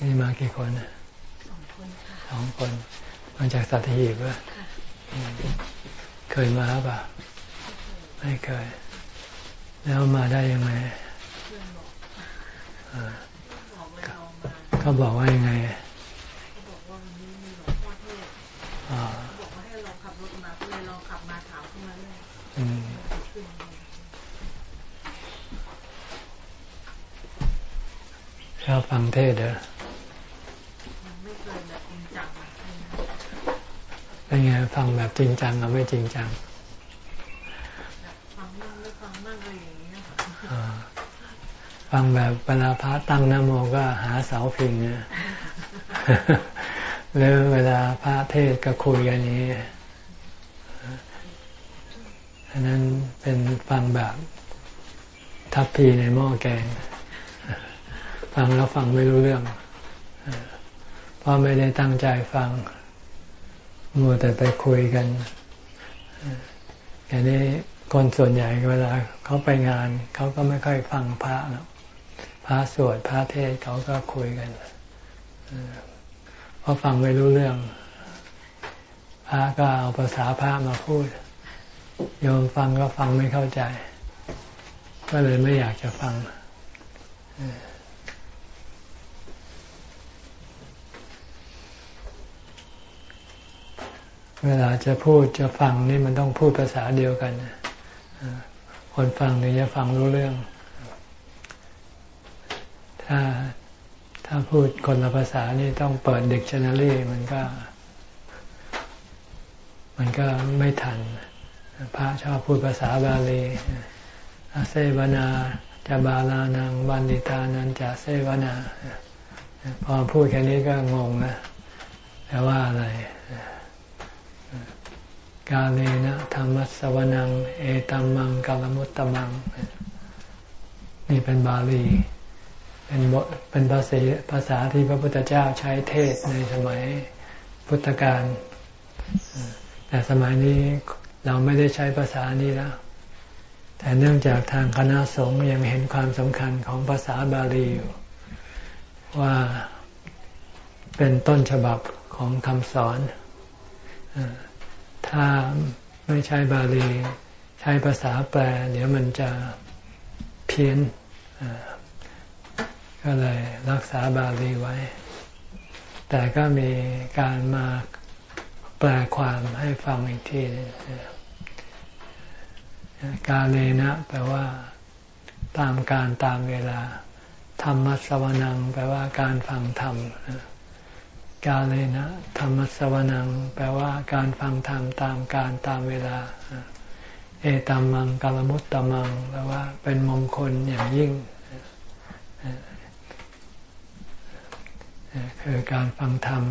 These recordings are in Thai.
นี่มากี่คนสองคนค่ะสองคนมาจากสัตหีบวะเคยมาป่ะ ไม่เคย แล้วมาได้ยังไงเขาบอกว่ายังไงเขาบอกว่าวันนี้มีหลวงพ่อเทศบอกว่าให้ลองขับรถมาก็เลยลองขับมาถามขึ้นมาเลยชอบฟังเทศเด้อไม่เคยแบบจริงจัง เป็นไงฟังแบบจริงจังกับไม่จริงจังฟังนั่งไม่ฟังนั่งอะไรอย่างนี้ฟังแบบเวลาพระตั้งนโมก็หาเสาพิงเนี่ยหรือเวลาพระเทศก็คุยกันนี้อันนั้นเป็นฟังแบบทัพพีในหม้อแกง ฟังแล้วฟังไม่รู้เรื่อง เพราะไม่ได้ตั้งใจฟัง มัวแต่ไปคุยกันอย่างนี้คนส่วนใหญ่เวลาเขาไปงาน เขาก็ไม่ค่อยฟังพระนะพระสวดพระเทศเขาก็คุยกันเพราะฟังไม่รู้เรื่อง พระก็เอาภาษาพระมาพูด โยมฟังก็ฟังไม่เข้าใจ ก็เลยไม่อยากจะฟัง เวลาจะพูดจะฟังนี่มันต้องพูดภาษาเดียวกัน คนฟังถึงจะฟังรู้เรื่อง ถ้าถ้าพูดคนละภาษานี่ต้องเปิดเดิกชันนารีมันก็ มันก็ไม่ทัน พระชอบพูดภาษาบาลีอาเซวนาจะบาลานังบันดิตานันจะเซวนา พอพูดแค่นี้ก็งงนะแปลว่าอะไร กาเลนะธรรมสวนัง เอตัมมังกาลมุตตมัง นี่เป็นบาลี เป็นบทเป็นภาษาภาษาที่พระพุทธเจ้าใช้เทศในสมัยพุทธกาลแต่สมัยนี้เราไม่ได้ใช้ภาษานี้แล้ว แต่เนื่องจากทางคณะสงฆ์ยังเห็นความสำคัญของภาษาบาลีอยู่ว่าเป็นต้นฉบับของคำสอน ถ้าไม่ใช้บาลี ใช้ภาษาแปล เดี๋ยวมันจะเพี้ยน ก็เลยรักษาบาลีไว้ แต่ก็มีการมาแปลความให้ฟังอีกทีกาเลนะแปลว่า ตามการตามเวลา ธรรมสวนัง แปลว่าการฟังธรรม กาเลยนะธรรมสวนัง แปลว่าการฟังธรรมตามการตามเวลา เอตัมมังกาลมุตตมังแปลว่าเป็นมงคลอย่างยิ่งคือการฟังธรรม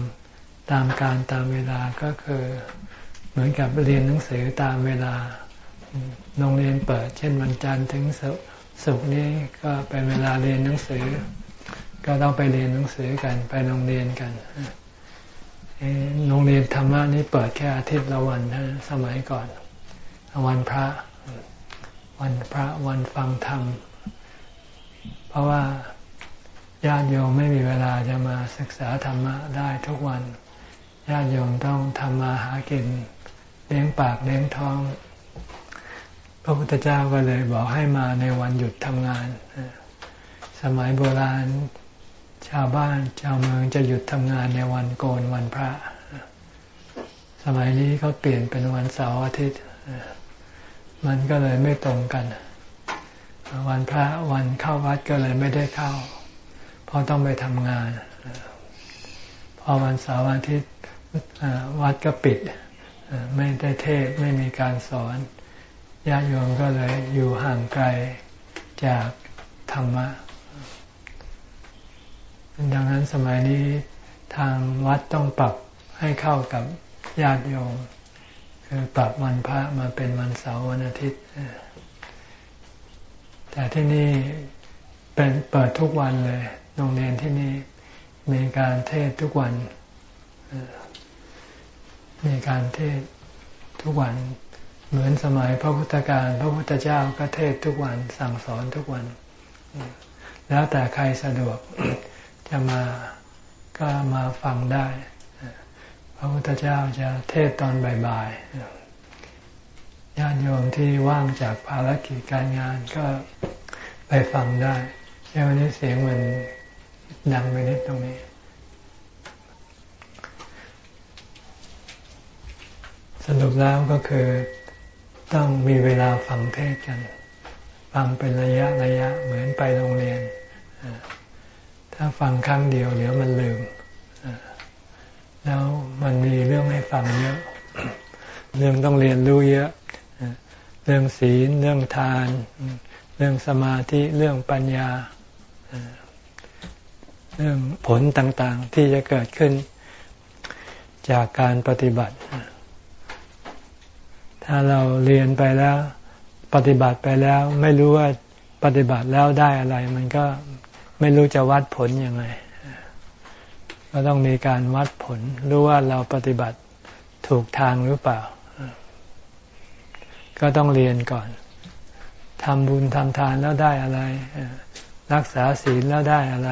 ตามการตามเวลาก็คือเหมือนกับเรียนหนังสือตามเวลาโรงเรียนเปิด เช่นวันจันทร์ถึงศุกร์นี้ก็เป็นเวลาเรียนหนังสือ ก็ต้องไปเรียนหนังสือกัน ไปโรงเรียนกันโรงเรียนธรรมะนี่เปิดแค่อาทิตย์ละวันนะสมัยก่อน วันพระ วันพระวันฟังธรรม เพราะว่าญาติโยมไม่มีเวลาจะมาศึกษาธรรมะได้ทุกวัน ญาติโยมต้องทำมาหากินเลี้ยงปากเลี้ยงท้อง พระพุทธเจ้าก็เลยบอกให้มาในวันหยุดทำงาน สมัยโบราณ ชาวบ้านชาวเมืองจะหยุดทำงานในวันโกนวันพระ สมัยนี้เขาเปลี่ยนเป็นวันเสาร์อาทิตย์ มันก็เลยไม่ตรงกัน วันพระวันเข้าวัดก็เลยไม่ได้เข้า เพราะต้องไปทำงาน พอวันเสาร์อาทิตย์วัดก็ปิด ไม่ได้เทศไม่มีการสอนญาติโยมก็เลยอยู่ห่างไกลจากธรรมะ ดังนั้นสมัยนี้ทางวัดต้องปรับให้เข้ากับญาติโยม คือปรับวันพระมาเป็นวันเสาร์วันอาทิตย์ แต่ที่นี่เป็นเปิดทุกวันเลยโรงเรียนที่นี่มีการเทศทุกวัน มีการเทศทุกวัน เหมือนสมัยพระพุทธการพระพุทธเจ้าก็เทศทุกวันสั่งสอนทุกวัน แล้วแต่ใครสะดวก จะมาก็มาฟังได้ พระพุทธเจ้าจะเทศตอนบ่ายๆญาติโยมที่ว่างจากภารกิจการงานก็ไปฟังได้แค่วันนี้เสียงมันดังไปนิดตรงนี้ สรุปแล้วก็คือต้องมีเวลาฟังเทศกัน ฟังเป็นระยะระยะเหมือนไปโรงเรียน ถ้าฟังครั้งเดียวเดี๋ยวมันลืม แล้วมันมีเรื่องให้ฟังเยอะ เรื่องต้องเรียนรู้เยอะ เรื่องศีล เรื่องทาน เรื่องสมาธิ เรื่องปัญญา เรื่องผลต่างๆ ที่จะเกิดขึ้นจากการปฏิบัติ ถ้าเราเรียนไปแล้ว ปฏิบัติไปแล้ว ไม่รู้ว่าปฏิบัติแล้วได้อะไร มันก็ ไม่รู้จะวัดผลยังไง ก็ต้องมีการวัดผล รู้ว่าเราปฏิบัติถูกทางหรือเปล่า ก็ต้องเรียนก่อนทำบุญทำทานแล้วได้อะไร รักษาศีลแล้วได้อะไร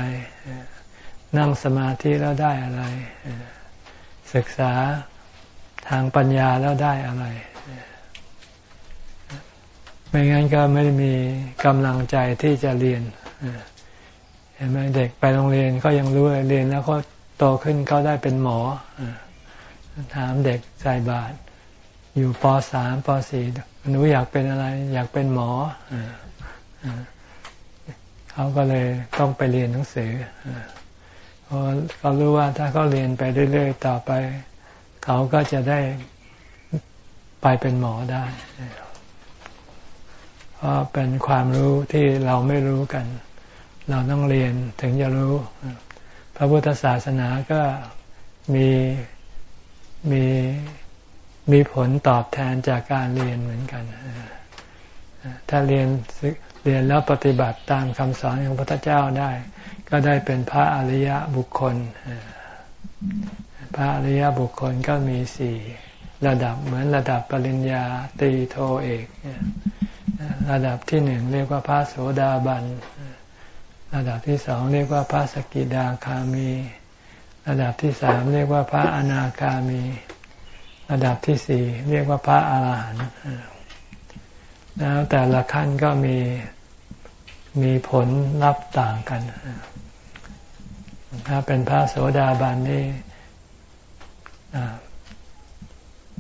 นั่งสมาธิแล้วได้อะไร ศึกษาทางปัญญาแล้วได้อะไรไม่งั้นก็ไม่มีกำลังใจที่จะเรียน เห็นไหมเด็กไปโรงเรียนก็ยังรู้เรียนแล้วก็โตขึ้นเขาได้เป็นหมอถามเด็กใส่บาตรอยู่ปสามปสี่หนูอยากเป็นอะไร อยากเป็นหมอเขาก็เลยต้องไปเรียนหนังสือเพราะเขารู้ว่าถ้าเขาเรียนไปเรื่อยๆต่อไป เขาก็จะได้ไปเป็นหมอได้ เพราะเป็นความรู้ที่เราไม่รู้กัน เราต้องเรียนถึงจะรู้ พระพุทธศาสนาก็มีมีมีผลตอบแทนจากการเรียนเหมือนกัน ถ้าเรียนเรียนแล้วปฏิบัติตามคำสอนของพระพุทธเจ้าได้ ก็ได้เป็นพระอริยบุคคล พระอริยบุคคลก็มีสี่ระดับเหมือนระดับปริญญาตีโทเอก ระดับที่หนึ่งเรียกว่าพระโสดาบัน ระดับที่สองเรียกว่าพระสกิดาคามี ระดับที่สามเรียกว่าพระอนาคามี ระดับที่สี่เรียกว่าพระอาหารหันต์แล้วแต่ละขั้นก็มีมีผลรับต่างกัน ถ้าเป็นพระโสดาบันนี่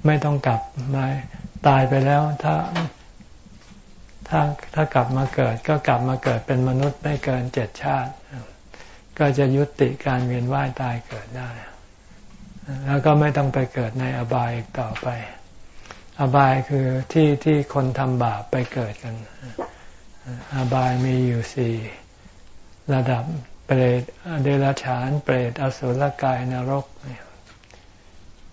ไม่ต้องกลับมาตายไปแล้ว ถ้า ถ้าถ้ากลับมาเกิดก็กลับมาเกิดเป็นมนุษย์ไม่เกินเจ็ดชาติ ก็จะยุติการเวียนว่ายตายเกิดได้ แล้วก็ไม่ต้องไปเกิดในอบายอีกต่อไป อบายคือที่ที่คนทำบาปไปเกิดกัน อบายมีอยู่สี่ระดับเปรตเดรัจฉาน เปรตอสุรกายนรก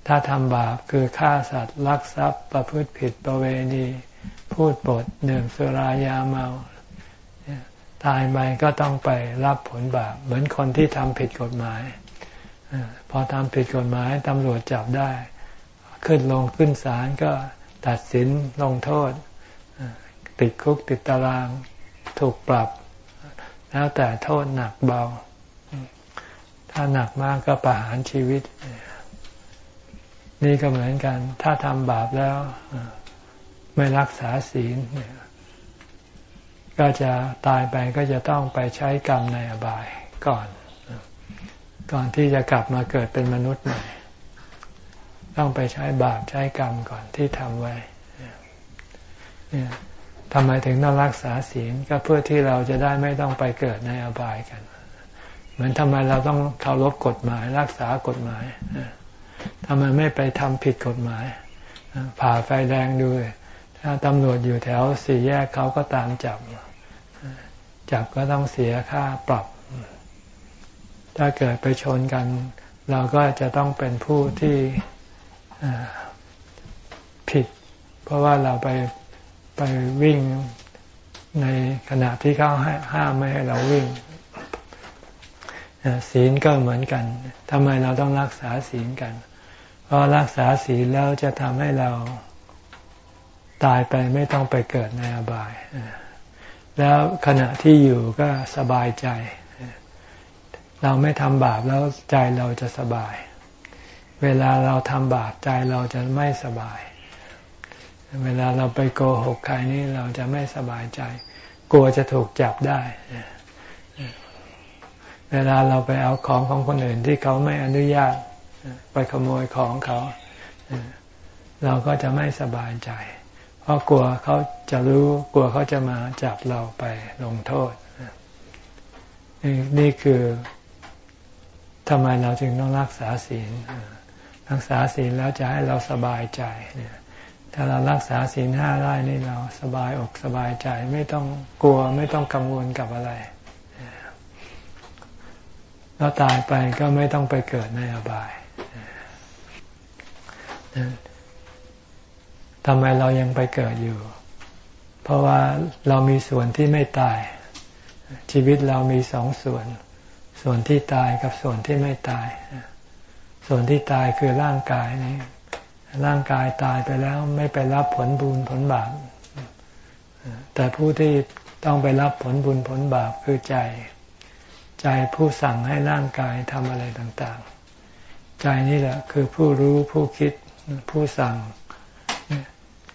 ถ้าทำบาปคือฆ่าสัตว์ลักทรัพย์ประพฤติผิดประเวณี พูดปดดื่มสุรายาเมา ตายไปก็ต้องไปรับผลบาปเหมือนคนที่ทำผิดกฎหมายพอทำผิดกฎหมายตำรวจจับได้ ขึ้นลงขึ้นศาลก็ตัดสินลงโทษ ติดคุกติดตารางถูกปรับ แล้วแต่โทษหนักเบา ถ้าหนักมากก็ประหารชีวิต นี่ก็เหมือนกัน ถ้าทำบาปแล้ว ไม่รักษาศีลก็จะตายไปก็จะต้องไปใช้กรรมในอบายก่อน ก่อนที่จะกลับมาเกิดเป็นมนุษย์ใหม่ ต้องไปใช้บาปใช้กรรมก่อนที่ทำไว้ทำไมถึงต้องรักษาศีลก็เพื่อที่เราจะได้ไม่ต้องไปเกิดในอบายกัน เหมือนทำไมเราต้องเคารพกฎหมาย รักษากฎหมายทำไมไม่ไปทำผิดกฎหมายผ่าไฟแดงด้วย ถ้าตำรวจอยู่แถวสี่แยกเขาก็ตามจับ จับก็ต้องเสียค่าปรับ ถ้าเกิดไปชนกัน เราก็จะต้องเป็นผู้ที่ผิด เพราะว่าเราไปไปวิ่งในขณะที่เขาห้ห้ามไม่ให้เราวิ่งศีลก็เหมือนกันทำไมเราต้องรักษาศีลกัน เพราะรักษาศีลแล้วจะทำให้เรา ตายไปไม่ต้องไปเกิดในอบาย แล้วขณะที่อยู่ก็สบายใจ เราไม่ทำบาปแล้วใจเราจะสบาย เวลาเราทำบาปใจเราจะไม่สบาย เวลาเราไปโกหกใครนี่เราจะไม่สบายใจ กลัวจะถูกจับได้ เวลาเราไปเอาของของคนอื่นที่เขาไม่อนุญาตไปขโมยของเขา เราก็จะไม่สบายใจ เพราะกลัวเขาจะรู้กลัวเขาจะมาจับเราไปลงโทษ นี่คือทำไมเราจึงต้องรักษาศีลรักษาศีลแล้วจะให้เราสบายใจถ้าเรารักษาศีลห้าได้นี่เราสบายอกสบายใจไม่ต้องกลัวไม่ต้องกังวลกับอะไร แล้วตายไปก็ไม่ต้องไปเกิดในอบาย ทำไมเรายังไปเกิดอยู่ เพราะว่าเรามีส่วนที่ไม่ตาย ชีวิตเรามีสองส่วน ส่วนที่ตายกับส่วนที่ไม่ตาย ส่วนที่ตายคือร่างกายนี้ ร่างกายตายไปแล้วไม่ไปรับผลบุญผลบาป แต่ผู้ที่ต้องไปรับผลบุญผลบาปคือใจ ใจผู้สั่งให้ร่างกายทำอะไรต่างๆ ใจนี่แหละคือผู้รู้ผู้คิดผู้สั่ง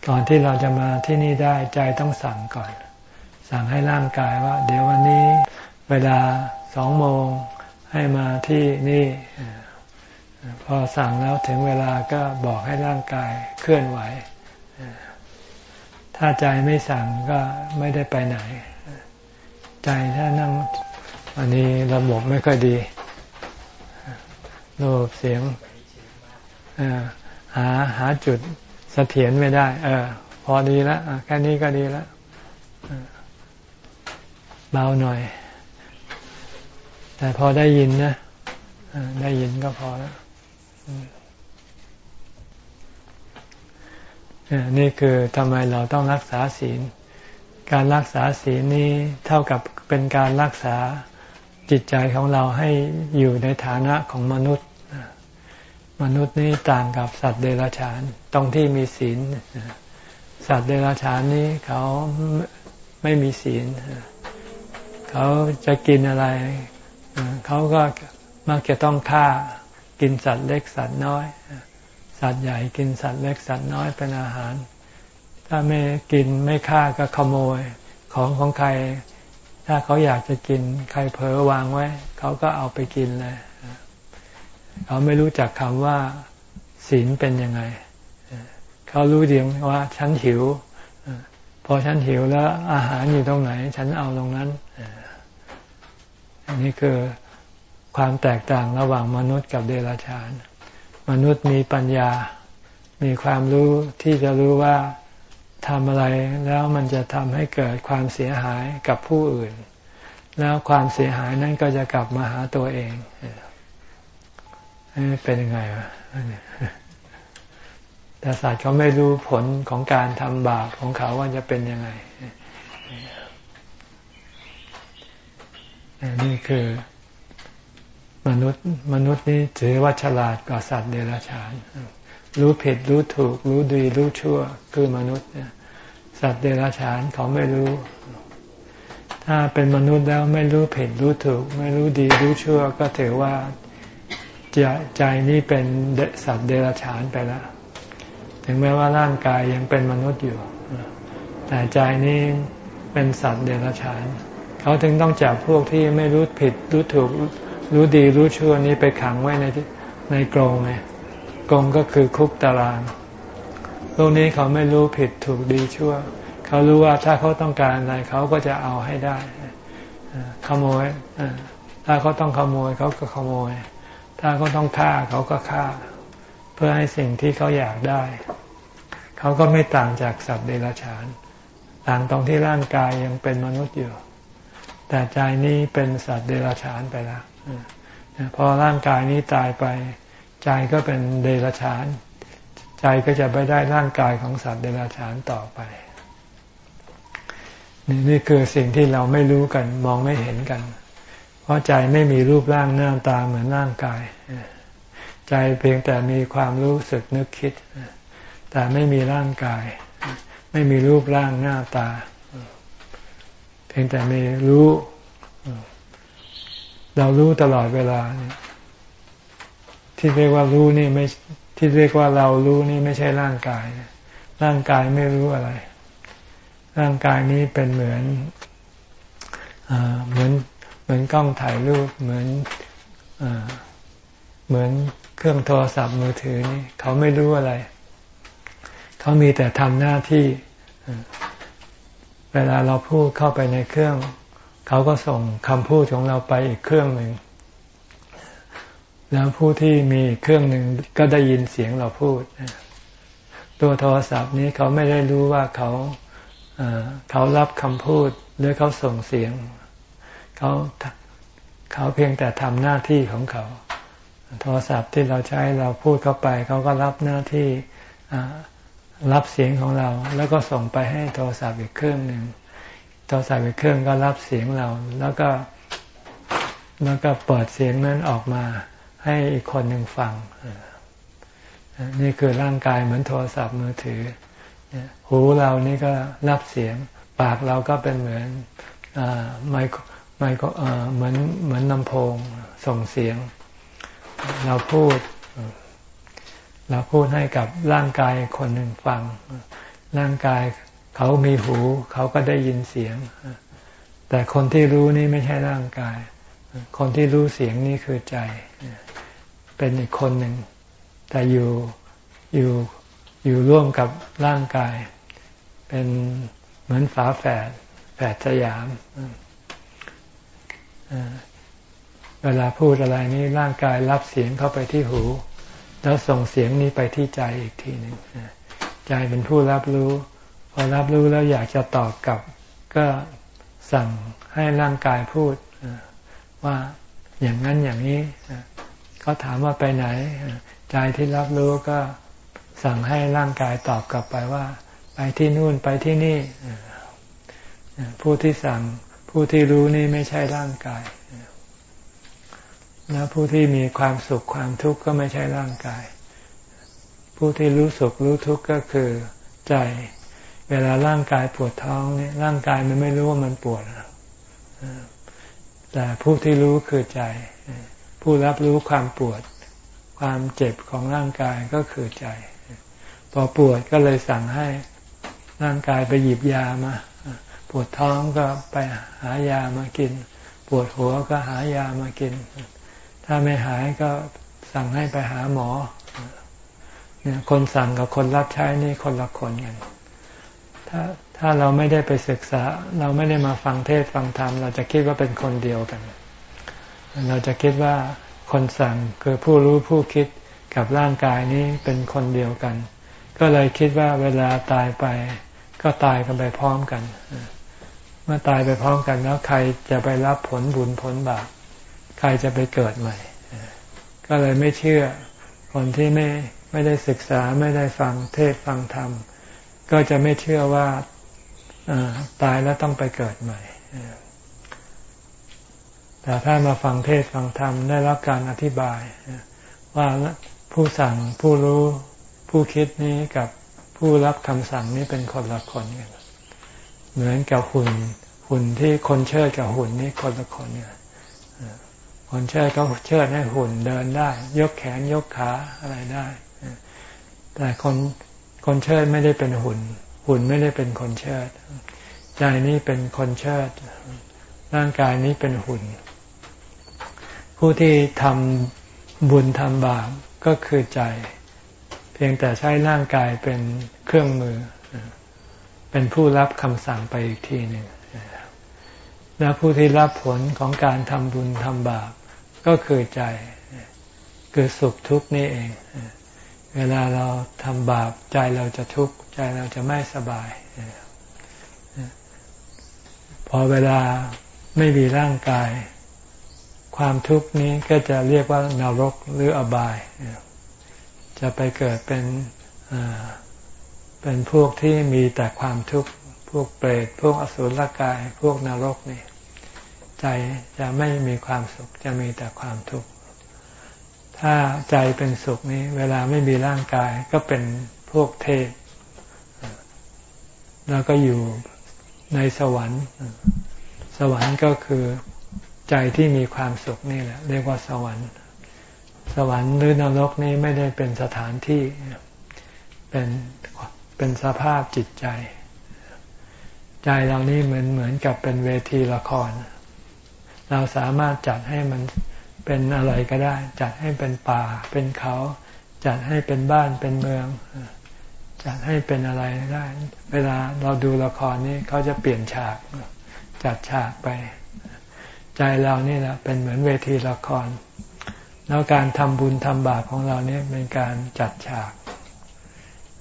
ก่อนที่เราจะมาที่นี่ได้ใจต้องสั่งก่อน สั่งให้ร่างกายว่า เดี๋ยววันนี้เวลาสองโมงให้มาที่นี่ พอสั่งแล้วถึงเวลาก็บอกให้ร่างกายเคลื่อนไหว ถ้าใจไม่สั่งก็ไม่ได้ไปไหน ใจถ้านั่งอันนี้ระบบไม่ค่อยดีระบบเสียงหาหาจุด สถียรไม่ได้ เออ พอดีแล้วแค่นี้ก็ดีแล้วเบาหน่อย แต่พอได้ยินนะได้ยินก็พอแล้วนี่คือทำไมเราต้องรักษาศีล การรักษาศีลนี้เท่ากับเป็นการรักษาจิตใจของเราให้อยู่ในฐานะของมนุษย์ มนุษย์นี่ต่างกับสัตว์เดรัจฉาน ตรงที่มีศีล สัตว์เดรัจฉานนี้เขาไม่มีศีล เขาจะกินอะไร เขาก็มักจะต้องฆ่ากินสัตว์เล็กสัตว์น้อย สัตว์ใหญ่กินสัตว์เล็กสัตว์น้อยเป็นอาหาร ถ้าไม่กินไม่ฆ่าก็ขโมยของของใคร ถ้าเขาอยากจะกินใครเผลอวางไว้ เขาก็เอาไปกินเลย เขาไม่รู้จักคำว่าศีลเป็นยังไง เขารู้เดียงว่าฉันหิว พอฉันหิวแล้วอาหารอยู่ตรงไหน ฉันเอาตรงนั้น อันนี้คือความแตกต่างระหว่างมนุษย์กับเดรัจฉาน มนุษย์มีปัญญา มีความรู้ที่จะรู้ว่าทำอะไรแล้วมันจะทำให้เกิดความเสียหายกับผู้อื่น แล้วความเสียหายนั้นก็จะกลับมาหาตัวเองเเป็นยังไงวะแต่สัตว์เขาไม่รู้ผลของการทำบาปของเขาว่าจะเป็นยังไงนี่คือมนุษย์มนุษย์นี่ถือว่าฉลาดกว่าสัตว์เดรัจฉาน รู้ผิดรู้ถูก รู้ดีรู้ชั่ว คือมนุษย์สัตว์เดรัจฉานเขาไม่รู้ ถ้าเป็นมนุษย์แล้วไม่รู้ผิดรู้ถูก ไม่รู้ดีรู้ชั่ว ก็ถือว่า ใจนี้เป็นสัตว์เดรัจฉานไปแล้ว ถึงแม้ว่าร่างกายยังเป็นมนุษย์อยู่ แต่ใจนี้เป็นสัตว์เดรัจฉาน เขาถึงต้องจับพวกที่ไม่รู้ผิดรู้ถูกรู้ดีรู้ชั่วนี้ไปขังไว้ในในกรงไงกรงก็คือคุกตารางพวกนี้เขาไม่รู้ผิดถูกดีชั่ว เขารู้ว่าถ้าเขาต้องการอะไรเขาก็จะเอาให้ได้ ขโมยถ้าเขาต้องขโมยเขาก็ขโมย ถ้าเขาต้องฆ่าเขาก็ฆ่า เพื่อให้สิ่งที่เขาอยากได้ เขาก็ไม่ต่างจากสัตว์เดรัจฉาน ต่างตรงที่ร่างกายยังเป็นมนุษย์อยู่ แต่ใจนี้เป็นสัตว์เดรัจฉานไปแล้วพอร่างกายนี้ตายไป ใจก็เป็นเดรัจฉาน ใจก็จะไปได้ร่างกายของสัตว์เดรัจฉานต่อไปนี่คือสิ่งที่เราไม่รู้กันมองไม่เห็นกัน เพราะใจไม่มีรูปร่างหน้าตาเหมือนร่างกาย ใจเพียงแต่มีความรู้สึกนึกคิด แต่ไม่มีร่างกาย ไม่มีรูปร่างหน้าตา เพียงแต่มีรู้ เรารู้ตลอดเวลา ที่เรียกว่ารู้นี่ไม่ที่เรียกว่าเรารู้นี่ไม่ใช่ร่างกาย ร่างกายไม่รู้อะไร ร่างกายนี้เป็นเหมือนเหมือน เหมือนกล้องถ่ายรูปเหมือนอเหมือนเครื่องโทรศัพท์มือถือนี่เขาไม่รู้อะไร เขามีแต่ทำหน้าที่เวลาเราพูดเข้าไปในเครื่อง เขาก็ส่งคำพูดของเราไปอีกเครื่องหนึ่งแล้วผู้ที่มีเครื่องหนึ่งก็ได้ยินเสียงเราพูด ตัวโทรศัพท์นี้เขาไม่ได้รู้ว่าเขาเขารับคำพูดหรือเขาส่งเสียง เขาเขาเพียงแต่ทำหน้าที่ของเขา โทรศัพท์ที่เราใช้เราพูดเข้าไป เขาก็รับหน้าที่รับเสียงของเรา แล้วก็ส่งไปให้โทรศัพท์อีกเครื่องหนึ่งโทรศัพท์อีกเครื่องก็รับเสียงเรา แล้วก็ แล้วก็เปิดเสียงนั้นออกมา ให้อีกคนหนึ่งฟังนี่คือร่างกายเหมือนโทรศัพท์มือถือหูเรานี่ก็รับเสียง ปากเราก็เป็นเหมือนไมโคร ไมโครเหมือนเหมือนลำโพงส่งเสียง เราพูด เราพูดให้กับร่างกายคนหนึ่งฟัง ร่างกายเขามีหู เขาก็ได้ยินเสียง แต่คนที่รู้นี่ไม่ใช่ร่างกาย คนที่รู้เสียงนี่คือใจ เป็นอีกคนหนึ่ง แต่อยู่อยู่อยู่ร่วมกับร่างกาย เป็นเหมือนฝาแฝดแฝดสยามเเวลาพูดอะไรนี่ร่างกายรับเสียงเข้าไปที่หู แล้วส่งเสียงนี้ไปที่ใจอีกทีหนึ่งใจเป็นผู้รับรู้ พอรับรู้แล้วอยากจะตอบกลับ ก็สั่งให้ร่างกายพูดว่าอย่างนั้นอย่างนี้เขาถามว่าไปไหน ใจที่รับรู้ก็สั่งให้ร่างกายตอบกลับไปว่า ไปที่นู่นไปที่นี่ผู้ที่สั่ง ผู้ที่รู้นี่ไม่ใช่ร่างกายและผู้ที่มีความสุขความทุกข์ก็ไม่ใช่ร่างกาย ผู้ที่รู้สุขรู้ทุกข์ก็คือใจ เวลาร่างกายปวดท้องนี่ร่างกายมันไม่รู้ว่ามันปวดแต่ผู้ที่รู้คือใจ ผู้รับรู้ความปวด ความเจ็บของร่างกายก็คือใจ พอปวดก็เลยสั่งให้ร่างกายไปหยิบยามา ปวดท้องก็ไปหายามากิน ปวดหัวก็หายามากิน ถ้าไม่หายก็สั่งให้ไปหาหมอเนี่ยคนสั่งกับคนรับใช้นี่คนละคนกัน ถ้าถ้าเราไม่ได้ไปศึกษา เราไม่ได้มาฟังเทศฟังธรรมเราจะคิดว่าเป็นคนเดียวกัน เราจะคิดว่าคนสั่งคือผู้รู้ผู้คิดกับร่างกายนี้เป็นคนเดียวกัน ก็เลยคิดว่าเวลาตายไป ก็ตายกันไปพร้อมกัน เมื่อตายไปพร้อมกันแล้วใครจะไปรับผลบุญผลบาปใครจะไปเกิดใหม่ ก็เลยไม่เชื่อ คนที่ไม่ไม่ได้ศึกษาไม่ได้ฟังเทศฟังธรรม ก็จะไม่เชื่อว่าตายแล้วต้องไปเกิดใหม่แต่ถ้ามาฟังเทศฟังธรรมได้รับการอธิบาย ว่าผู้สั่งผู้รู้ผู้คิดนี้กับผู้รับคำสั่งนี้เป็นคนละคนกัน เหมือนกับหุ่น หุ่นที่คนเชิดกับหุ่นนี้คนละคนเนี่ยคนเชิดก็เชิดให้หุ่นเดินได้ ยกแขนยกขาอะไรได้ แต่คนคนเชิดไม่ได้เป็นหุ่น หุ่นไม่ได้เป็นคนเชิด ใจนี้เป็นคนเชิด ร่างกายนี้เป็นหุ่น ผู้ที่ทำบุญทำบาปก็คือใจ เพียงแต่ใช้ร่างกายเป็นเครื่องมือ เป็นผู้รับคำสั่งไปอีกทีหนึ่งและผู้ที่รับผลของการทำบุญทำบาปก็คือใจ คือสุขทุกข์นี่เอง เวลาเราทำบาปใจเราจะทุกข์ใจเราจะไม่สบาย พอเวลาไม่มีร่างกาย ความทุกข์นี้ก็จะเรียกว่านรกหรืออบาย จะไปเกิดเป็น เป็นพวกที่มีแต่ความทุกข์พวกเปรตพวกอสุรกาย พวกนรกนี่ใจจะไม่มีความสุขจะมีแต่ความทุกข์ถ้าใจเป็นสุขนี้ เวลาไม่มีร่างกายก็เป็นพวกเทพแล้วก็อยู่ในสวรรค์ สวรรค์ก็คือใจที่มีความสุขนี่แหละ เรียกว่าสวรรค์ สวรรค์หรือนรกนี้ไม่ได้เป็นสถานที่ เป็น เป็นสภาพจิตใจ ใจเรานี่เหมือนเหมือนกับเป็นเวทีละคร เราสามารถจัดให้มันเป็นอะไรก็ได้ จัดให้เป็นป่า เป็นเขา จัดให้เป็นบ้านเป็นเมือง จัดให้เป็นอะไรได้ เวลาเราดูละครนี่เขาจะเปลี่ยนฉาก จัดฉากไป ใจเรานี่แหละเป็นเหมือนเวทีละครแล้วการทำบุญทำบาปของเราเนี่ยเป็นการจัดฉาก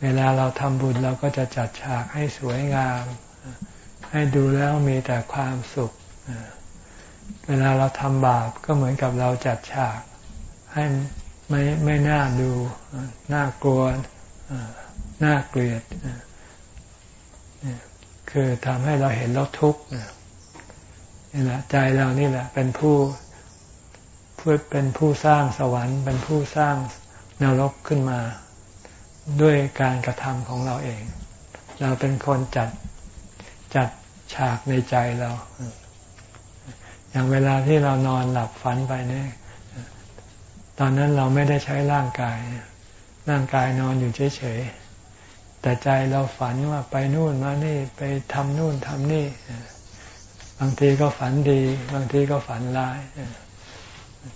เวลาเราทำบุญเราก็จะจัดฉากให้สวยงาม ให้ดูแล้วมีแต่ความสุข เวลาเราทำบาปก็เหมือนกับเราจัดฉากให้ไม่ไม่น่าดูน่ากลัวน่าเกลียดคือทำให้เราเห็นแล้วทุกข์นี่แหละใจเรานี่แหละ เป็นผู้พูดเป็นผู้สร้างสวรรค์ เป็นผู้สร้างนรกขึ้นมา ด้วยการกระทำของเราเอง เราเป็นคนจัดจัดฉากในใจเรา อย่างเวลาที่เรานอนหลับฝันไปเนี่ยตอนนั้นเราไม่ได้ใช้ร่างกาย ร่างกายนอนอยู่เฉยๆ แต่ใจเราฝันว่าไปนู่นมานี่ไปทำนู่นทำนี่ บางทีก็ฝันดี บางทีก็ฝันร้าย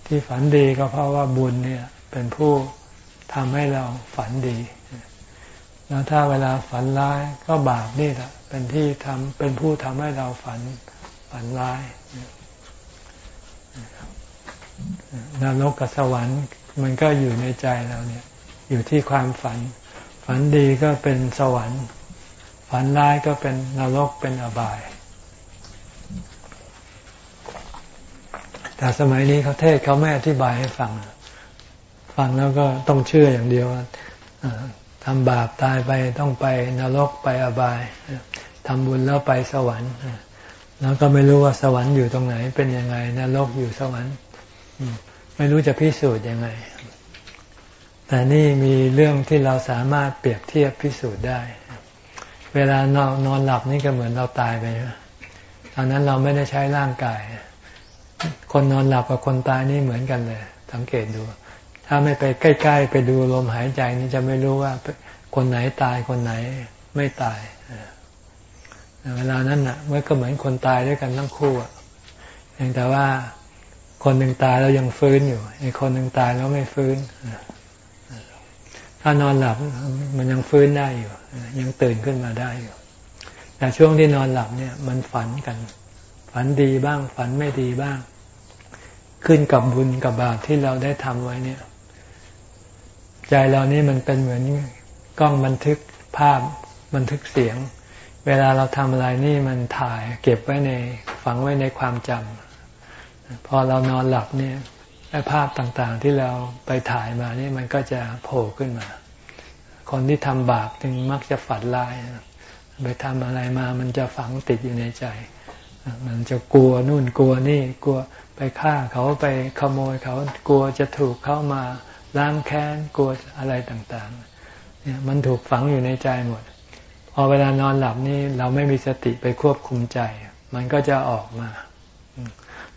ที่ฝันดีก็เพราะว่าบุญเนี่ย เป็นผู้ทำให้เราฝันดี แล้วถ้าเวลาฝันร้ายก็บาปนี่แหละเป็นที่ทำเป็นผู้ทำให้เราฝันฝันร้ายนรกกับสวรรค์ มันก็อยู่ในใจเราเนี่ย อยู่ที่ความฝัน ฝันดีก็เป็นสวรรค์ ฝันร้ายก็เป็นนรกเป็นอบาย แต่สมัยนี้เขาเทศเขาไม่อธิบายให้ฟัง ฟังแล้วก็ต้องเชื่ออย่างเดียว ทำบาปตายไปต้องไปนรกไปอบายทำบุญแล้วไปสวรรค์แล้วก็ไม่รู้ว่าสวรรค์อยู่ตรงไหน เป็นยังไงนรกอยู่สวรรค์ไม่รู้จะพิสูจน์ยังไง แต่นี่มีเรื่องที่เราสามารถเปรียบเทียบพิสูจน์ได้ เวลานอนนอนหลับนี่ก็เหมือนเราตายไปตอนนั้นเราไม่ได้ใช้ร่างกาย คนนอนหลับกับคนตายนี่เหมือนกันเลย สังเกตดู ถ้าไม่ไปใกล้ ๆ ไปดูลมหายใจนี่จะไม่รู้ว่าคนไหนตายคนไหนไม่ตายเวลานั้นน่ะมันก็เหมือนคนตายด้วยกันทั้งคู่เพียงแต่ว่าคนหนึ่งตายแล้วยังฟื้นอยู่ไอีกคนหนึ่งตายแล้วไม่ฟื้นถ้านอนหลับมันยังฟื้นได้อยู่ ยังตื่นขึ้นมาได้อยู่ แต่ช่วงที่นอนหลับเนี่ย มันฝันกัน ฝันดีบ้าง ฝันไม่ดีบ้าง ขึ้นกับบุญกับบาปที่เราได้ทำไว้เนี่ย ใจเรานี่มันเป็นเหมือนกล้องบันทึกภาพบันทึกเสียง เวลาเราทำอะไรนี่มันถ่ายเก็บไว้ในฝังไว้ในความจำพอเรานอนหลับเนี่ยไอ้ภาพต่างๆที่เราไปถ่ายมานี่มันก็จะโผล่ขึ้นมา คนที่ทำบาปจึงมักจะฝันร้ายไปทำอะไรมามันจะฝังติดอยู่ในใจ มันจะกลัวนู่นกลัวนี่กลัวไปฆ่าเขาไปขโมยเขากลัวจะถูกเข้ามา ล้างแค้นกลัวอะไรต่างๆเนี่ยมันถูกฝังอยู่ในใจหมด พอเวลานอนหลับนี่เราไม่มีสติไปควบคุมใจ มันก็จะออกมา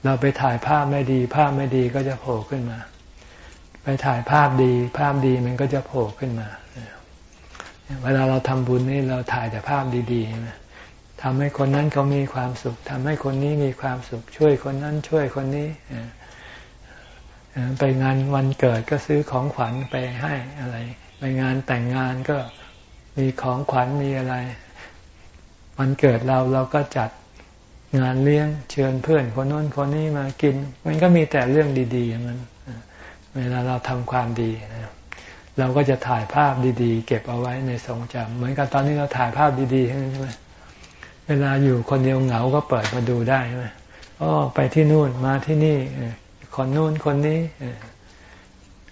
เราไปถ่ายภาพไม่ดี ภาพไม่ดีก็จะโผล่ขึ้นมา ไปถ่ายภาพดี ภาพดีมันก็จะโผล่ขึ้นมาเวลาเราทำบุญนี่เราถ่ายแต่ภาพดีๆทำให้คนนั้นเขามีความสุขทำให้คนนี้มีความสุข ช่วยคนนั้นช่วยคนนี้ ไปงานวันเกิดก็ซื้อของขวัญไปให้อะไร ไปงานแต่งงานก็มีของขวัญมีอะไร วันเกิดเราเราก็จัดงานเลี้ยงเชิญเพื่อนคนโน้นคนนี้มากิน มันก็มีแต่เรื่องดีๆอย่างนั้นเวลาเราทำความดีเราก็จะถ่ายภาพดีๆ เก็บเอาไว้ในทรงจำเหมือนกับตอนนี้เราถ่ายภาพดีๆใช่ไหมเวลาอยู่คนเดียวเหงาก็เปิดมาดูได้ใช่ไหมอ๋อไปที่นู่นมาที่นี่ คนนู้นคนนี้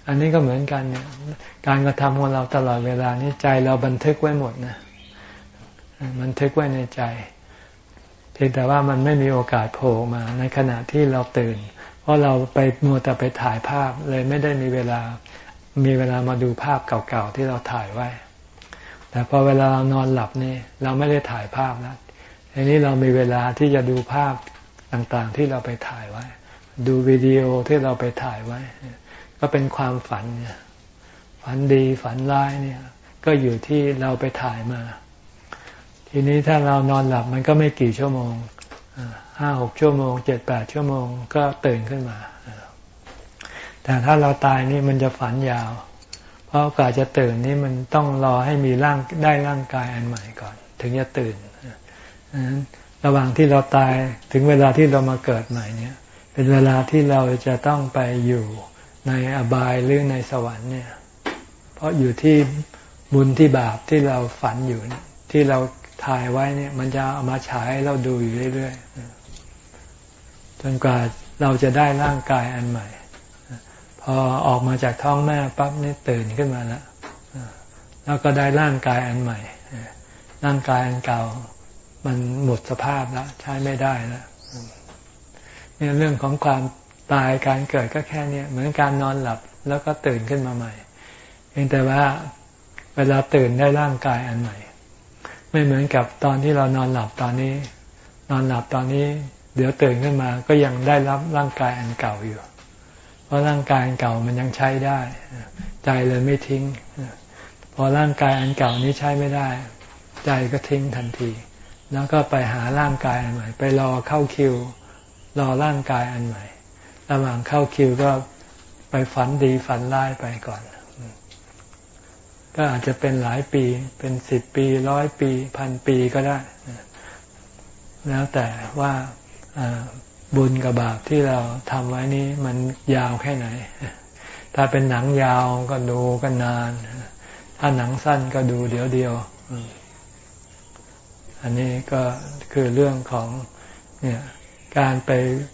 อันนี้ก็เหมือนกันเนี่ย การกระทำของเราตลอดเวลานี้ใจเราบันทึกไว้หมดนะบันทึกไว้ในใจ เพียงแต่ว่ามันไม่มีโอกาสโผล่มาในขณะที่เราตื่น เพราะเราไปมัวแต่ไปถ่ายภาพเลยไม่ได้มีเวลา มีเวลามาดูภาพเก่าๆที่เราถ่ายไว้ แต่พอเวลาเรานอนหลับนี่เราไม่ได้ถ่ายภาพแล้วทีนี้เรามีเวลาที่จะดูภาพต่างๆ ที่เราไปถ่ายไว้ ดูวิดีโอที่เราไปถ่ายไว้ ก็เป็นความฝันเนี่ยฝันดีฝันร้ายเนี่ย ก็อยู่ที่เราไปถ่ายมา ทีนี้ถ้าเรานอนหลับมันก็ไม่กี่ชั่วโมงห้าหกชั่วโมงเจ็ดแปดชั่วโมงก็ตื่นขึ้นมา แต่ถ้าเราตายนี่มันจะฝันยาว เพราะกว่าจะตื่นนี่มันต้องรอให้มีร่างได้ร่างกายอันใหม่ก่อน ถึงจะตื่นระหว่างที่เราตายถึงเวลาที่เรามาเกิดใหม่เนี่ย เป็นเวลาที่เราจะต้องไปอยู่ในอบายหรือในสวรรค์เนี่ย เพราะอยู่ที่บุญที่บาปที่เราฝันอยู่ที่เราถ่ายไว้เนี่ย มันจะเอามาฉายเราดูอยู่เรื่อยๆจนกว่าเราจะได้ร่างกายอันใหม่ พอออกมาจากท้องแม่ปั๊บนี่ตื่นขึ้นมาแล้วแล้วก็ได้ร่างกายอันใหม่ร่างกายอันเก่า มันหมดสภาพแล้ว ใช้ไม่ได้แล้ว เนี่ยเรื่องของความตายการเกิดก็แค่เนี้เหมือนการนอนหลับแล้วก็ตื่นขึ้นมาใหม่เพียงแต่ว่าเวลาตื่นได้ร่างกายอันใหม่ ไม่เหมือนกับตอนที่เรานอนหลับตอนนี้ นอนหลับตอนนี้ เดี๋ยวตื่นขึ้นมาก็ยังได้รับร่างกายอันเก่าอยู่ เพราะร่างกายอันเก่ามันยังใช้ได้ ใจเลยไม่ทิ้ง พอร่างกายอันเก่านี้ใช้ไม่ได้ ใจก็ทิ้งทันที แล้วก็ไปหาร่างกายอันใหม่ ไปรอเข้าคิว รอร่างกายอันใหม่ ระหว่างเข้าคิวก็ไปฝันดีฝันร้ายไปก่อน ก็อาจจะเป็นหลายปี เป็นสิบปีร้อยปี พันปีก็ได้ แล้วแต่ว่าบุญกับบาปที่เราทำไว้นี้มันยาวแค่ไหน ถ้าเป็นหนังยาวก็ดูกันนาน ถ้าหนังสั้นก็ดูเดียวเดียว อันนี้ก็คือเรื่องของเนี่ย การไป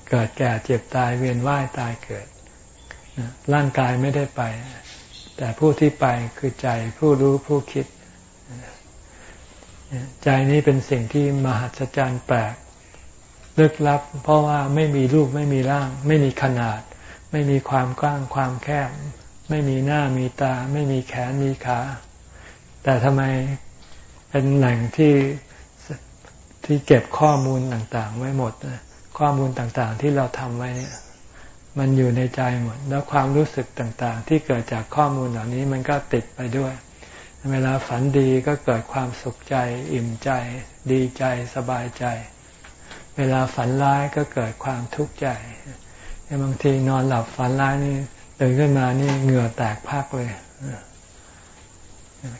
เกิดแก่เจ็บตายเวียนว่ายตายเกิด ร่างกายไม่ได้ไป แต่ผู้ที่ไปคือใจผู้รู้ผู้คิด ใจนี้เป็นสิ่งที่มหัศจรรย์แปลกลึกลับ เพราะว่าไม่มีรูปไม่มีร่าง ไม่มีขนาด ไม่มีความกว้างความแคบ ไม่มีหน้ามีตา ไม่มีแขนมีขา แต่ทำไมเป็นแหล่งที่ที่เก็บข้อมูลต่างๆ ไว้หมด ข้อมูลต่างๆ ที่เราทำไว้เนี่ย มันอยู่ในใจหมด แล้วความรู้สึกต่างๆ ที่เกิดจากข้อมูลเหล่านี้มันก็ติดไปด้วย เวลาฝันดีก็เกิดความสุขใจ อิ่มใจ ดีใจสบายใจ เวลาฝันร้ายก็เกิดความทุกข์ใจบางทีนอนหลับฝันร้ายนี่ตื่นขึ้นมานี่เหงื่อแตกพักเลย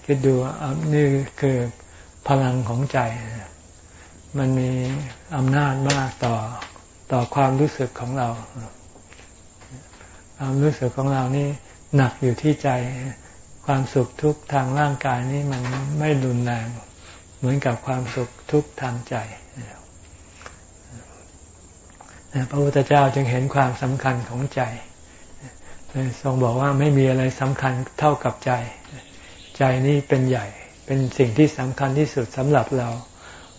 คิดดูนี่คือพลังของใจ มันมี อำนาจมากต่อต่อความรู้สึกของเรา ความรู้สึกของเรานี่หนักอยู่ที่ใจ ความสุขทุกทางร่างกายนี่มันไม่รุนแรงเหมือนกับความสุขทุกทางใจพระพุทธเจ้าจึงเห็นความสำคัญของใจทรงบอกว่าไม่มีอะไรสำคัญเท่ากับใจ ใจนี้เป็นใหญ่ เป็นสิ่งที่สำคัญที่สุดสำหรับเรา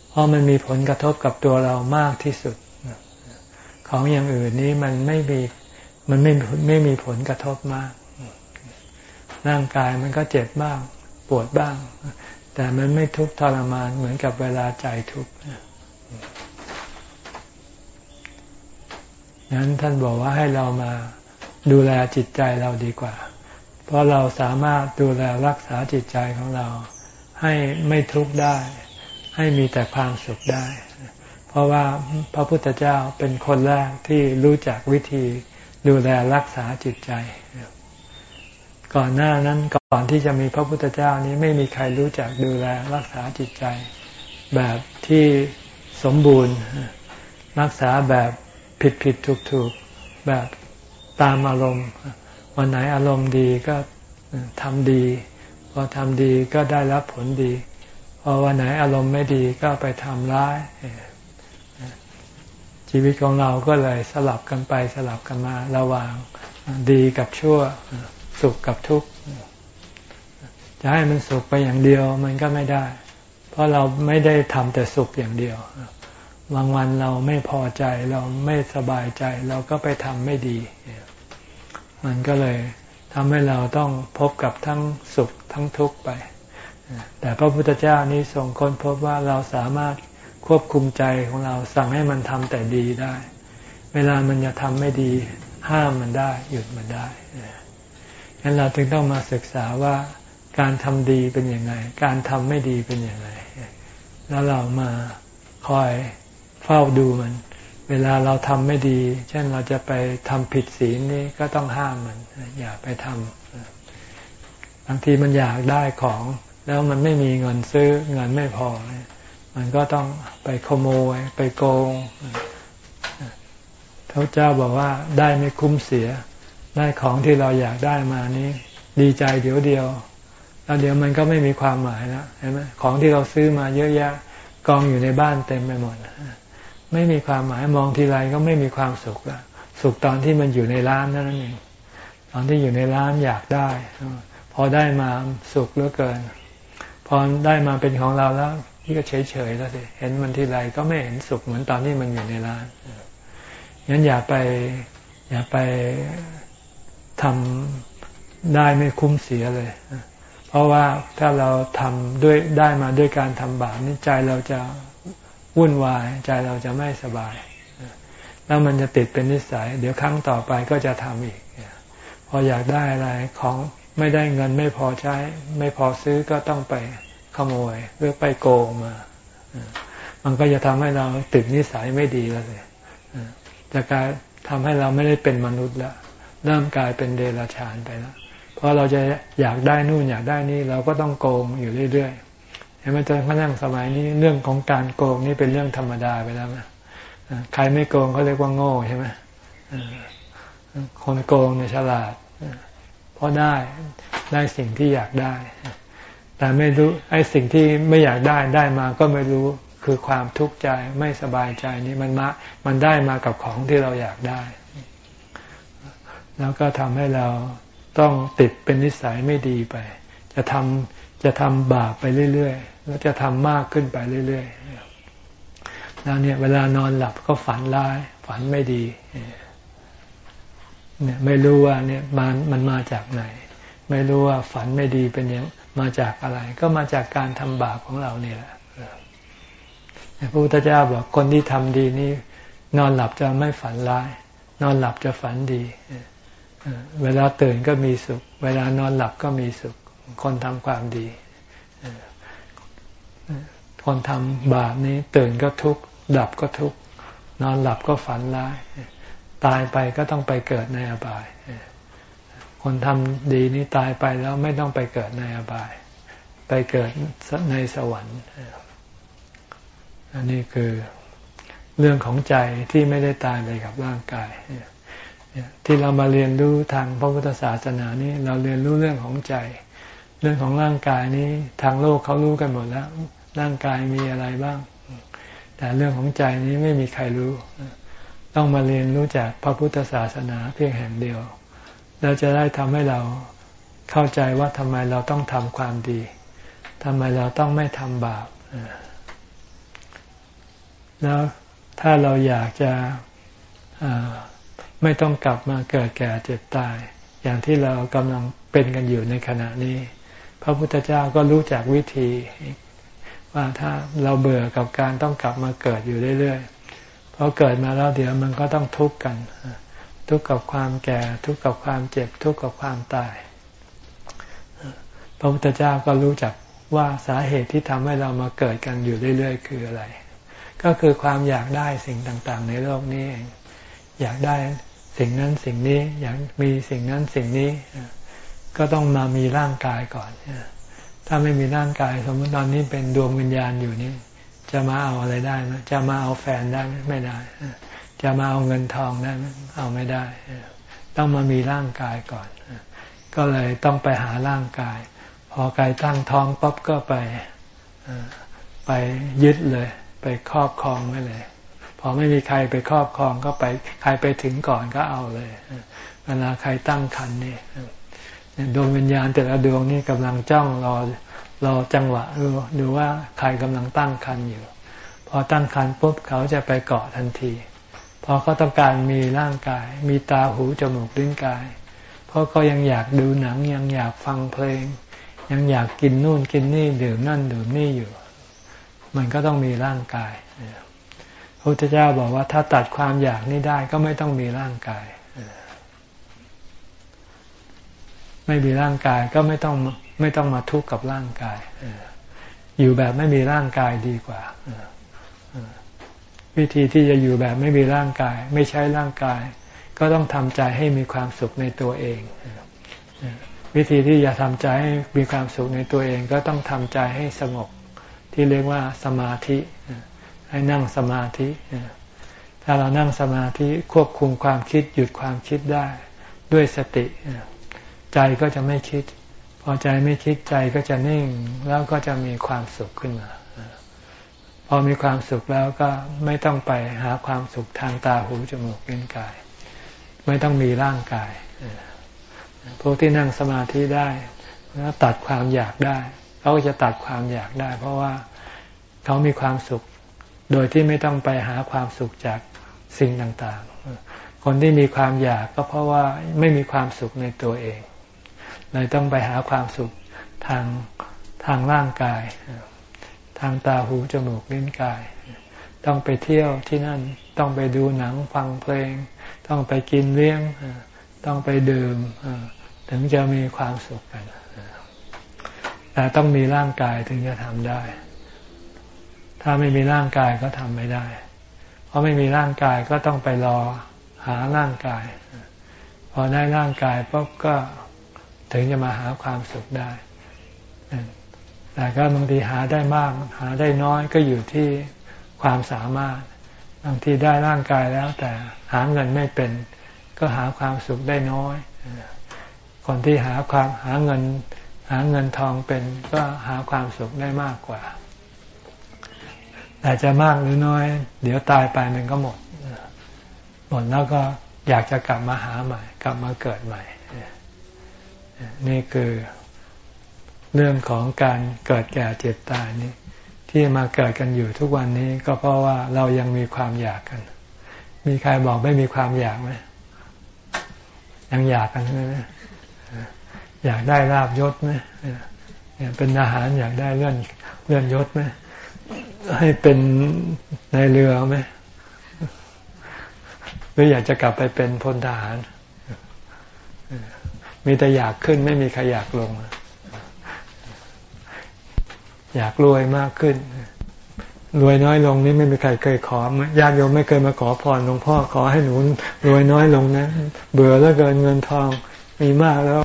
เพราะมันมีผลกระทบกับตัวเรามากที่สุด ของอย่างอื่นนี้มันไม่มีมันไม่ไม่มีผลกระทบมาก ร่างกายมันก็เจ็บบ้าง ปวดบ้าง แต่มันไม่ทุกข์ทรมานเหมือนกับเวลาใจทุกข์นั้นท่านบอกว่าให้เรามาดูแลจิตใจเราดีกว่า เพราะเราสามารถดูแลรักษาจิตใจของเรา ให้ไม่ทุกข์ได้ ให้มีแต่ความสุขได้ เพราะว่าพระพุทธเจ้าเป็นคนแรกที่รู้จักวิธีดูแลรักษาจิตใจ ก่อนหน้านั้นก่อนที่จะมีพระพุทธเจ้านี้ไม่มีใครรู้จักดูแลรักษาจิตใจ แบบที่สมบูรณ์ รักษาแบบผิดผิดถูกถูกแบบตามอารมณ์ วันไหนอารมณ์ดีก็ทำดี พอทำดีก็ได้รับผลดี อวันไหนอารมณ์ไม่ดีก็ไปทำร้าย ชีวิตของเราก็เลยสลับกันไปสลับกันมาระหว่างดีกับชั่วสุขกับทุกข์จะให้มันสุขไปอย่างเดียวมันก็ไม่ได้ เพราะเราไม่ได้ทำแต่สุขอย่างเดียวบางวันเราไม่พอใจเราไม่สบายใจ เราก็ไปทำไม่ดี มันก็เลยทำให้เราต้องพบกับทั้งสุขทั้งทุกข์ไป แต่พระพุทธเจ้านี้ทรงค้นพบว่าเราสามารถควบคุมใจของเราสั่งให้มันทำแต่ดีได้ เวลามันจะทำไม่ดี ห้ามมันได้ หยุดมันได้งั้นเราจึงต้องมาศึกษาว่าการทำดีเป็นยังไง การทำไม่ดีเป็นยังไง แล้วเรามาคอยเฝ้าดูมัน เวลาเราทำไม่ดี เช่นเราจะไปทำผิดศีลนี่ก็ต้องห้ามมัน อย่าไปทำบางทีมันอยากได้ของ แล้วมันไม่มีเงินซื้อเงินไม่พอ มันก็ต้องไปขโมยไปโกงพระเจ้าบอกว่าได้ไม่คุ้มเสีย ได้ของที่เราอยากได้มานี้ ดีใจเดี๋ยวเดียว แล้วเดี๋ยวมันก็ไม่มีความหมายแล้วเห็นไหมของที่เราซื้อมาเยอะแยะกองอยู่ในบ้านเต็มไปหมดไม่มีความหมายมองทีไรก็ไม่มีความสุขละสุขตอนที่มันอยู่ในร้านนั่นเองตอนที่อยู่ในร้านอยากได้ พอได้มาสุขเหลือเกิน พอได้มาเป็นของเราแล้วที่ก็เฉยเฉยแล้วสิเห็นมันทีไรก็ไม่เห็นสุขเหมือนตอนที่มันอยู่ในร้านงั้นอย่าไป อย่าไปทำได้ไม่คุ้มเสียเลย เพราะว่าถ้าเราทำด้วยได้มาด้วยการทำบาปนี่ใจเราจะวุ่นวาย ใจเราจะไม่สบาย แล้วมันจะติดเป็นนิสัย เดี๋ยวครั้งต่อไปก็จะทำอีก พออยากได้อะไรของ ไม่ได้เงินไม่พอใช้ ไม่พอซื้อก็ต้องไปขโมยหรือไปโกงมา มันก็จะทำให้เราติดนิสัยไม่ดีแล้วเลยจะกลายทำให้เราไม่ได้เป็นมนุษย์แล้วเริ่มกลายเป็นเดรัจฉานไปแล้วเพราะเราจะอยากได้นู่นอยากได้นี่เราก็ต้องโกงอยู่เรื่อยๆเห็นไหมจนกระทั่งสมัยนี้เรื่องของการโกงนี่เป็นเรื่องธรรมดาไปแล้วนะใครไม่โกงเขาเรียกว่าโง่ใช่ไหมคนโกงเนี่ยฉลาด เพราะได้ได้สิ่งที่อยากได้ แต่ไม่รู้ไอ้สิ่งที่ไม่อยากได้ได้มาก็ไม่รู้คือความทุกข์ใจไม่สบายใจนี่มันมามันได้มากับของที่เราอยากได้ แล้วก็ทำให้เราต้องติดเป็นนิสัยไม่ดีไป จะทำจะทำบาปไปเรื่อยๆแล้วจะทำมากขึ้นไปเรื่อยๆแล้วเนี่ยเวลานอนหลับก็ฝันร้าย ฝันไม่ดี เนี่ยไม่รู้ว่าเนี่ยมันมันมาจากไหน ไม่รู้ว่าฝันไม่ดีเป็นยังมาจากอะไร ก็มาจากการทำบาปของเราเนี่ยแหละพระพุทธเจ้าบอกคนที่ทำดีนี่นอนหลับจะไม่ฝันร้าย นอนหลับจะฝันดีเวลาตื่นก็มีสุข เวลานอนหลับก็มีสุข คนทำความดีคนทำบาปนี้ตื่นก็ทุกข์ดับก็ทุกข์นอนหลับก็ฝันร้าย ตายไปก็ต้องไปเกิดในอบาย คนทำดีนี้ตายไปแล้วไม่ต้องไปเกิดในอบาย ไปเกิดในสวรรค์ อันนี้คือเรื่องของใจที่ไม่ได้ตายไปกับร่างกายที่เรามาเรียนรู้ทางพระพุทธศาสนานี้เราเรียนรู้เรื่องของใจ เรื่องของร่างกายนี้ทางโลกเขารู้กันหมดแล้ว ร่างกายมีอะไรบ้าง แต่เรื่องของใจนี้ไม่มีใครรู้ ต้องมาเรียนรู้จากพระพุทธศาสนาเพียงแห่งเดียวเราจะได้ทำให้เราเข้าใจว่าทำไมเราต้องทำความดีทำไมเราต้องไม่ทำบาปแล้วถ้าเราอยากจะไม่ต้องกลับมาเกิดแก่เจ็บตาย อย่างที่เรากำลังเป็นกันอยู่ในขณะนี้ พระพุทธเจ้าก็รู้จักวิธี ว่าถ้าเราเบื่อกับการต้องกลับมาเกิดอยู่เรื่อยๆ พราะเกิดมาแล้วเดี๋ยวมันก็ต้องทุกข์กัน ทุกข์กับความแก่ ทุกข์กับความเจ็บ ทุกข์กับความตายพระพุทธเจ้าก็รู้จักว่าสาเหตุที่ทำให้เรามาเกิดกันอยู่เรื่อย ๆ คืออะไร ก็คือความอยากได้สิ่งต่างๆ ในโลกนี้เองอยากได้สิ่งนั้นสิ่งนี้ อยากมีสิ่งนั้นสิ่งนี้ ก็ต้องมามีร่างกายก่อนถ้าไม่มีร่างกาย สมมติตอนนี้เป็นดวงวิญญาณอยู่นี่ จะมาเอาอะไรได้ไหมจะมาเอาแฟนได้ไม่ได้ จะมาเอาเงินทองได้ไหมเอาไม่ได้ ต้องมามีร่างกายก่อน ก็เลยต้องไปหาร่างกาย พอไกลตั้งท้องปั๊บก็ไปไปยึดเลย ไปครอบครองไว้เลย พอไม่มีใครไปครอบครองก็ไปใครไปถึงก่อนก็เอาเลย เวลาใครตั้งคันนี่ดวงวิญญาณแต่ละดวงนี่กำลังจ้องรอ รอจังหวะดูว่าใครกำลังตั้งคันอยู่ พอตั้งคันปุ๊บเขาจะไปเกาะทันทีพอเขาต้องการมีร่างกาย มีตาหูจมูกลิ้นกาย เพราะก็ยังอยากดูหนังยังอยากฟังเพลง ยังอยากกินนู่นกินนี่ดื่มนั่นดื่มนี่อยู่ มันก็ต้องมีร่างกายพระพุทธเจ้าบอกว่าถ้าตัดความอยากนี้ได้ก็ไม่ต้องมีร่างกาย ไม่มีร่างกายก็ไม่ต้อง ไม่ต้องมาทุกข์กับร่างกายอยู่แบบไม่มีร่างกายดีกว่าวิธีที่จะอยู่แบบไม่มีร่างกาย ไม่ใช้ร่างกาย ก็ต้องทำใจให้มีความสุขในตัวเองวิธีที่จะทำใจให้มีความสุขในตัวเอง ก็ต้องทำใจให้สงบที่เรียกว่าสมาธิ ให้นั่งสมาธิ ถ้าเรานั่งสมาธิควบคุมความคิดหยุดความคิดได้ ด้วยสติ ใจก็จะไม่คิด อใจไม่คิดใจก็จะนิ่งแล้วก็จะมีความสุขขึ้นมาพอมีความสุขแล้วก็ไม่ต้องไปหาความสุขทางตาหูจมูกลิ้นกาย ไม่ต้องมีร่างกายพวกที่นั่งสมาธิได้แล้วตัดความอยากได้เขาก็จะตัดความอยากได้ เพราะว่าเขามีความสุข โดยที่ไม่ต้องไปหาความสุขจากสิ่งต่างๆ คนที่มีความอยากก็เพราะว่าไม่มีความสุขในตัวเอง เลยต้องไปหาความสุขทางทางร่างกาย ทางตาหูจมูกลิ้นกาย ต้องไปเที่ยวที่นั่นต้องไปดูหนังฟังเพลง ต้องไปกินเลี้ยง ต้องไปดื่มถึงจะมีความสุขกันแต่ต้องมีร่างกายถึงจะทำได้ ถ้าไม่มีร่างกายก็ทำไม่ได้ เพราะไม่มีร่างกายก็ต้องไปรอหาร่างกาย พอได้ร่างกายปุ๊บก็ ถึงจะมาหาความสุขได้แต่ก็บางทีหาได้มาก หาได้น้อยก็อยู่ที่ความสามารถ บางทีได้ร่างกายแล้ว แต่หาเงินไม่เป็น ก็หาความสุขได้น้อย คนที่หาความหาเงิน หาเงินทองเป็นก็หาความสุขได้มากกว่า แต่จะมากหรือน้อย เดี๋ยวตายไปมันก็หมด หมดแล้วก็อยากจะกลับมาหาใหม่ กลับมาเกิดใหม่ นี่คือเรื่องของการเกิดแก่เจ็บตายนี่ที่มาเกิดกันอยู่ทุกวันนี้ก็เพราะว่าเรายังมีความอยากกัน มีใครบอกไม่มีความอยากไหมยังอยากกันไหมอยากได้ลาบยศไหมเป็นอาหารอยากได้เลื่อนเลื่อนยศไหมให้เป็นในเรือไหมหรืออยากจะกลับไปเป็นพลทหาร มีแต่อยากขึ้นไม่มีใครอยากลง อยากรวยมากขึ้น รวยน้อยลงนี่ไม่มีใครเคยขอญาติโยมไม่เคยมาขอพรหลวงพ่อขอให้หนูรวยน้อยลงนะ เบื่อแล้วเกินเงินทองมีมากแล้ว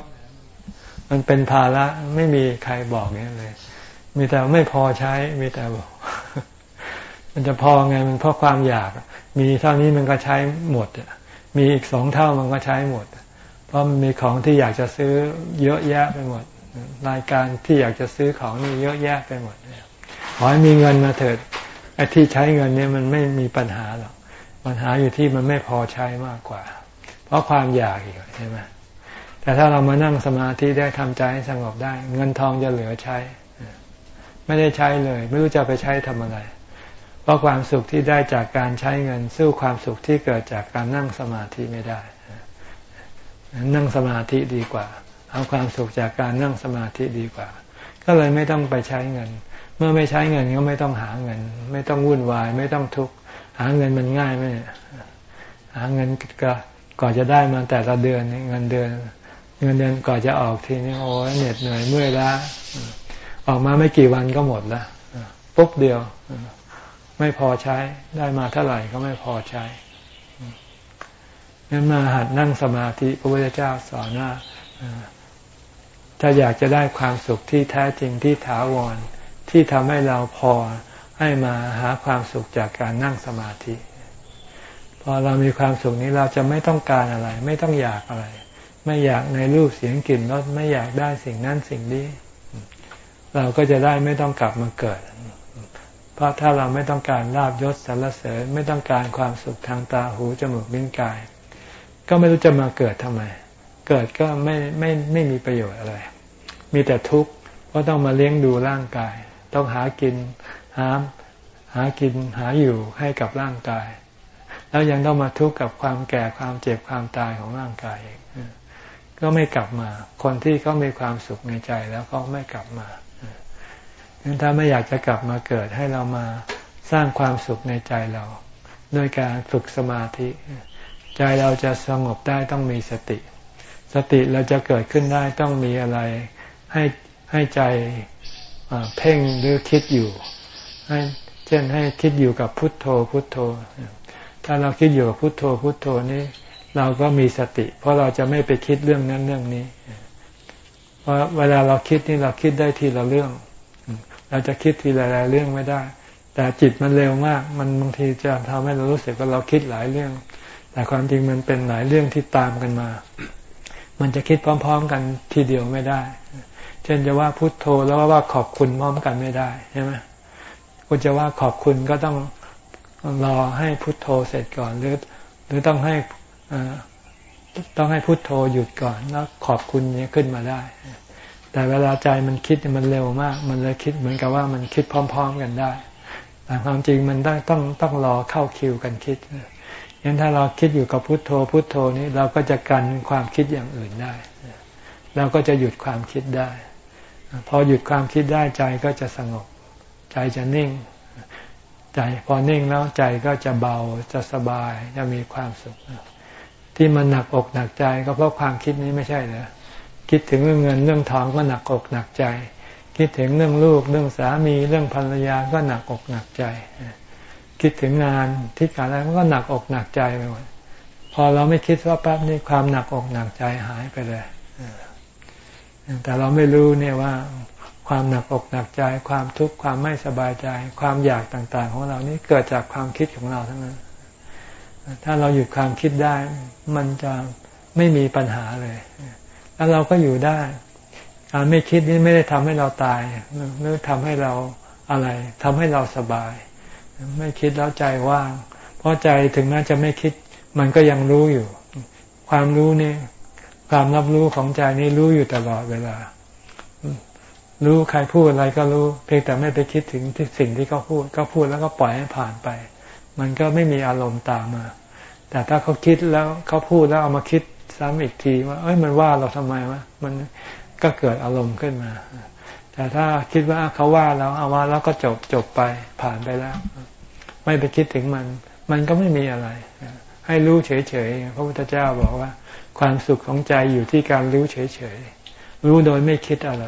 มันเป็นภาระไม่มีใครบอกนี้เลย มีแต่ไม่พอใช้มีแต่บอกมันจะพอไงมันเพราะความอยาก มีเท่านี้มันก็ใช้หมดมีอีกสองเท่ามันก็ใช้หมด ราะมันมีของที่อยากจะซื้อเยอะแยะไปหมด รายการที่อยากจะซื้อของนี่เยอะแยะไปหมดขอให้มีเงินมาเถิดไอ้ที่ใช้เงินเนี่ยมันไม่มีปัญหาหรอกปัญหาอยู่ที่มันไม่พอใช้มากกว่า เพราะความอยากอีกใช่ไหมแต่ถ้าเรามานั่งสมาธิได้ทำใจให้สงบได้ เงินทองจะเหลือใช้ ไม่ได้ใช้เลย ไม่รู้จะไปใช้ทำอะไร เพราะความสุขที่ได้จากการใช้เงิน สู้ความสุขที่เกิดจากการนั่งสมาธิไม่ได้ นั่งสมาธิดีกว่า เอาความสุขจากการนั่งสมาธิดีกว่า ก็เลยไม่ต้องไปใช้เงิน เมื่อไม่ใช้เงินก็ไม่ต้องหาเงิน ไม่ต้องวุ่นวาย ไม่ต้องทุกข์หาเงินมันง่ายไหมหาเงินก็ก่อนจะได้มาแต่ละเดือนเงินเดือน เงินเดือนก่อนจะออกทีนี้โอ้เหน็ดเหนื่อยเมื่อยล้าออกมาไม่กี่วันก็หมดละปุ๊บเดียว ไม่พอใช้ได้มาเท่าไหร่ก็ไม่พอใช้ั้นมาหัดนั่งสมาธิพระพุทธเจ้าสอนว่าถ้าอยากจะได้ความสุขที่แท้จริงที่ถาวร ที่ทำให้เราพอให้มาหาความสุขจากการนั่งสมาธิ พอเรามีความสุขนี้เราจะไม่ต้องการอะไร ไม่ต้องอยากอะไร ไม่อยากในรูปเสียงกลิ่นรสไม่อยากได้สิ่งนั้นสิ่งนี้ เราก็จะได้ไม่ต้องกลับมาเกิด เพราะถ้าเราไม่ต้องการลาบยศสรรเสริญไม่ต้องการความสุขทางตาหูจมูกลิ้นกาย ก็ไม่รู้จะมาเกิดทำไม เกิดก็ไม่ไม่ไม่มีประโยชน์อะไร มีแต่ทุกข์เพราะต้องมาเลี้ยงดูร่างกาย ต้องหากินหาหากินหาอยู่ให้กับร่างกาย แล้วยังต้องมาทุกข์กับความแก่ความเจ็บความตายของร่างกายองก็ไม่กลับมา คนที่เขามีความสุขในใจแล้วก็ไม่กลับมาดังนั้นถ้าไม่อยากจะกลับมาเกิดให้เรามาสร้างความสุขในใจเรา ด้วยการฝึกสมาธิ ใจเราจะสงบได้ต้องมีสติ สติเราจะเกิดขึ้นได้ต้องมีอะไร ให้ให้ใจเพ่งหรือคิดอยู่ให้เช่นให้คิดอยู่กับพุทโธพุทโธ ถ้าเราคิดอยู่กับพุทโธพุทโธนี้ เราก็มีสติ เพราะเราจะไม่ไปคิดเรื่องนั้นเรื่องนี้เพราะเวลาเราคิดนี่เราคิดได้ทีละเรื่อง เราจะคิดทีละเรื่องไม่ได้ แต่จิตมันเร็วมาก มันบางทีจะทำให้เรารู้สึกว่าเราคิดหลายเรื่อง แต่ความจริงมันเป็นหลายเรื่องที่ตามกันมา มันจะคิดพร้อม ๆ กันทีเดียวไม่ได้ เช่นจะว่าพุโทโธแล้วว่าขอบคุณพร้อมกันไม่ได้ใช่ไหมคุณจะว่าขอบคุณก็ต้องรอให้พุทโธเสร็จก่อน หรือ หรือต้องให้ต้องให้พุทโธหยุดก่อนแล้วขอบคุณเนี้ขึ้นมาได้ แต่เวลาใจมันคิดมันเร็วมาก มันเลยคิดเหมือนกับว่ามันคิดพร้อม ๆ กันได้ แต่ความจริงมันต้องต้องต้องรอเข้าคิวกันคิด ยันถ้าเราคิดอยู่กับพุทโธพุทโธนี้เราก็จะกันความคิดอย่างอื่นได้ เราก็จะหยุดความคิดได้ พอหยุดความคิดได้ใจก็จะสงบ ใจจะนิ่ง ใจพอนิ่งแล้วใจก็จะเบาจะสบายจะมีความสุข ที่มันหนักอกหนักใจก็เพราะความคิดนี้ไม่ใช่เหรอคิดถึงเรื่องเงินเรื่องทองก็หนักอกหนักใจ คิดถึงเรื่องลูกเรื่องสามีเรื่องภรรยาก็หนักอกหนักใจ คิดถึงงานที่การอะไรมันก็หนักอกหนักใจไปหมดพอเราไม่คิดว่าแป๊บนี้ความหนักอกหนักใจหายไปเลยแต่เราไม่รู้เนี่ยว่า ความหนักอกหนักใจ ความทุกข์ความไม่สบายใจ ความอยากต่างๆ ของเรานี่เกิดจากความคิดของเราทั้งนั้นถ้าเราหยุดความคิดได้ มันจะไม่มีปัญหาเลย แล้วเราก็อยู่ได้การไม่คิดนี่ไม่ได้ทำให้เราตายหรือทำให้เราอะไรทำให้เราสบาย ไม่คิดแล้วใจว่าง เพราะใจถึงแม้จะไม่คิด มันก็ยังรู้อยู่ ความรู้นี่ความรับรู้ของใจนี่รู้อยู่ตลอดเวลา รู้ใครพูดอะไรก็รู้ เพียงแต่ไม่ไปคิดถึงที่สิ่งที่เขาพูด ก็พูดแล้วก็ปล่อยให้ผ่านไป มันก็ไม่มีอารมณ์ตามมา แต่ถ้าเขาคิดแล้วเขาพูดแล้วเอามาคิดซ้ำอีกทีว่า เอ้ยมันว่าเราทำไมวะมันก็เกิดอารมณ์ขึ้นมา แต่ถ้าคิดว่าเขาว่าแล้วเอาว่าแล้วก็จบจบไปผ่านไปแล้ว ไม่ไปคิดถึงมัน มันก็ไม่มีอะไร ให้รู้เฉยๆพระพุทธเจ้าบอกว่า ความสุขของใจอยู่ที่การรู้เฉยๆรู้โดยไม่คิดอะไร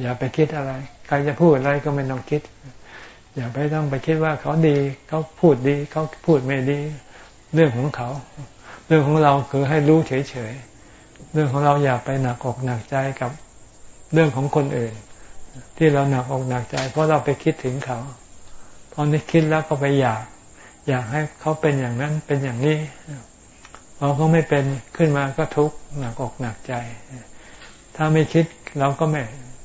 อย่าไปคิดอะไร ใครจะพูดอะไรก็ไม่ต้องคิด อย่าไปต้องไปคิดว่าเขาดีเขาพูดดีเขาพูดไม่ดี เรื่องของเขา เรื่องของเราคือให้รู้เฉยๆเรื่องของเราอย่าไปหนักอกหนักใจกับเรื่องของคนอื่น ที่เราหนักอกหนักใจ เพราะเราไปคิดถึงเขาพอนึกคิดแล้วก็ไปอยาก อยากให้เขาเป็นอย่างนั้นเป็นอย่างนี้พอเขาไม่เป็นขึ้นมาก็ทุกข์หนักอกหนักใจ ถ้าไม่คิดเราก็ไม่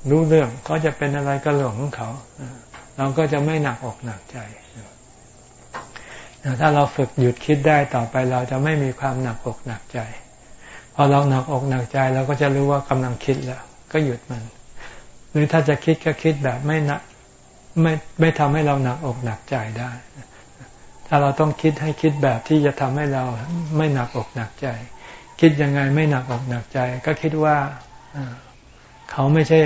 รู้เรื่องเขาจะเป็นอะไรก็เรื่องของเขาเราก็จะไม่หนักอกหนักใจถ้าเราฝึกหยุดคิดได้ต่อไปเราจะไม่มีความหนักอกหนักใจ พอเราหนักอกหนักใจเราก็จะรู้ว่ากำลังคิดแล้ว ก็หยุดมัน หรือถ้าจะคิดก็คิดแบบไม่หนักไม่ไม่ทำให้เราหนักอกหนักใจได้ ถ้าเราต้องคิดให้คิดแบบที่จะทำให้เราไม่หนักอกหนักใจ คิดยังไงไม่หนักอกหนักใจ ก็คิดว่าเขาไม่ใช่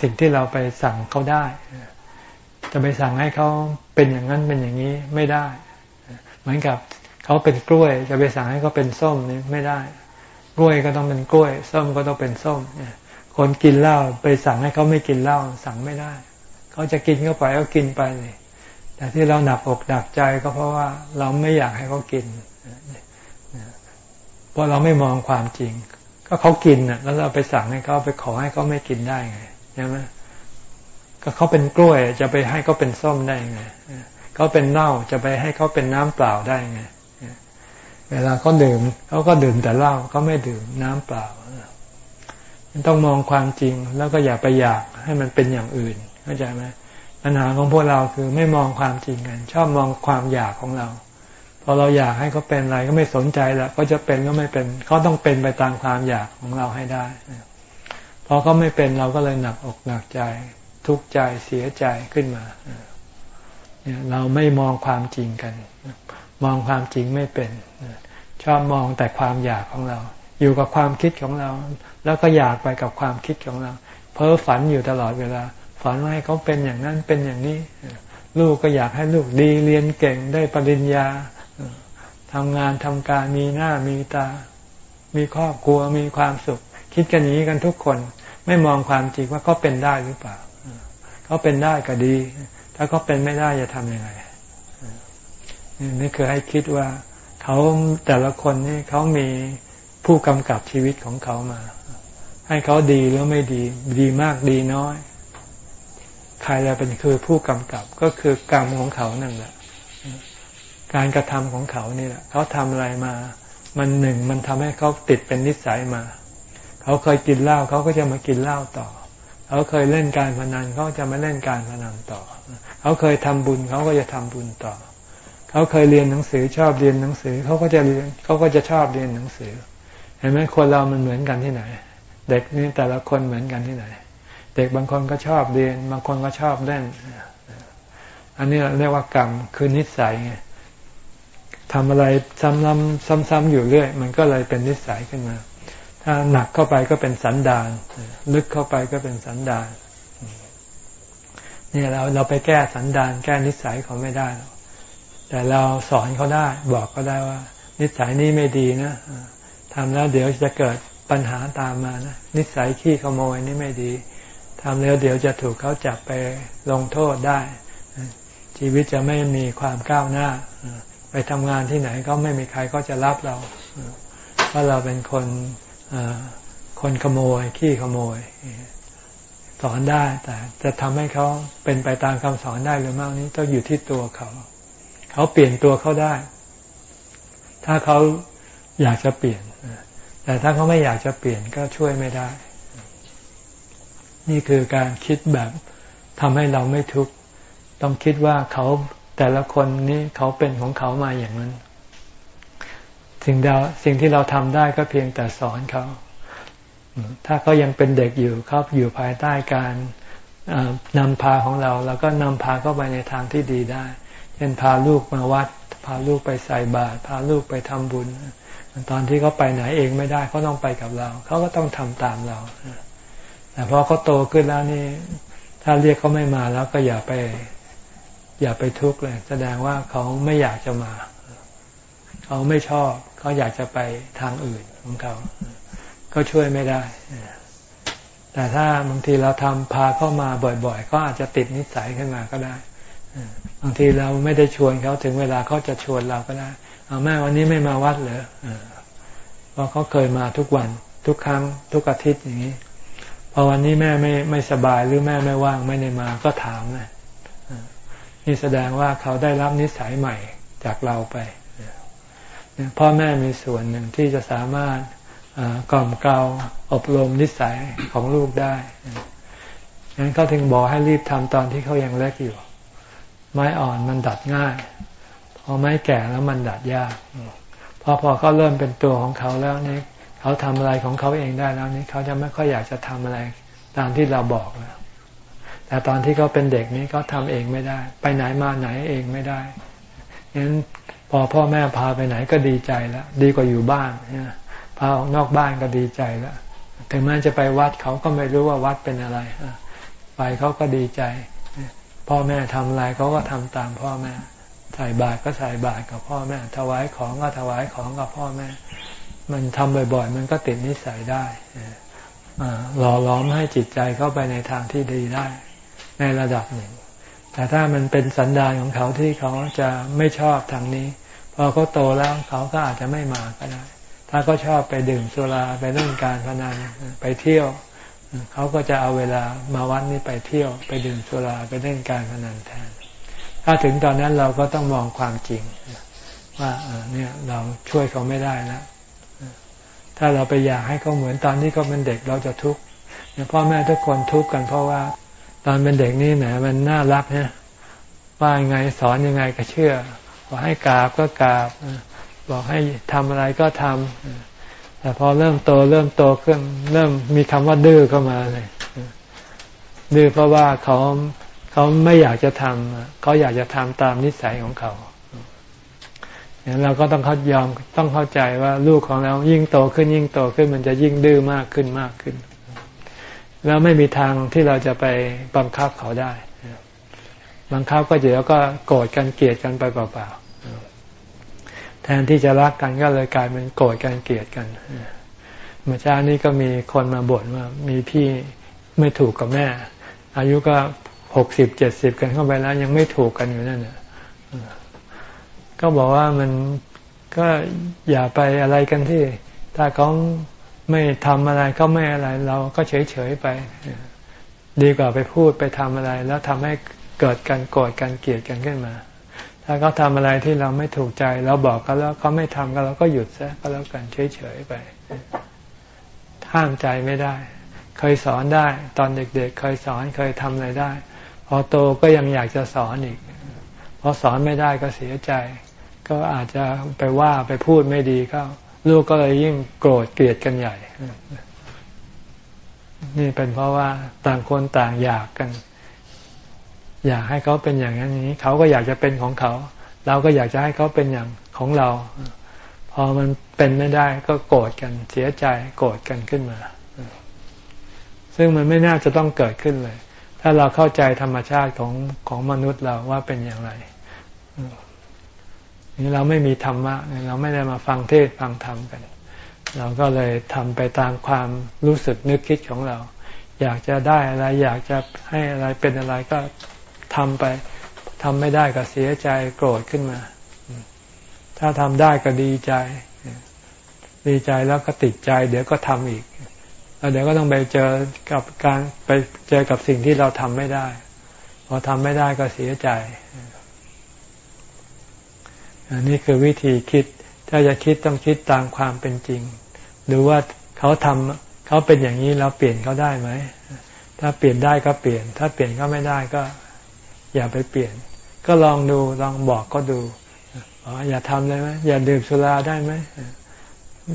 สิ่งที่เราไปสั่งเขาได้ จะไปสั่งให้เขาเป็นอย่างนั้นเป็นอย่างนี้ไม่ได้ เหมือนกับเขาเป็นกล้วย จะไปสั่งให้เขาเป็นส้มนี่ไม่ได้ กล้วยก็ต้องเป็นกล้วย ส้มก็ต้องเป็นส้ม คนกินเหล้าไปสั่งให้เขาไม่กินเหล้าสั่งไม่ได้ เขาจะกินก็ไปก็กินไปเลยแต่ที่เราหนักอกหนักใจก็เพราะว่าเราไม่อยากให้เขากินเพราะเราไม่มองความจริง ก็เขากินน่ะแล้วเราไปสั่งให้เขาไปขอให้เขาไม่กินได้ไงใช่ไหมก็เขาเป็นกล้วยจะไปให้เขาเป็นส้มได้ไงเขาเป็นเน่าจะไปให้เขาเป็นน้ำเปล่าได้ไงเวลาเขาดื่มเขาก็ดื่มแต่เหล้าเขาไม่ดื่มน้ำเปล่า ต้องมองความจริงแล้วก็อย่าไปอยากให้มันเป็นอย่างอื่นเข้าใจไหมปัญหาของพวกเราคือไม่มองความจริงกัน ชอบมองความอยากของเรา พอเราอยากให้เขาเป็นอะไรก็ไม่สนใจล้วก็จะเป็นก็ไม่เป็นเขาต้องเป็นไปตามความอยากของเราให้ได้พอเขาไม่เป็นเราก็เลยหนักอกหนักใจ ทุกข์ใจเสียใจขึ้นมาเนี่ยเราไม่มองความจริงกัน มองความจริงไม่เป็น ชอบมองแต่ความอยากของเรา อยู่กับความคิดของเรา แล้วก็อยากไปกับความคิดของเรา เพ้อฝันอยู่ตลอดเวลา ฝันว่าให้เขาเป็นอย่างนั้นเป็นอย่างนี้ ลูกก็อยากให้ลูกดีเรียนเก่งได้ปริญญาทำงานทำการมีหน้ามีตา มีครอบครัวมีความสุข คิดกันอย่างนี้กันทุกคน ไม่มองความจริงว่าเขาเป็นได้หรือเปล่าเขาเป็นได้ก็ดี ถ้าเขาเป็นไม่ได้จะทำยังไงนี่คือให้คิดว่าเขาแต่ละคนนี่เขามีผู้กำกับชีวิตของเขามา ให้เขาดีหรือไม่ดี ดีมากดีน้อย ใครจะเป็นคือผู้กำกับก็คือกรรมของเขานั่นแหละการกระทำของเขานี่แหละเขาทำอะไรมา มันหนึ่งมันทำให้เขาติดเป็นนิสัยมา เขาเคยกินเหล้าเขาก็จะมากินเหล้าต่อ เขาเคยเล่นการพนันเขาจะมาเล่นการพนันต่อ เขาเคยทำบุญเขาก็จะทำบุญต่อ เขาเคยเรียนหนังสือชอบเรียนหนังสือเขาก็จะเรียนเขาก็จะชอบเรียนหนังสือ เห็นไหมคนเรามันเหมือนกันที่ไหน เด็กนี่แต่ละคนเหมือนกันที่ไหน เด็กบางคนก็ชอบเรียน บางคนก็ชอบเล่น อันนี้เรียกว่ากรรมคือนิสัยไงทำอะไรซ้ำๆซ้ำๆอยู่เรื่อย มันก็เลยเป็นนิสัยขึ้นมา ถ้าหนักเข้าไปก็เป็นสันดาน ลึกเข้าไปก็เป็นสันดานเนี่ยเราเราไปแก้สันดานแก้นิสัยเขาไม่ได้ แต่เราสอนเขาได้ บอกเขาได้ว่า นิสัยนี้ไม่ดีนะทำแล้วเดี๋ยวจะเกิด ปัญหาตามมานะนิสัยขี้ขโมยนี่ไม่ดีทำแล้วเดี๋ยวจะถูกเขาจับไปลงโทษได้ ชีวิตจะไม่มีความก้าวหน้า ไปทำงานที่ไหนก็ไม่มีใครก็จะรับเราเพราะเราเป็นคนคนขโมย ขี้ขโมย สอนได้ แต่จะทำให้เขาเป็นไปตามคำสอนได้หรือไม่นี้ต้องอยู่ที่ตัวเขา เขาเปลี่ยนตัวเขาได้ ถ้าเขาอยากจะเปลี่ยน แต่ถ้าเขาไม่อยากจะเปลี่ยนก็ช่วยไม่ได้ นี่คือการคิดแบบทำให้เราไม่ทุกข์ต้องคิดว่าเขาแต่ละคนนี้เขาเป็นของเขามาอย่างนั้น สิ่งเดาสิ่งที่เราทำได้ก็เพียงแต่สอนเขา ถ้าเขายังเป็นเด็กอยู่เขาอยู่ภายใต้การนำพาของเราแล้วก็นำพาเข้าไปในทางที่ดีได้ เช่นพาลูกมาวัด พาลูกไปใส่บาตรพาลูกไปทำบุญ ตอนที่เขาไปไหนเองไม่ได้เขาต้องไปกับเราเขาก็ต้องทำตามเราแต่พอเขาโตขึ้นแล้วนี่ ถ้าเรียกเขาไม่มาแล้วก็อย่าไป อย่าไปทุกข์เลย แสดงว่าเขาไม่อยากจะมาเขาไม่ชอบเขาอยากจะไปทางอื่นของเขาก็ช่วยไม่ได้แต่ถ้าบางทีเราทำพาเข้ามาบ่อยๆ ก็อาจจะติดนิสัยขึ้นมาก็ได้บางทีเราไม่ได้ชวนเขาถึงเวลาเขาจะชวนเราก็ได้ เอาแม่วันนี้ไม่มาวัดเหรอเพราะเขาเคยมาทุกวัน ทุกครั้ง ทุกอาทิตย์อย่างนี้พอวันนี้แม่ไม่ไม่สบายหรือแม่ไม่ว่างไม่ได้มาก็ถามนะนี่แสดงว่าเขาได้รับนิสัยใหม่จากเราไปพ่อแม่มีส่วนหนึ่งที่จะสามารถกล่อมเกลาอบรมนิสัยของลูกได้งั้นเขาถึงบอกให้รีบทำตอนที่เขายังเล็กอยู่ ไม้อ่อนมันดัดง่าย อไม้แก่แล้วมันดัดยากพอพอเขาเริ่มเป็นตัวของเขาแล้วนี่เขาทำอะไรของเขาเองได้แล้วนี่เขาจะไม่ค่อยอยากจะทำอะไรตามที่เราบอกแล้วแต่ตอนที่เขาเป็นเด็กนี้เขาทาเองไม่ได้ ไปไหนมาไหนเองไม่ได้งั้นพอพ่อแม่พาไปไหนก็ดีใจแล้วดีกว่าอยู่บ้านพาออกนอกบ้านก็ดีใจแล้วถึงแม้จะไปวัดเขาก็ไม่รู้ว่าวัดเป็นอะไรไปเขาก็ดีใจ พ่อแม่ทำอะไรเขาก็ทำตามพ่อแม่ ใส่บาตรก็ใส่บาตรกับพ่อแม่ ถวายของก็ถวายของกับพ่อแม่ มันทำบ่อยๆ มันก็ติดนิสัยได้หล่อล้อมให้จิตใจเข้าไปในทางที่ดีได้ ในระดับหนึ่ง แต่ถ้ามันเป็นสันดานของเขาที่เขาจะไม่ชอบทางนี้ พอเขาโตแล้วเขาก็อาจจะไม่มาก็ได้ ถ้าเขาชอบไปดื่มสุราไปเล่นการพนันไปเที่ยว เขาก็จะเอาเวลามาวัดนี้ไปเที่ยว ไปดื่มสุราไปเล่นการพนันแทน ถ้าถึงตอนนั้นเราก็ต้องมองความจริง ว่าเนี่ยเราช่วยเขาไม่ได้แล้วถ้าเราไปอยากให้เขาเหมือนตอนที่เขาเป็นเด็กเราจะทุกข์พ่อแม่ทุกคนทุกข์กันเพราะว่า ตอนเป็นเด็กนี่แหมมันน่ารักเนี่ยว่ายังไงสอนยังไงก็เชื่อบอกให้กราบก็กราบบอกให้ทำอะไรก็ทำแต่พอเริ่มโตเริ่มโตขึ้น เริ่มมีคำว่าดื้อเข้ามาเลยดื้อเพราะว่าเขา เขาไม่อยากจะทำเขาอยากจะทำตามนิสัยของเขาอย่างเราก็ต้องเขายอมต้องเข้าใจว่าลูกของเรายิ่งโตขึ้นยิ่งโตขึ้นมันจะยิ่งดื้อมากขึ้นมากขึ้น แล้วไม่มีทางที่เราจะไปบังคับเขาได้บังคับก็เดี๋ยวก็โกรธกันเกลียดกันไปเปล่าๆแทนที่จะรักกันก็เลยกลายเป็นโกรธกันเกลียดกันเมื่อเช้านี้ก็มีคนมาบ่นว่ามีพี่ไม่ถูกกับแม่ อายุก็ หกสิบเจ็ดสิบกันเข้าไปแล้ว ยังไม่ถูกกันอยู่นั่นเนี่ยก็บอกว่ามันก็อย่าไปอะไรกันที่ ถ้าเขาไม่ทำอะไรก็ไม่อะไร เราก็เฉยเฉยไป ดีกว่าไปพูดไปทำอะไร แล้วทำให้เกิดการโกรธกันเกลียดกันขึ้นมา ถ้าเขาทาอะไรที่เราไม่ถูกใจ เราบอกกันแล้วเขาไม่ทำกันเราก็หยุดซะก็แล้วกันเฉยเฉยไปห้ามใจไม่ได้ เคยสอนได้ ตอนเด็กๆ เคยสอนเคยทำอะไรได้ พอโตก็ยังอยากจะสอนอีกพอสอนไม่ได้ก็เสียใจ ก็อาจจะไปว่าไปพูดไม่ดีก็ลูกก็เลยยิ่งโกรธเกลียดกันใหญ่นี่เป็นเพราะว่าต่างคนต่างอยากกัน อยากให้เขาเป็นอย่างนี้ เขาก็อยากจะเป็นของเขา เราก็อยากจะให้เขาเป็นอย่างของเรา พอมันเป็นไม่ได้ก็โกรธกันเสียใจโกรธกันขึ้นมา ซึ่งมันไม่น่าจะต้องเกิดขึ้นเลย ถ้าเราเข้าใจธรรมชาติของของมนุษย์เราว่าเป็นอย่างไรนี่เราไม่มีธรรมะเราไม่ได้มาฟังเทศฟังธรรมกัน เราก็เลยทำไปตามความรู้สึกนึกคิดของเรา อยากจะได้อะไร อยากจะให้อะไรเป็นอะไรก็ทำไปทำไม่ได้ก็เสียใจโกรธขึ้นมา ถ้าทำได้ก็ดีใจ ดีใจแล้วก็ติดใจ เดี๋ยวก็ทำอีก แล้วเดี๋ยวก็ต้องไปเจอกับการไปเจอกับสิ่งที่เราทำไม่ได้ พอทำไม่ได้ก็เสียใจ อันนี้คือวิธีคิด ถ้าจะคิดต้องคิดตามความเป็นจริง ดูว่าเขาทำเขาเป็นอย่างนี้เราเปลี่ยนเขาได้ไหม ถ้าเปลี่ยนได้ก็เปลี่ยน ถ้าเปลี่ยนเขาไม่ได้ก็ อย่าไปเปลี่ยน ก็ลองดูลองบอกก็ดูอ๋ออย่าทำเลยไหมอย่าดื่มสุราได้ไหม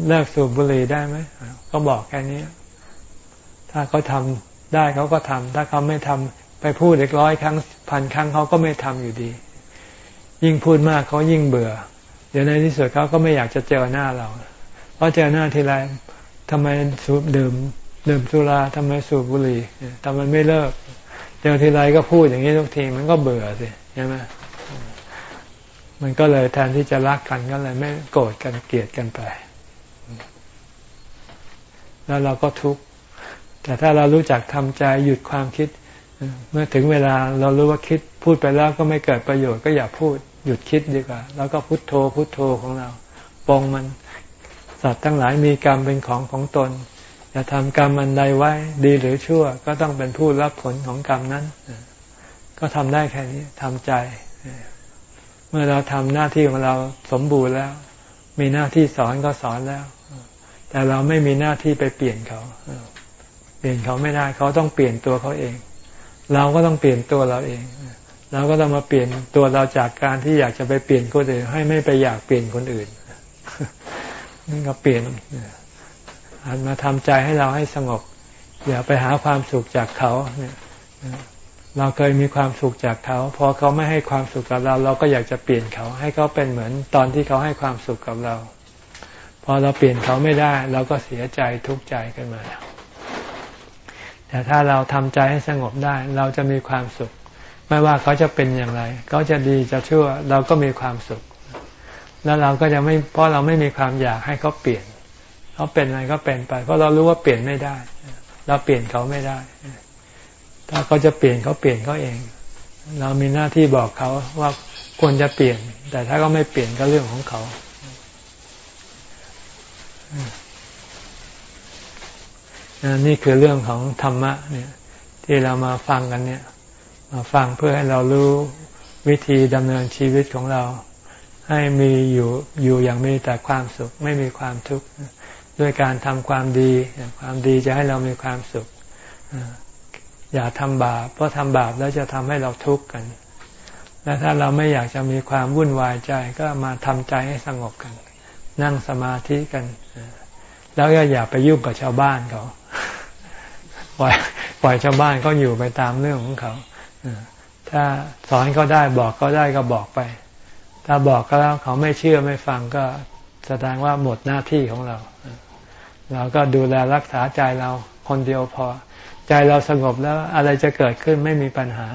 เลิกสูบบุหรี่ได้ไหมก็บอกแค่นี้ ถ้าเขาทำได้เขาก็ทำถ้าเขาไม่ทำไปพูดเล็กร้อยครั้งพันครั้งเขาก็ไม่ทำอยู่ดี ยิ่งพูดมากเขายิ่งเบื่อ เดี๋ยวในที่สุดเขาก็ไม่อยากจะเจอหน้าเรา เพราะเจอหน้าทีไรทำไมสูบดื่มดื่มสุราทำไมสูบบุหรี่ทำไมไม่เลิกเจอทีไรก็พูดอย่างนี้ทุกทีมันก็เบื่อสิใช่ไหมมันก็เลยแทนที่จะรักกันก็เลยไม่โกรธกันเกลียดกันไป แล้วเราก็ทุกข์ แต่ถ้าเรารู้จักทำใจหยุดความคิด เมื่อถึงเวลาเรารู้ว่าคิดพูดไปแล้วก็ไม่เกิดประโยชน์ก็อย่าพูดหยุดคิดดีกว่า แล้วก็พุโทโธพุโทโธของเราปองมัน สัตว์ทั้งหลายมีกรรมเป็นของของตนจะทำกรรมอันใดไว้ดีหรือชั่ว ก็ต้องเป็นผู้รับผลของกรรมนั้น ก็ทำได้แค่นี้ทำใจ เมื่อเราทำหน้าที่ของเราสมบูรณ์แล้ว มีหน้าที่สอนก็สอนแล้ว แต่เราไม่มีหน้าที่ไปเปลี่ยนเขาเป ลี่ยนเขาไม่ได้ เขาต้องเปลี่ยนตัวเขาเอง เราก็ต้องเปลี่ยนตัวเราเอง เราก็ต้องมาเปลี่ยนตัวเราจากการที่อยากจะไปเปลี่ยนคนอื่นให้ไม่ไปอยากเปลี่ยนคนอื่นนี่ก็เปลี่ยนหันมาทำใจให้เราให้สงบ อย่าไปหาความสุขจากเขาเนี่ยเราเคยมีความสุขจากเขา พอเขาไม่ให้ความสุขกับเรา เราก็อยากจะเปลี่ยนเขา ให้เขาเป็นเหมือนตอนที่เขาให้ความสุขกับเรา พอเราเปลี่ยนเขาไม่ได้ เราก็เสียใจทุกข์ใจขึ้นมาแแต่ถ้าเราทำใจให้สงบได้ เราจะมีความสุข ไม่ว่าเขาจะเป็นอย่างไร เขาจะดีจะชั่ว เราก็มีความสุข แล้วเราก็จะไม่เพราะเราไม่มีความอยากให้เขาเปลี่ยนเขาเป็นอะไรก็เป็นไป เพราะเรารู้ว่าเปลี่ยนไม่ได้ เราเปลี่ยนเขาไม่ได้ ถ้าเขาจะเปลี่ยนเขาเปลี่ยนเขาเอง เรามีหน้าที่บอกเขาว่าควรจะเปลี่ยน แต่ถ้าเขาไม่เปลี่ยนก็เรื่องของเขา นี่คือเรื่องของธรรมะเนี่ยที่เรามาฟังกันเนี่ย มาฟังเพื่อให้เรารู้วิธีดำเนินชีวิตของเรา ให้มีอยู่อยู่อย่างมีแต่ความสุข ไม่มีความทุกข์ด้วยการทำความดี ความดีจะให้เรามีความสุข อย่าทำบาปเพราะทำบาปแล้วจะทำให้เราทุกข์กัน และถ้าเราไม่อยากจะมีความวุ่นวายใจก็มาทำใจให้สงบกัน นั่งสมาธิกัน แล้วก็อย่าไปยุ่งกับชาวบ้านเขา ปล่อยปล่อยชาวบ้านเขาอยู่ไปตามเรื่องของเขาถ้าสอนเขาได้บอกเขาได้ก็บอกไป ถ้าบอกก็แล้วเขาไม่เชื่อไม่ฟังก็แสดงว่าหมดหน้าที่ของเรา เราก็ดูแลรักษาใจเราคนเดียวพอ ใจเราสงบแล้วอะไรจะเกิดขึ้นไม่มีปัญหา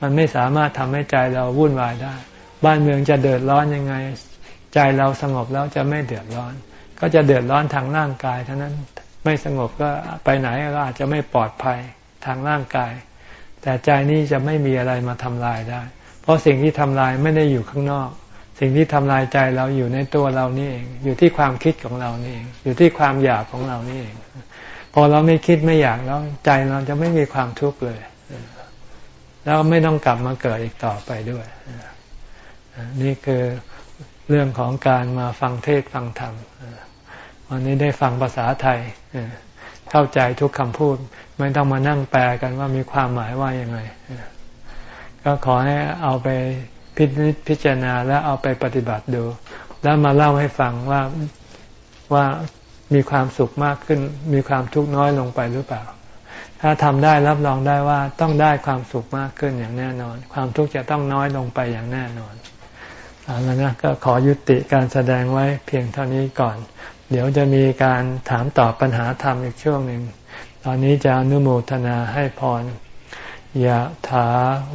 มันไม่สามารถทำให้ใจเราวุ่นวายได้ บ้านเมืองจะเดือดร้อนยังไง ใจเราสงบแล้วจะไม่เดือดร้อน ก็จะเดือดร้อนทางร่างกายเท่านั้น ไม่สงบก็ไปไหนก็อาจจะไม่ปลอดภัยทางร่างกาย แต่ใจนี้จะไม่มีอะไรมาทำลายได้ เพราะสิ่งที่ทำลายไม่ได้อยู่ข้างนอก สิ่งที่ทำลายใจเราอยู่ในตัวเรานี่เอง อยู่ที่ความคิดของเรานี่เอง อยู่ที่ความอยากของเรานี่เอง พอเราไม่คิดไม่อยากแล้วใจเราจะไม่มีความทุกข์เลย แล้วไม่ต้องกลับมาเกิดอีกต่อไปด้วย นี่คือเรื่องของการมาฟังเทศฟังธรรม วันนี้ได้ฟังภาษาไทยเข้าใจทุกคำพูด ไม่ต้องมานั่งแปลกันว่ามีความหมายว่าอยังไงก็ขอให้เอาไปพิพจารณาและเอาไปปฏิบัติดู แล้วมาเล่าให้ฟังว่าว่ามีความสุขมากขึ้น มีความทุกข์น้อยลงไปหรือเปล่า ถ้าทำได้รับรองได้ว่าต้องได้ความสุขมากขึ้นอย่างแน่นอน ความทุกข์จะต้องน้อยลงไปอย่างแน่นอนเอาแล้วนะก็ขอยุติการแสดงไว้เพียงเท่านี้ก่อน เดี๋ยวจะมีการถามตอบปัญหาธรรมอีกช่วงหนึ่ง ตอนนี้จะอนุโมทนาให้พรยะถา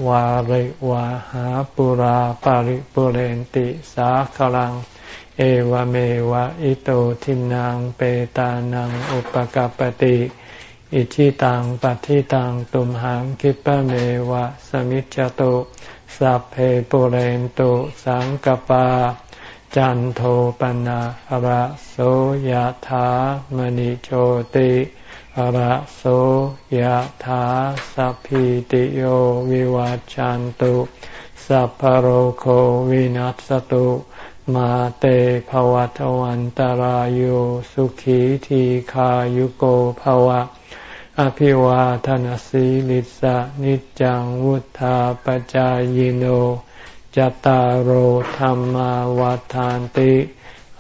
วาริวาหาปุราปาริปุเรนติสาคลัง เอวเมวะอิโตทินังเปตานังอุปกปติ อิชิตังปัฏิตังตุมหังคิปะเมวะสมิจจตุสัพเพปุเรนตุสังกปา จันโทปนะระโสยธามณิโชติระโสยธาสัพพิติโยวิวัจจันตุสัพพโรโควินัสตุมาเตภวัตวันตารโยสุขีทีขายุโกภวะ อภิวาทนสีลิสะนิจังวุธาปจายโน จตารโหธรรมวาทานติ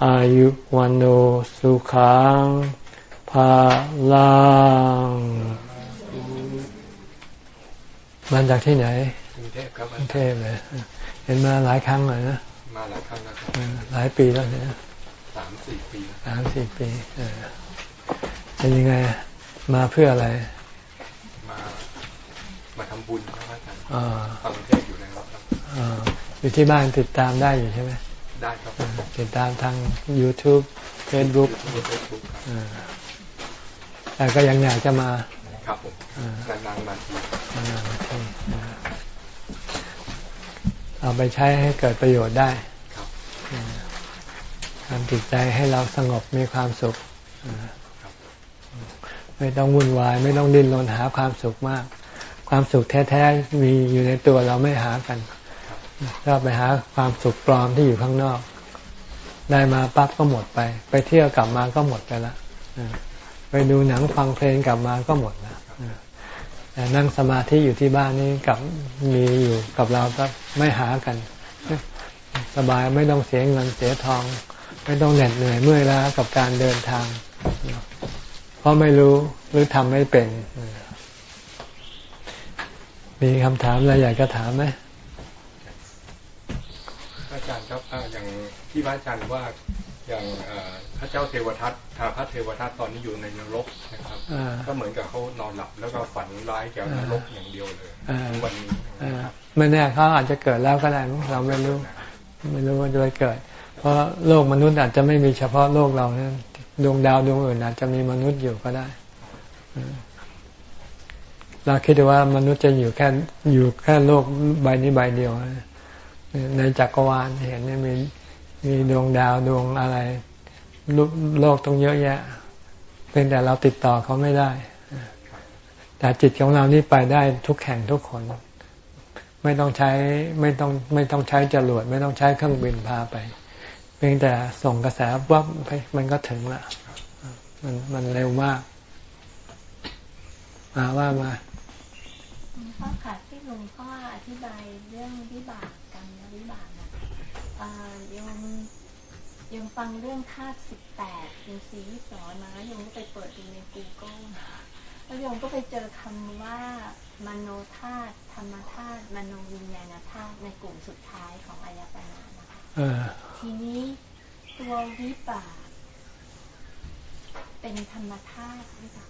อายุวันโอสุขังภาลังมาจากที่ไหนกรุงเทพครับกรุงเทพเลย เห็นมาหลายครั้งเลยนะมาหลายครั้งแล้วครับหลายปีแล้วเนี่ยสามสี่ปีสามสี่ปีเป็นยังไงมาเพื่ออะไร มามาทำบุญครับอาจารย์ฟังเทศอยู่ในรถครับ อยู่ที่บ้านติดตามได้อยู่ใช่ไหมได้ครับติดตามทาง YouTube Facebook แต่ก็ยังอยากจะมาครับผมนานๆมาทีนานๆมาทีเอาไปใช้ให้เกิดประโยชน์ได้ทำจิตใจให้เราสงบมีความสุข ไม่ต้องวุ่นวาย ไม่ต้องดิ้นรนหาความสุขมาก ความสุขแท้ ๆ มีอยู่ในตัวเราไม่หากัน ก็ไปหาความสุขปลอมที่อยู่ข้างนอก ได้มาปั๊บก็หมดไป ไปเที่ยวกลับมาก็หมดไปละไปดูหนังฟังเพลงกลับมาก็หมดละแต่นั่งสมาธิอยู่ที่บ้านนี่กับมีอยู่กับเราก็ไม่หากัน สบายไม่ต้องเสียเงินเสียทอง ไม่ต้องเหน็ดเหนื่อยเมื่อยล้ากับการเดินทาง เพราะไม่รู้หรือทำไม่เป็น มีคำถามอะไรอยากจะถามไหม อาจารย์ครับอย่างที่พระอาจารย์ว่าอย่างพระเจ้าเทวทัตพระเทวทัตตอนนี้อยู่ในนรกนะครับก็เหมือนกับเขานอนหลับแล้วก็ฝันร้ายเกี่ยวกับนรกอย่างเดียวเลยวันนี้ไม่แน่เขาอาจจะเกิดแล้วก็ได้เราไม่รู้ ไม่รู้ว่าจะไปเกิด เพราะโลกมนุษย์อาจจะไม่มีเฉพาะโลกเราเนี่ยดวงดาวดวงอื่นอาจจะมีมนุษย์อยู่ก็ได้เราคิดว่ามนุษย์จะอยู่แค่อยู่แค่โลกใบนี้ใบเดียว ในจักรวาลเห็นเนี่ยมีมีดวงดาวดวงอะไรโลกต้องเยอะแยะเป็นแต่เราติดต่อเขาไม่ได้ แต่จิตของเรานี่ไปได้ทุกแห่งทุกคน ไม่ต้องใช้ไม่ต้องไม่ต้องใช้จรวด ไม่ต้องใช้เครื่องบินพาไป เพียงแต่ส่งกระแสวับไปมันก็ถึงละมันมันเร็วมากมาว่ามาพ่อค่ะที่หลวงพ่ออธิบายเรื่องวิบาก ยังยังฟังเรื่องธาตุสิบแปดยังซีสอนมาแล้วยังก็ไปเปิดดูใน Google แล้วยังก็ไปเจอคำว่ามโนธาตุธรรมธาตุมโนวิญญาณธาตุในกลุ่มสุดท้ายของอายตนะนะคะทีนี้ตัววิบากเป็นธรรมธาตุหรือเปล่า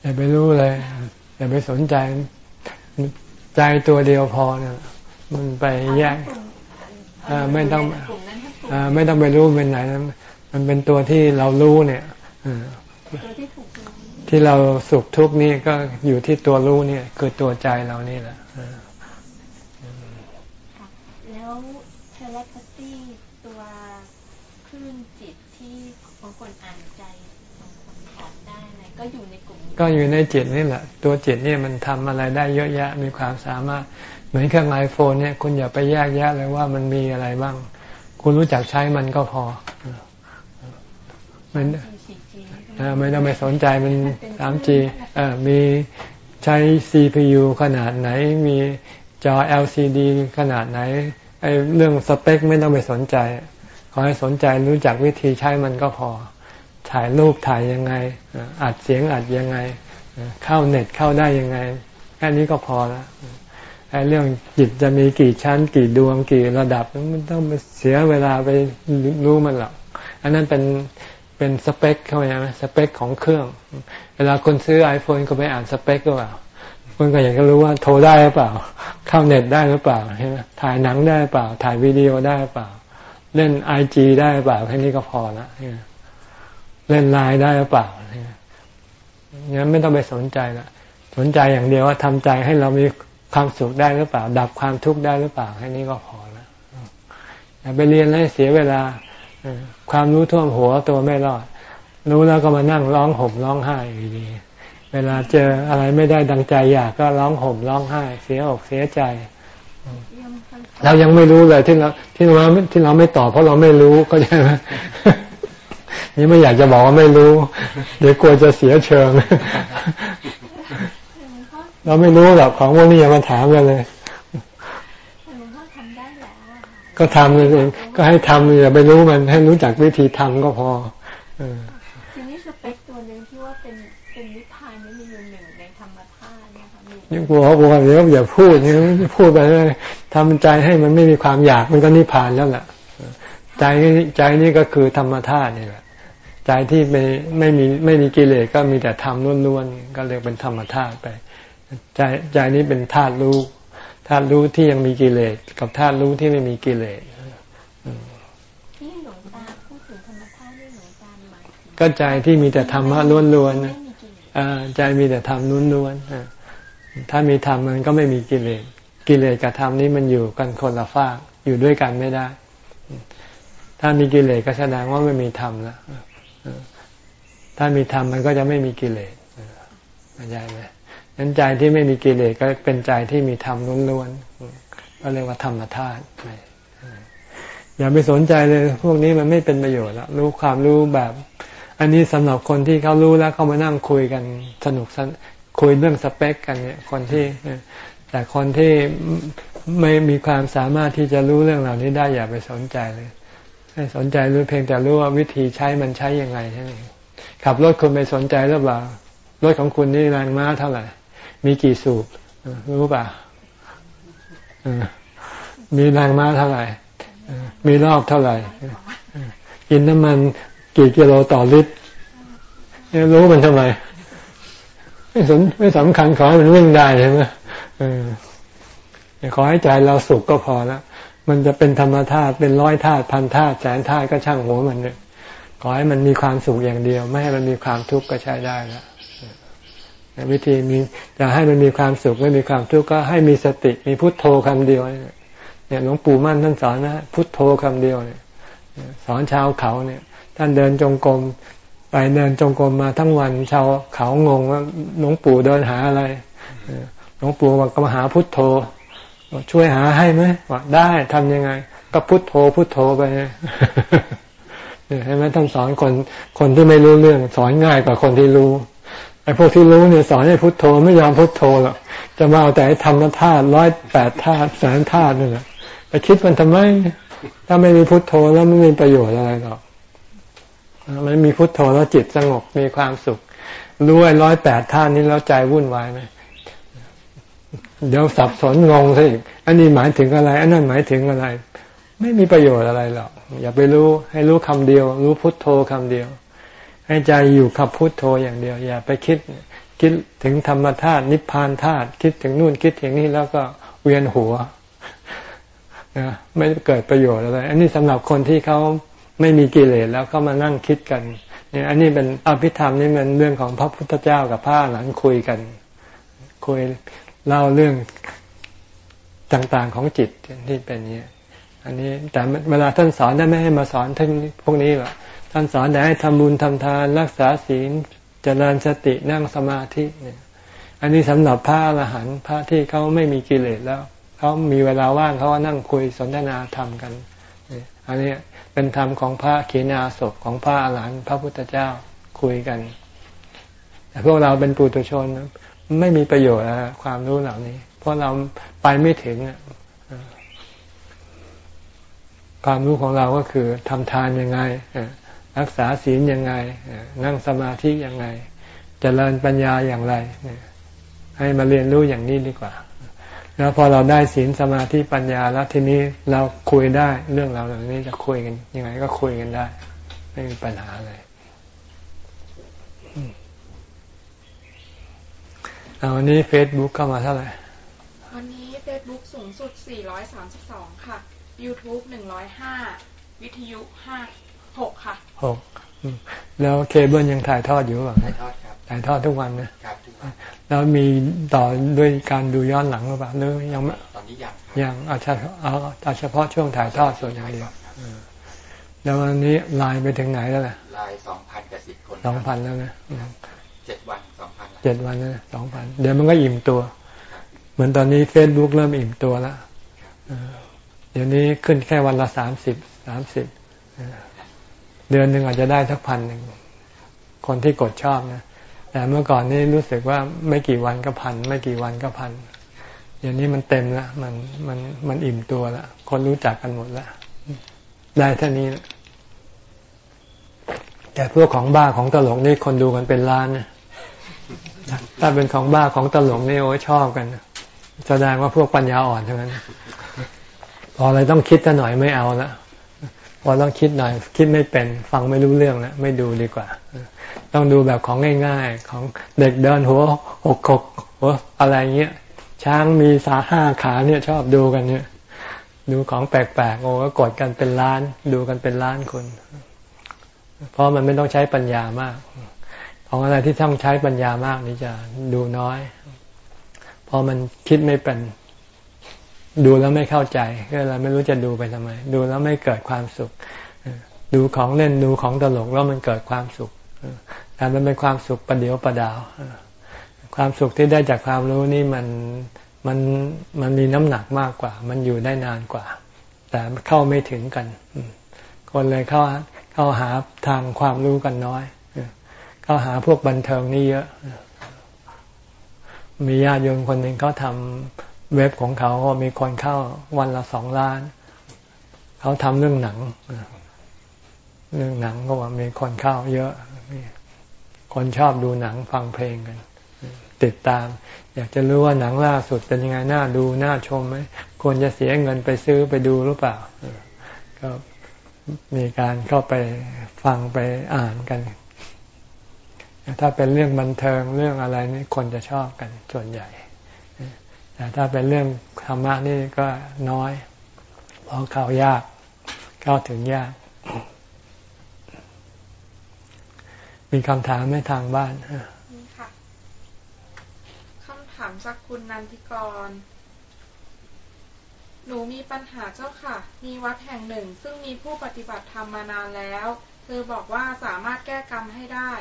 อย่าไปรู้เลยอย่าไปสนใจใจตัวเดียวพอเนี่ยมันไปแยก ไม่ต้องไม่ต้องไปรู้เป็นไหน มันเป็นตัวที่เรารู้เนี่ยที่เราสุขทุกข์นี่ก็อยู่ที่ตัวรู้เนี่ย คือตัวใจเรานี่แหละแล้วเทเลพาตีตัวคลื่นจิตที่บางคนอ่านใจบางคนอ่านได้อะไรก็อยู่ในกลุ่มก็อยู่ในจิตนี่แหละ ตัวจิตเนี่ยมันทำอะไรได้เยอะแยะมีความสามารถ เหมือนเครื่องไอโฟนเนี่ยคุณอย่าไปแยกแยะเลยว่ามันมีอะไรบ้าง คุณรู้จักใช้มันก็พอมันไม่ต้องไปสนใจมัน 3G มีใช้ CPU ขนาดไหน มีจอ LCD ขนาดไหนไอ้เรื่องสเปคไม่ต้องไปสนใจ ขอให้สนใจรู้จักวิธีใช้มันก็พอ ถ่ายรูปถ่ายยังไง อัดเสียงอัดยังไง เข้าเน็ตเข้าได้ยังไง แค่นี้ก็พอแล้ว ไอ้เรื่องจิตจะมีกี่ชั้น กี่ดวงกี่ระดับมันต้องเสียเวลาไปรู้มันหรอกอันนั้นเป็นเป็นสเปคเข้าใจไหมสเปคของเครื่อง เวลาคนซื้อ iPhone ก็ไปอ่านสเปคก็เปล่าคนก็อยากจะรู้ว่าโทรได้หรือเปล่า เข้าเน็ตได้หรือเปล่าใช่ไหมถ่ายหนังได้หรือเปล่า ถ่ายวิดีโอได้เปล่า เล่นไอจีได้หรือเปล่าแค่นี้ก็พอละเล่นไลน์ได้หรือเปล่างั้นไม่ต้องไปสนใจละสนใจอย่างเดียวว่าทำใจให้เรามี ความสุขได้หรือเปล่า ดับความทุกข์ได้หรือเปล่าแค่นี้ก็พอแล้วอย่าไปเรียนให้เสียเวลาความรู้ท่วมหัวตัวไม่รอด รู้แล้วก็มานั่งร้องห่มร้องไห้อยู่ดี เวลาเจออะไรไม่ได้ดังใจอยากก็ร้องห่มร้องไห้ เสียอกเสียใจเรายังไม่รู้เลยที่เราที่เราที่เราไม่ตอบเพราะเราไม่รู้ก็ใช่ไหมนี่ไม่อยากจะบอกว่าไม่รู้ เดี๋ยวกลัวจะเสียเชิง เราไม่รู้หรอกของพวกนี้อย่ามาถามกันเลยก็ทำเลยเองก็ให้ทำอย่าไปรู้มันให้รู้จักวิธีทำก็พอทีนี้สเปคตัวหนึ่งที่ว่าเป็นเป็นนิพานนี่มีอยู่หนึ่งในธรรมธาตุนะคะยังกลัวกลัวเดี๋ยวอย่าพูดนี่พูดไปเลยทำใจให้มันไม่มีความอยากมันก็นิพานแล้วแหละใจใจนี่ก็คือธรรมธาตุนี่แหละใจที่ไม่ไม่มีไม่มีกิเลสก็มีแต่ธรรมล้วนๆก็เรียกเป็นธรรมธาตุไป ใจใจนี้เป็นธาตุรู้ธาตุรู้ที่ยังมีกิเลสกับธาตุรู้ที่ไม่มีกิเลสที่หลวงตาพูดถึงธรรมธาตุนี่หลวงตาหมายถึงก็ใจที่มีแต่ธรรมะล้วนๆใจมีแต่ธรรมล้วนๆถ้ามีธรรมมันก็ไม่มีกิเลสกิเลสกับธรรมนี้มันอยู่กันคนละฝากอยู่ด้วยกันไม่ได้ ถ้ามีกิเลสก็แสดงว่าไม่มีธรรมแล้วถ้ามีธรรมมันก็จะไม่มีกิเลสเข้าใจไหม นั้นใจที่ไม่มีกิเลสก็เป็นใจที่มีธรรมล้วนๆ ก็เรียกว่าธรรมธาตุอย่าไปสนใจเลย พวกนี้มันไม่เป็นประโยชน์ละรู้ความรู้แบบ อันนี้สำหรับคนที่เขารู้แล้วเขามานั่งคุยกันสนุกสนคุยเรื่องสเปคกันเนี่ย คนที่ แต่คนที่ไม่มีความสามารถที่จะรู้เรื่องเหล่านี้ได้อย่าไปสนใจเลยให้สนใจรู้เพียงแต่รู้ว่าวิธีใช้มันใช้ยังไงใช่ไหมขับรถคุณไปสนใจหรือเปล่ารถของคุณนี่แรงม้าเท่าไหร่ มีกี่สูบ รู้ป่ะมีแรงม้าเท่าไหร่ มีรอบเท่าไหร่ กินน้ำมันกี่กิโลต่อลิตรรู้มันทำไม ไม่สนไม่สำคัญขอให้มันวิ่งได้ใช่ไหมขอให้ใจเราสุขก็พอแล้วมันจะเป็นธรรมธาตุเป็นร้อยธาตุพันธาตุแสนธาตุก็ช่างหัวมันเนี่ยขอให้มันมีความสุขอย่างเดียว ไม่ให้มันมีความทุกข์ก็ใช้ได้แล้ว วิธีมีจะให้มันมีความสุขไม่มีความทุกข์ก็ให้มีสติมีพุทโธคำเดียวเนี่ยหลวงปู่มั่นท่านสอนนะพุทโธคำเดียวเนี่ยสอนชาวเขาเนี่ย ท่านเดินจงกรมไปเดินจงกรมมาทั้งวันชาวเขางงว่าหลวงปู่เดินหาอะไรหลวงปู่บอกก็มาหาพุทโธช่วยหาให้ไหมว่าได้ทำยังไง ก็พุทโธพุทโธไปเนี่ยเห็นไหมท่านสอนคนคนที่ไม่รู้เรื่อง สอนง่ายกว่าคนที่รู้ ไอ้พวกที่รู้เนี่ยสอนให้พุทโธไม่ยอมพุทโธหรอกจะมาเอาแต่ธรรมธาตุร้อยแปดธาตุแสนธาตุนี่แหละไปคิดมันทำไม ถ้าไม่มีพุทโธแล้วไม่มีประโยชน์อะไรหรอกมันมีพุทโธแล้วจิตสงบมีความสุข รู้ไอ้ร้อยแปดธาตุนี้แล้วใจวุ่นวายไหมเดี๋ยวสับสนงงซะอีกอันนี้หมายถึงอะไร อันนั้นหมายถึงอะไร ไม่มีประโยชน์อะไรหรอกอย่าไปรู้ให้รู้คำเดียว รู้พุทโธคำเดียว ให้ใจอยู่กับพุทโธอย่างเดียว อย่าไปคิดคิดถึงธรรมธาตุนิพพานธาตุคิดถึงนู่นคิดถึงนี่แล้วก็เวียนหัวนะไม่เกิดประโยชน์อะไร อันนี้สำหรับคนที่เขาไม่มีกิเลสแล้วก็มานั่งคิดกันเนี่ยอันนี้เป็นอภิธรรมนี่มันเรื่องของพระพุทธเจ้ากับพระหลังคุยกัน คุยเล่าเรื่องต่างๆของจิตที่เป็นนี้อันนี้แต่เวลาท่านสอนท่านไม่ให้มาสอนท่านพวกนี้หรอก ท่านสอนแต่ให้ทำบุญทำทาน รักษาศีลเจริญสตินั่งสมาธิเนี่ยอันนี้สำหรับพระอรหันต์พระที่เขาไม่มีกิเลสแล้วเขามีเวลาว่างเขาก็นั่งคุยสนทนาธรรมกัน อันนี้เป็นธรรมของพระขีณาสพของพระอรหันต์พระพุทธเจ้าคุยกัน แต่พวกเราเป็นปุถุชนไม่มีประโยชน์ความรู้เหล่านี้ เพราะเราไปไม่ถึงความรู้ของเราก็คือทำทานยังไง รักษาศีลยังไง นั่งสมาธิยังไงจเจริญปัญญาอย่างไร ให้มาเรียนรู้อย่างนี้ดีกว่า แล้วพอเราได้ศีลสมาธิปัญญาแล้วทีนี้เราคุยได้เรื่องเราเหล่านี้จะคุยกันยังไงก็คุยกันได้ ไม่มีปัญหาเลยเอาวันนี้เฟซบุ๊กเข้ามาเท่าไหร่วันนี้เฟซบุ๊กสูงสุด 432 ค่ะ YouTube 105 วิทยุ 5 6ค่ะ6แล้วเคเบิลยังถ่ายทอดอยู่หรือเปล่าถ่ายทอดครับถ่ายทอดทุกวันนะครับทุกวันแล้วมีต่อด้วยการดูย้อนหลังหรือเปล่าหรือยังตอนนี้ยังยังเอาเฉพาะเอาเฉพาะช่วงถ่ายทอดส่วนอย่างเดียวแล้ววันนี้ไลน์ไปถึงไหนแล้วล่ะไลน์สองพันกับสิบคนสองพันแล้วนะเจ็ดวันสองพันเจ็ดวันนะสองพันเดี๋ยวมันก็อิ่มตัว เหมือนตอนนี้เฟซบุ๊กเริ่มอิ่มตัวแล้วเดี๋ยวนี้ขึ้นแค่วันละสามสิบสามสิบ เดือนหนึ่งอาจจะได้ทักพันหนึ่งคนที่กดชอบนะแต่เมื่อก่อนนี่รู้สึกว่าไม่กี่วันก็พันไม่กี่วันก็พันอย่างนี้มันเต็มล้วมันมันมันอิ่มตัวล้วคนรู้จักกันหมดล้วได้เท่านี้นะแต่พวกของบ้าของตลกนี่คนดูกันเป็นล้านนะถ้าเป็นของบ้าของตลกนี่โอ้ยชอบกันแสดงว่าพวกปัญญาอ่อนเท่านั้นพออะไรต้องคิดกันหน่อยไม่เอาละ อต้องคิดหน่อย คิดไม่เป็นฟังไม่รู้เรื่องแล้วไม่ดูดีกว่า ต้องดูแบบของง่าย ๆ ของเด็กเดินหัวหกหกหัวอะไรเงี้ยช้างมีสาห้าขาเนี่ยชอบดูกันเนี่ย ดูของแปลกๆโอ้ก็กดกันเป็นล้าน ดูกันเป็นล้านคน เพราะมันไม่ต้องใช้ปัญญามาก ของอะไรที่ต้องใช้ปัญญามากนี่จะดูน้อย พอมันคิดไม่เป็น ดูแล้วไม่เข้าใจก็เลยไม่รู้จะดูไปทำไม ดูแล้วไม่เกิดความสุข ดูของเล่นดูของตลกแล้วมันเกิดความสุขแต่มันเป็นความสุขประเดียวประดาว ความสุขที่ได้จากความรู้นี่มันมันมันมีน้ำหนักมากกว่า มันอยู่ได้นานกว่า แต่เข้าไม่ถึงกัน คนเลยเข้าเข้าหาทางความรู้กันน้อย เข้าหาพวกบันเทิงนี่เยอะ มีญาติโยมคนหนึ่งเขาทำ เว็บของเขาก็มีคนเข้าวันละสองล้าน เขาทำเรื่องหนัง เรื่องหนังก็ว่ามีคนเข้าเยอะคนชอบดูหนังฟังเพลงกัน ติดตาม อยากจะรู้ว่าหนังล่าสุดเป็นยังไงน่าดูน่าชมไหมควรจะเสียเงินไปซื้อไปดูหรือเปล่า ก็มีการเข้าไปฟังไปอ่านกัน ถ้าเป็นเรื่องบันเทิงเรื่องอะไรนี่คนจะชอบกันส่วนใหญ่ แต่ถ้าเป็นเรื่องธรรมะนี่ก็น้อยเพราะเข้ายากเข้าถึงยาก มีคำถามไม่ทางบ้านค่ะคำถามจากคุณนันทิกรหนูมีปัญหาเจ้าค่ะ มีวัดแห่งหนึ่ง ซึ่งมีผู้ปฏิบัติธรรมมานานแล้ว เธอบอกว่าสามารถแก้กรรมให้ได้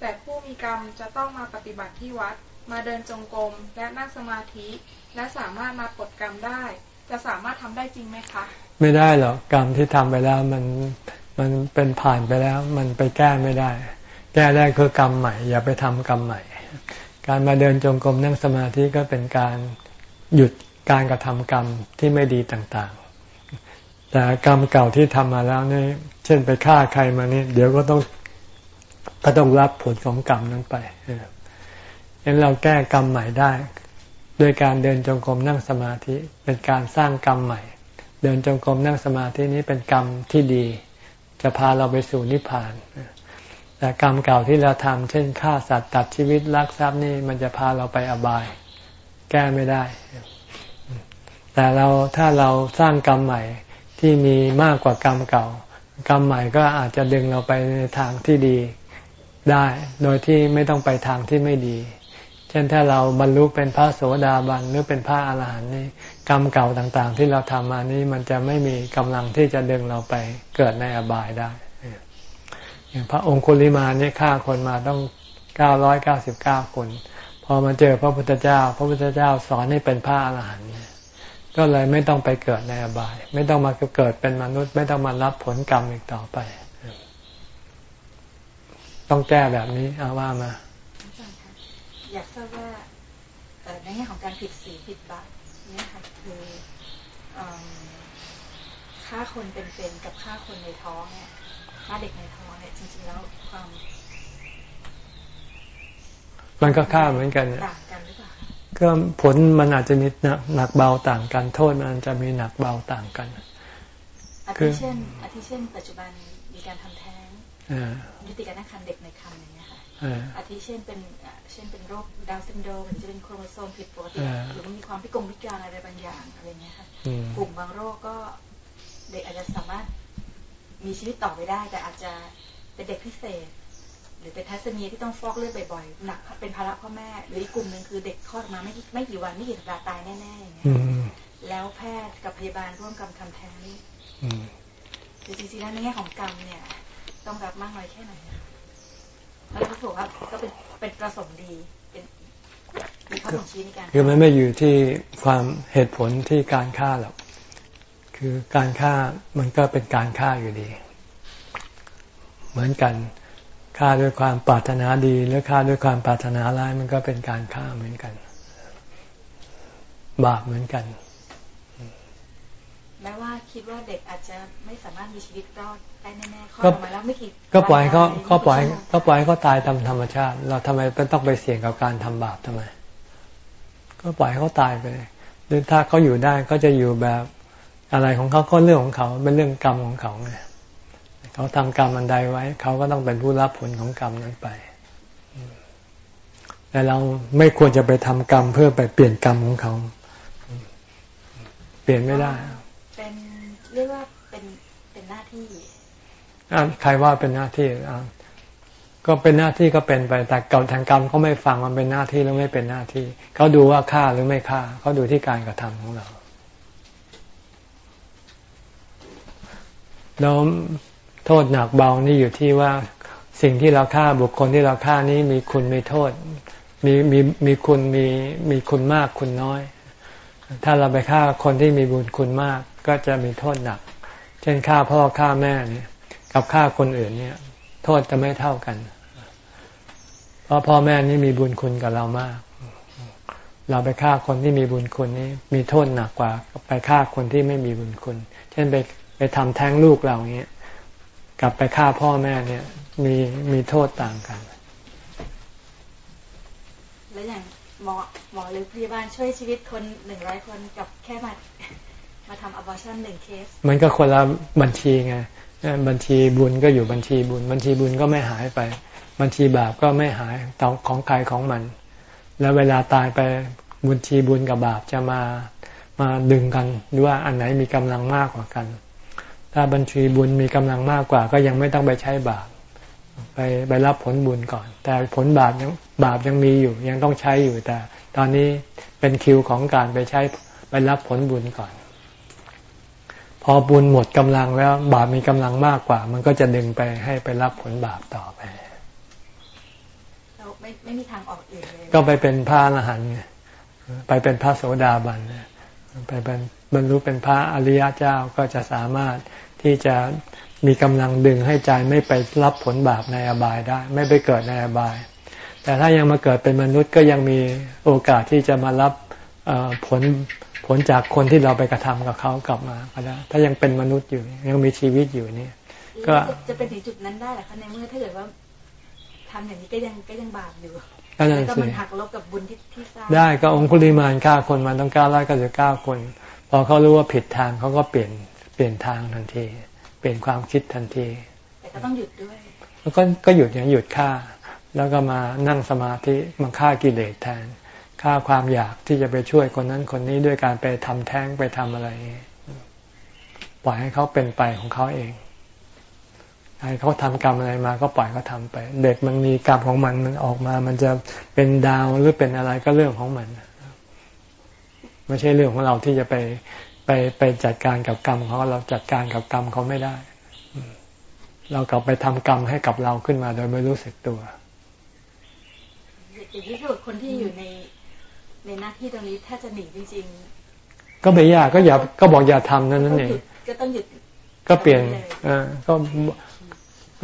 แต่ผู้มีกรรมจะต้องมาปฏิบัติที่วัด มาเดินจงกรมและนั่งสมาธิ และสามารถมาปลดกรรมได้ จะสามารถทำได้จริงไหมคะ ไม่ได้หรอกกรรมที่ทำไปแล้วมันมันเป็นผ่านไปแล้ว มันไปแก้ไม่ได้ แก้ได้คือกรรมใหม่ อย่าไปทำกรรมใหม่ การมาเดินจงกรมนั่งสมาธิก็เป็นการหยุดการกระทำกรรมที่ไม่ดีต่างๆ แต่กรรมเก่าที่ทำมาแล้วนี่เช่นไปฆ่าใครมานี่เดี๋ยวก็ต้องก็ต้องรับผลของกรรมนั้นไป เห็นเราแก้กรรมใหม่ได้ โดยการเดินจงกรมนั่งสมาธิเป็นการสร้างกรรมใหม่ เดินจงกรมนั่งสมาธินี้เป็นกรรมที่ดี จะพาเราไปสู่นิพพานแต่กรรมเก่าที่เราทำเช่นฆ่าสัตว์ตัดชีวิตลักทรัพย์นี่มันจะพาเราไปอบาย แก้ไม่ได้ แต่เราถ้าเราสร้างกรรมใหม่ที่มีมากกว่ากรรมเก่า กรรมใหม่ก็อาจจะดึงเราไปในทางที่ดีได้ โดยที่ไม่ต้องไปทางที่ไม่ดี ช่นถ้าเราบรรลุเป็นพระโสดาบันหรือเป็นพระอาหารหันต์นี่กรรมเก่าต่างๆ ที่เราทำมานี้มันจะไม่มีกำลังที่จะดึงเราไปเกิดในอบายได้ อย่างพระองคุลิมานี่ฆ่าคนมาต้องเก้าร้อยเก้าสิบเก้าคน พอมาเจอพระพุทธเจ้า พระพุทธเจ้าสอนให้เป็นพระอาหารหันต์ก็เลยไม่ต้องไปเกิดในอบาย ไม่ต้องมาเกิดเป็นมนุษย์ ไม่ต้องมารับผลกรรมอีกต่อไป ต้องแก้แบบนี้เอาว่ามา อยากทราบว่าในแง่ของการผิดศีลผิดบาปเนี่ยค่ะคือฆ่าคนเป็นๆกับฆ่าคนในท้องเนี่ยฆ่าเด็กในท้องเนี่ยจริงๆแล้วความมันก็ฆ่าเหมือนกันต่างกันหรือเปล่าก็ผลมันอาจจะมีหนักเบาต่างกัน โทษมันจะมีหนักเบาต่างกันอาทิเช่นอาทิเช่น ปัจจุบันมีการทำแท้งยุติการตั้งครรภ์เด็กในครรภ์อย่างเงี้ยค่ะอาทิเช่นเป็นเช่นเป็นโรคดาวซินโดรมหรือจะเป็นโครโมโซมผิดปกติหรือมันมีความพิกลพิการอะไรบางอย่างอะไรเงี้ยค่ะกลุ่มบางโรคก็เด็กอาจจะสามารถมีชีวิตต่อไปได้ แต่อาจจะเป็นเด็กพิเศษ หรือเป็นทัศนีที่ต้องฟอกเลือดบ่อยๆหนักเป็นภาระพ่อแม่ หรืออีกกลุ่มหนึ่งคือเด็กคลอดมาไม่ไม่กี่วันไม่กี่สัปดาห์ตายแน่ๆอย่างเงี้ยแล้วแพทย์กับพยาบาลร่วมกันทำแท้งนี่คือจริงๆแล้วในแง่ของกรรมเนี่ย ต้องรับมากน้อยแค่ไหนแก็ถูกว่าก็เป็นเป็นประสมดีเป็นมีข้อบ่งชี้ในการคือมันไม่อยู่ที่ความเหตุผลที่การฆ่าหรอกคือการฆ่ามันก็เป็นการฆ่าอยู่ดี เหมือนกันฆ่าด้วยความปรารถนาดี หรือฆ่าด้วยความปรารถนาร้ายมันก็เป็นการฆ่าเหมือนกัน บาปเหมือนกัน แม้ว่าคิดว่าเด็กอาจจะไม่สามารถมีชีวิตรอดได้แน่ๆข้อมาแล้วไม่คิดก็ปล่อยเขาก็ปล่อยก็ปล่อยเขาตายตามธรรมชาติ เราทำไมต้องไปเสี่ยงกับการทำบาปทำไม ก็ปล่อยเขาตายไปหรือถ้าเขาอยู่ได้ก็จะอยู่แบบอะไรของเขาก็เรื่องของเขาเป็นเรื่องกรรมของเขาไงเขาทำกรรมอันใดไว้ เขาก็ต้องเป็นผู้รับผลของกรรมนั้นไปแต่เราไม่ควรจะไปทำกรรมเพื่อไปเปลี่ยนกรรมของเขา เปลี่ยนไม่ได้ เรียกว่าเป็นเป็นหน้าที่ใครว่าเป็นหน้าที่ก็เป็นหน้าที่ก็เป็นไปแต่เก่าทางกรรมเขาไม่ฟังมันเป็นหน้าที่หรือไม่เป็นหน้าที่ เขาดูว่าฆ่าหรือไม่ฆ่าเขาดูที่การกระทำของเราแล้วโทษหนักเบานี่อยู่ที่ว่าสิ่งที่เราฆ่าบุคคลที่เราฆ่านี้มีคุณมีโทษ มีมีมีคุณมีมีคุณมากคุณน้อย ถ้าเราไปฆ่าคนที่มีบุญคุณมาก ก็จะมีโทษหนัก เช่นฆ่าพ่อฆ่าแม่เนี่ยกับฆ่าคนอื่นเนี่ย โทษจะไม่เท่ากัน เพราะพ่อแม่นี่มีบุญคุณกับเรามาก เราไปฆ่าคนที่มีบุญคุณนี้มีโทษหนักกว่า ไปฆ่าคนที่ไม่มีบุญคุณ เช่นไปไปทำแท้งลูกเราเนี้ยกลับไปฆ่าพ่อแม่เนี่ย มีมีโทษต่างกัน แล้วอย่างหมอหมอหรือพยาบาลช่วยชีวิตคนหนึ่งร้อยคนกับแค่มา มาทำอบอร์ชันหนึ่งเคส มันก็คนละบัญชีไงบัญชีบุญก็อยู่บัญชีบุญ บัญชีบุญก็ไม่หายไป บัญชีบาปก็ไม่หายตของใครของมัน แล้วเวลาตายไปบุญชีบุญกับบาปจะมามาดึงกันว่าอันไหนมีกำลังมากกว่ากัน ถ้าบัญชีบุญมีกำลังมากกว่า ก็ยังไม่ต้องไปใช้บาปไปไปรับผลบุญก่อน แต่ผลบาปยังบาปยังมีอยู่ ยังต้องใช้อยู่แต่ ตอนนี้เป็นคิวของการไปใช้ไปรับผลบุญก่อน พอบุญหมดกำลังแล้ว บาปมีกำลังมากกว่า มันก็จะดึงไปให้ไปรับผลบาปต่อไปเราไม่ไม่มีทางออกอื่นเลยก็ไปเป็นพระอรหันต์ไปเป็นพระโสดาบันไปเป็นบรรลุเป็นพระอริยเจ้าก็จะสามารถที่จะมีกำลังดึงให้ใจไม่ไปรับผลบาปในอบายได้ ไม่ไปเกิดในอบาย แต่ถ้ายังมาเกิดเป็นมนุษย์ก็ยังมีโอกาสที่จะมารับผล ผลจากคนที่เราไปกระทำกับเขากลับมาก็ได้ถ้ายังเป็นมนุษย์อยู่ยังมีชีวิตอยู่นี่ก็จะเป็นถึงจุดนั้นได้หรอคะในเมื่อถ้าเกิดว่าทำอย่างนี้ก็ยังก็ยังบาปอยู่แล้วก็มันหักลบกับบุญที่ที่สร้างได้ก็องคุลิมานฆ่าคนมาต้องเก้าร้อยเก้าสิบเก้าคน พอเขารู้ว่าผิดทางเขาก็เปลี่ยนเปลี่ยนทางทันที เปลี่ยนความคิดทันที แต่ก็ต้องหยุดด้วยแล้วก็ก็หยุดอย่างหยุดฆ่า แล้วก็มานั่งสมาธิมาฆ่ากิเลสแทน ฆ่าความอยากที่จะไปช่วยคนนั้นคนนี้ด้วยการไปทำแท้งไปทำอะไรปล่อยให้เขาเป็นไปของเขาเองให้เขาทำกรรมอะไรมาก็ปล่อยเขาทาไป เด็กมันมีกรรมของมันมันออกมา มันจะเป็นดาวหรือเป็นอะไรก็เรื่องของมันไม่ใช่เรื่องของเราที่จะไปไปไปจัดการกับกรรมเขาเราจัดการกับกรรมเขาไม่ได้ เรากลับไปทำกรรมให้กับเราขึ้นมาโดยไม่รู้สึกตัวอย่างที่สุดคนที่อยู่ใน ในหน้าที่ตรงนี้ถ้าจะหนีจริงๆ ก็ไม่ยากก็อย่าก็บอกอย่าทำนั่นนั่นเองก็ต้องหยุดก็เปลี่ยนอก็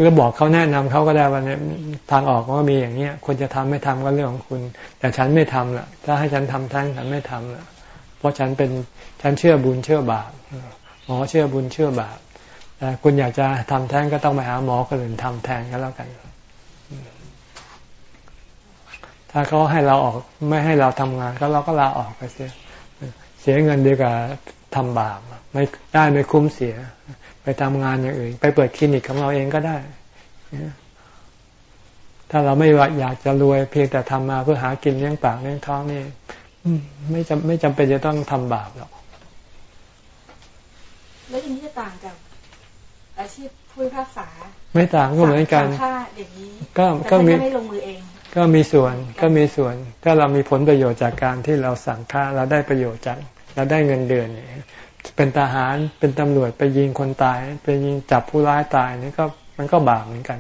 ก็บอกเขาแนะนำเขาก็ได้ว่าเนี่ยทางออกก็มีอย่างเนี้ยควรจะทำไม่ทำก็เรื่องของคุณ แต่ฉันไม่ทำล่ะ ถ้าให้ฉันทำทั้งฉันไม่ทำล่ะ เพราะฉันเป็นฉันเชื่อบุญเชื่อบาปหมอเชื่อบุญเชื่อบาปแต่คุณอยากจะทำแท้งก็ต้องไปหาหมอคนอื่นทำแทนก็แล้วกัน ถ้าเขาให้เราออกไม่ให้เราทำงาน ก็เราก็ลาออกไปเสีย เสียเงินดีกว่าทำบาปไม่ได้ไม่คุ้มเสีย ไปทำงานอย่างอื่น ไปเปิดคลินิกของเราเองก็ได้ ถ้าเราไม่อยากจะรวยเพียงแต่ทำมาเพื่อหากินเลี้ยงปากเลี้ยงท้องนี่ไม่จำไม่จำเป็นจะต้องทำบาปหรอกแล้วทีนี้จะต่างกับอาชีพผู้พิพากษา ไม่ต่างก็เหมือนกันค่าอย่างนี้ก็ก็มีไม่ลงมือเอง ก็มีส่วนก็มีส่วน ถ้าเรามีผลประโยชน์จากการที่เราสั่งฆ่าเราได้ประโยชน์จากเราได้เงินเดือนเนี่ยเป็นทหารเป็นตำรวจไปยิงคนตาย ไปยิงจับผู้ร้ายตายนี่ก็มันก็บาปเหมือนกัน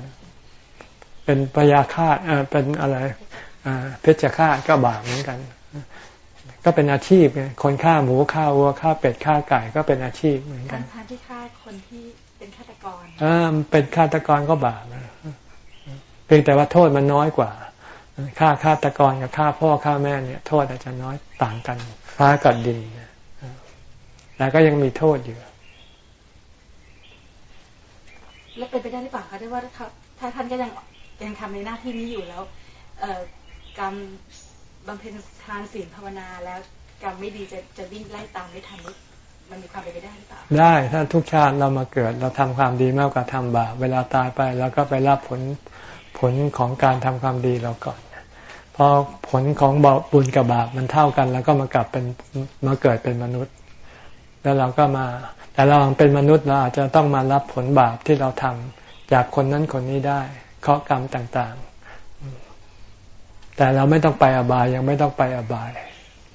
เป็นปยาฆาตเออเป็นอะไรอ่าเพชฌฆาตก็บาปเหมือนกัน ก็เป็นอาชีพไงคนฆ่าหมูฆ่าวัวฆ่าเป็ดฆ่าไก่ก็เป็นอาชีพเหมือนกันการที่ฆ่าคนที่เป็นฆาตกรอ่าเป็นฆาตกรก็บาปเพียงแต่ว่าโทษมันน้อยกว่า ฆ่าฆาตกรกับฆ่าพ่อฆ่าแม่เนี่ย โทษอาจจะน้อยต่างกัน ฟ้ากับดินแต่ก็ยังมีโทษอยู่แล้วเป็นไปได้หรือเปล่าคะที่ว่าถ้าท่านก็ยังยังทำในหน้าที่นี้อยู่แล้วเอ่อการบำเพ็ญทานศีลภาวนาแล้วกรรมไม่ดีจะจะวิ่งไล่ตามไม่ทันมันมีความเป็นไปได้หรือเปล่าได้ถ้าทุกชาติเรามาเกิด เราทำความดีมากกว่าทำบาปเวลาตายไป แล้วก็ไปรับผล ผลของการทำความดีเราก่อนพอผลของบุญกับบาปมันเท่ากัน แล้วก็มากลับเป็นมาเกิดเป็นมนุษย์ แล้วเราก็มา แต่เราเป็นมนุษย์เราอาจจะต้องมารับผลบาปที่เราทำจากคนนั้นคนนี้ได้เคาะกรรมต่างๆ แต่เราไม่ต้องไปอบายยังไม่ต้องไปอบาย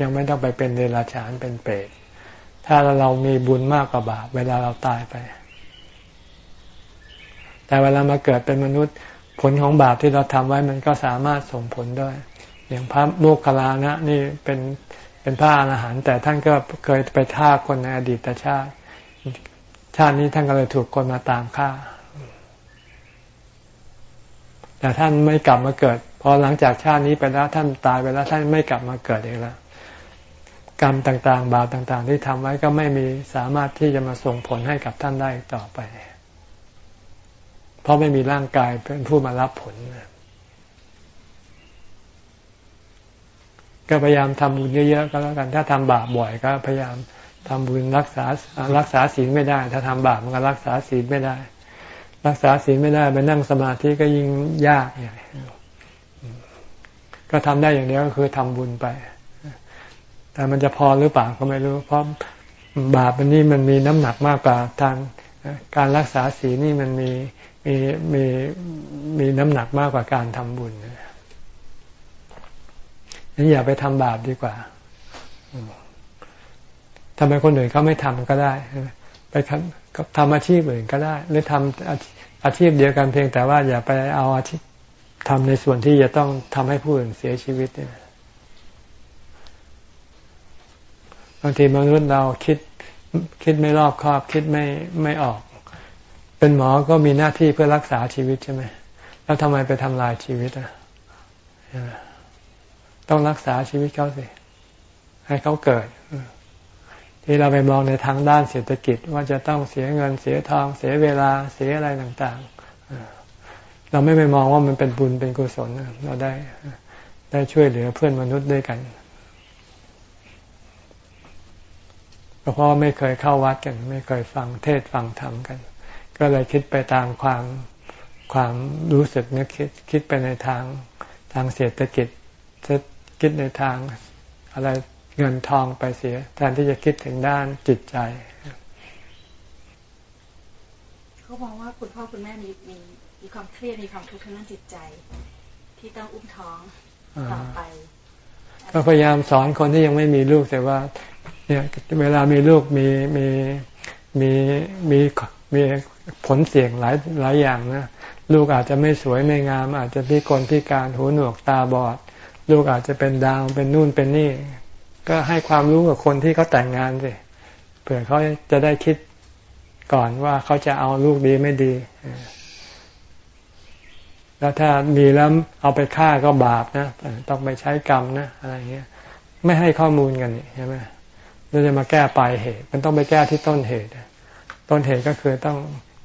ยังไม่ต้องไปเป็นเดรัจฉานเป็นเปรตถ้าเรามีบุญมากกว่าบาปเวลาเราตายไป แต่เวลามาเกิดเป็นมนุษย์ ผลของบาปที่เราทำไว้มันก็สามารถส่งผลด้วย อย่างพระโมคคัลลานะนี่เป็นเป็นพระอรหันต์แต่ท่านก็เคยไปฆ่าคนในอดีตชาติ ชาตินี้ท่านก็เลยถูกคนมาตามฆ่า แต่ท่านไม่กลับมาเกิดพอหลังจากชาตินี้ไปแล้วท่านตายไปแล้วท่านไม่กลับมาเกิดอีกแล้ว กรรมต่างๆ บาปต่างๆ ที่ทำไว้ก็ไม่มีสามารถที่จะมาส่งผลให้กับท่านได้ต่อไป เพราะไม่มีร่างกายเป็นผู้มารับผล ก็พยายามทำบุญเยอะๆก็แล้วกัน ถ้าทำบาปบ่อยก็พยายามทำบุญรักษารักษาศีลไม่ได้ ถ้าทำบาปมันก็รักษาศีลไม่ได้ รักษาศีลไม่ได้ไปนั่งสมาธิก็ยิ่งยากใหญ่ก็ทำได้อย่างเดียวก็คือทำบุญไป แต่มันจะพอหรือเปล่าก็ไม่รู้ เพราะบาปมันนี่มันมีน้ำหนักมากกว่าทางการรักษาศีลนี่มันมี มีมีมีน้ำหนักมากกว่าการทำบุญนี่อย่าไปทำบาปดีกว่าทำไมคนอื่นเขาไม่ทำก็ได้ ไปทำอาชีพอื่นก็ได้ หรือทำอาชีพเดียวกันเพียงแต่ว่าอย่าไปเอาอาชีพทำในส่วนที่จะต้องทำให้ผู้อื่นเสียชีวิตเนี่ยบางทีมนุษย์เราคิดคิดไม่รอบคอบ คิดไม่ไม่ออก เป็นหมอก็มีหน้าที่เพื่อรักษาชีวิตใช่ไหมแล้วทำไมไปทำลายชีวิตอะต้องรักษาชีวิตเขาสิ ให้เขาเกิด ที่เราไปมองในทางด้านเศรษฐกิจว่าจะต้องเสียเงินเสียทอง เสียเวลาเสียอะไรต่างๆ เราไม่ไปมองว่ามันเป็นบุญเป็นกุศลเราได้ได้ช่วยเหลือเพื่อนมนุษย์ด้วยกันเพราะไม่เคยเข้าวัดกัน ไม่เคยฟังเทศฟังธรรมกัน ก็เลยคิดไปตามความความรู้สึกนึกคิดคิดไปในทางทางเศรษฐกิจคิดในทางอะไรเงินทองไปเสีย แทนที่จะคิดถึงด้านจิตใจ เขามองว่าคุณพ่อคุณแม่มีมีมีความเครียดมีความทุกข์ทางด้านจิตใจ ที่ต้องอุ้มท้องต่อไป ก็พยายามสอนคนที่ยังไม่มีลูกแต่ว่า เนี่ยเวลามีลูกมีมีมีมีมี ผลเสี่ยงหลายหลายอย่างนะลูกอาจจะไม่สวยไม่งาม อาจจะพิกลพิการหูหนวกตาบอด ลูกอาจจะเป็นดาวเป็นนู่นเป็นนี่ ก็ให้ความรู้กับคนที่เขาแต่งงานสิเผื่อเขาจะได้คิดก่อนว่าเขาจะเอาลูกดีไม่ดีแล้วถ้ามีแล้วเอาไปฆ่าก็บาปนะต้องไปใช้กรรมนะอะไรเงี้ย ไม่ให้ข้อมูลกันใช่ไหมเราจะมาแก้ปลายเหตุ มันต้องไปแก้ที่ต้นเหตุต้นเหตุก็คือต้อง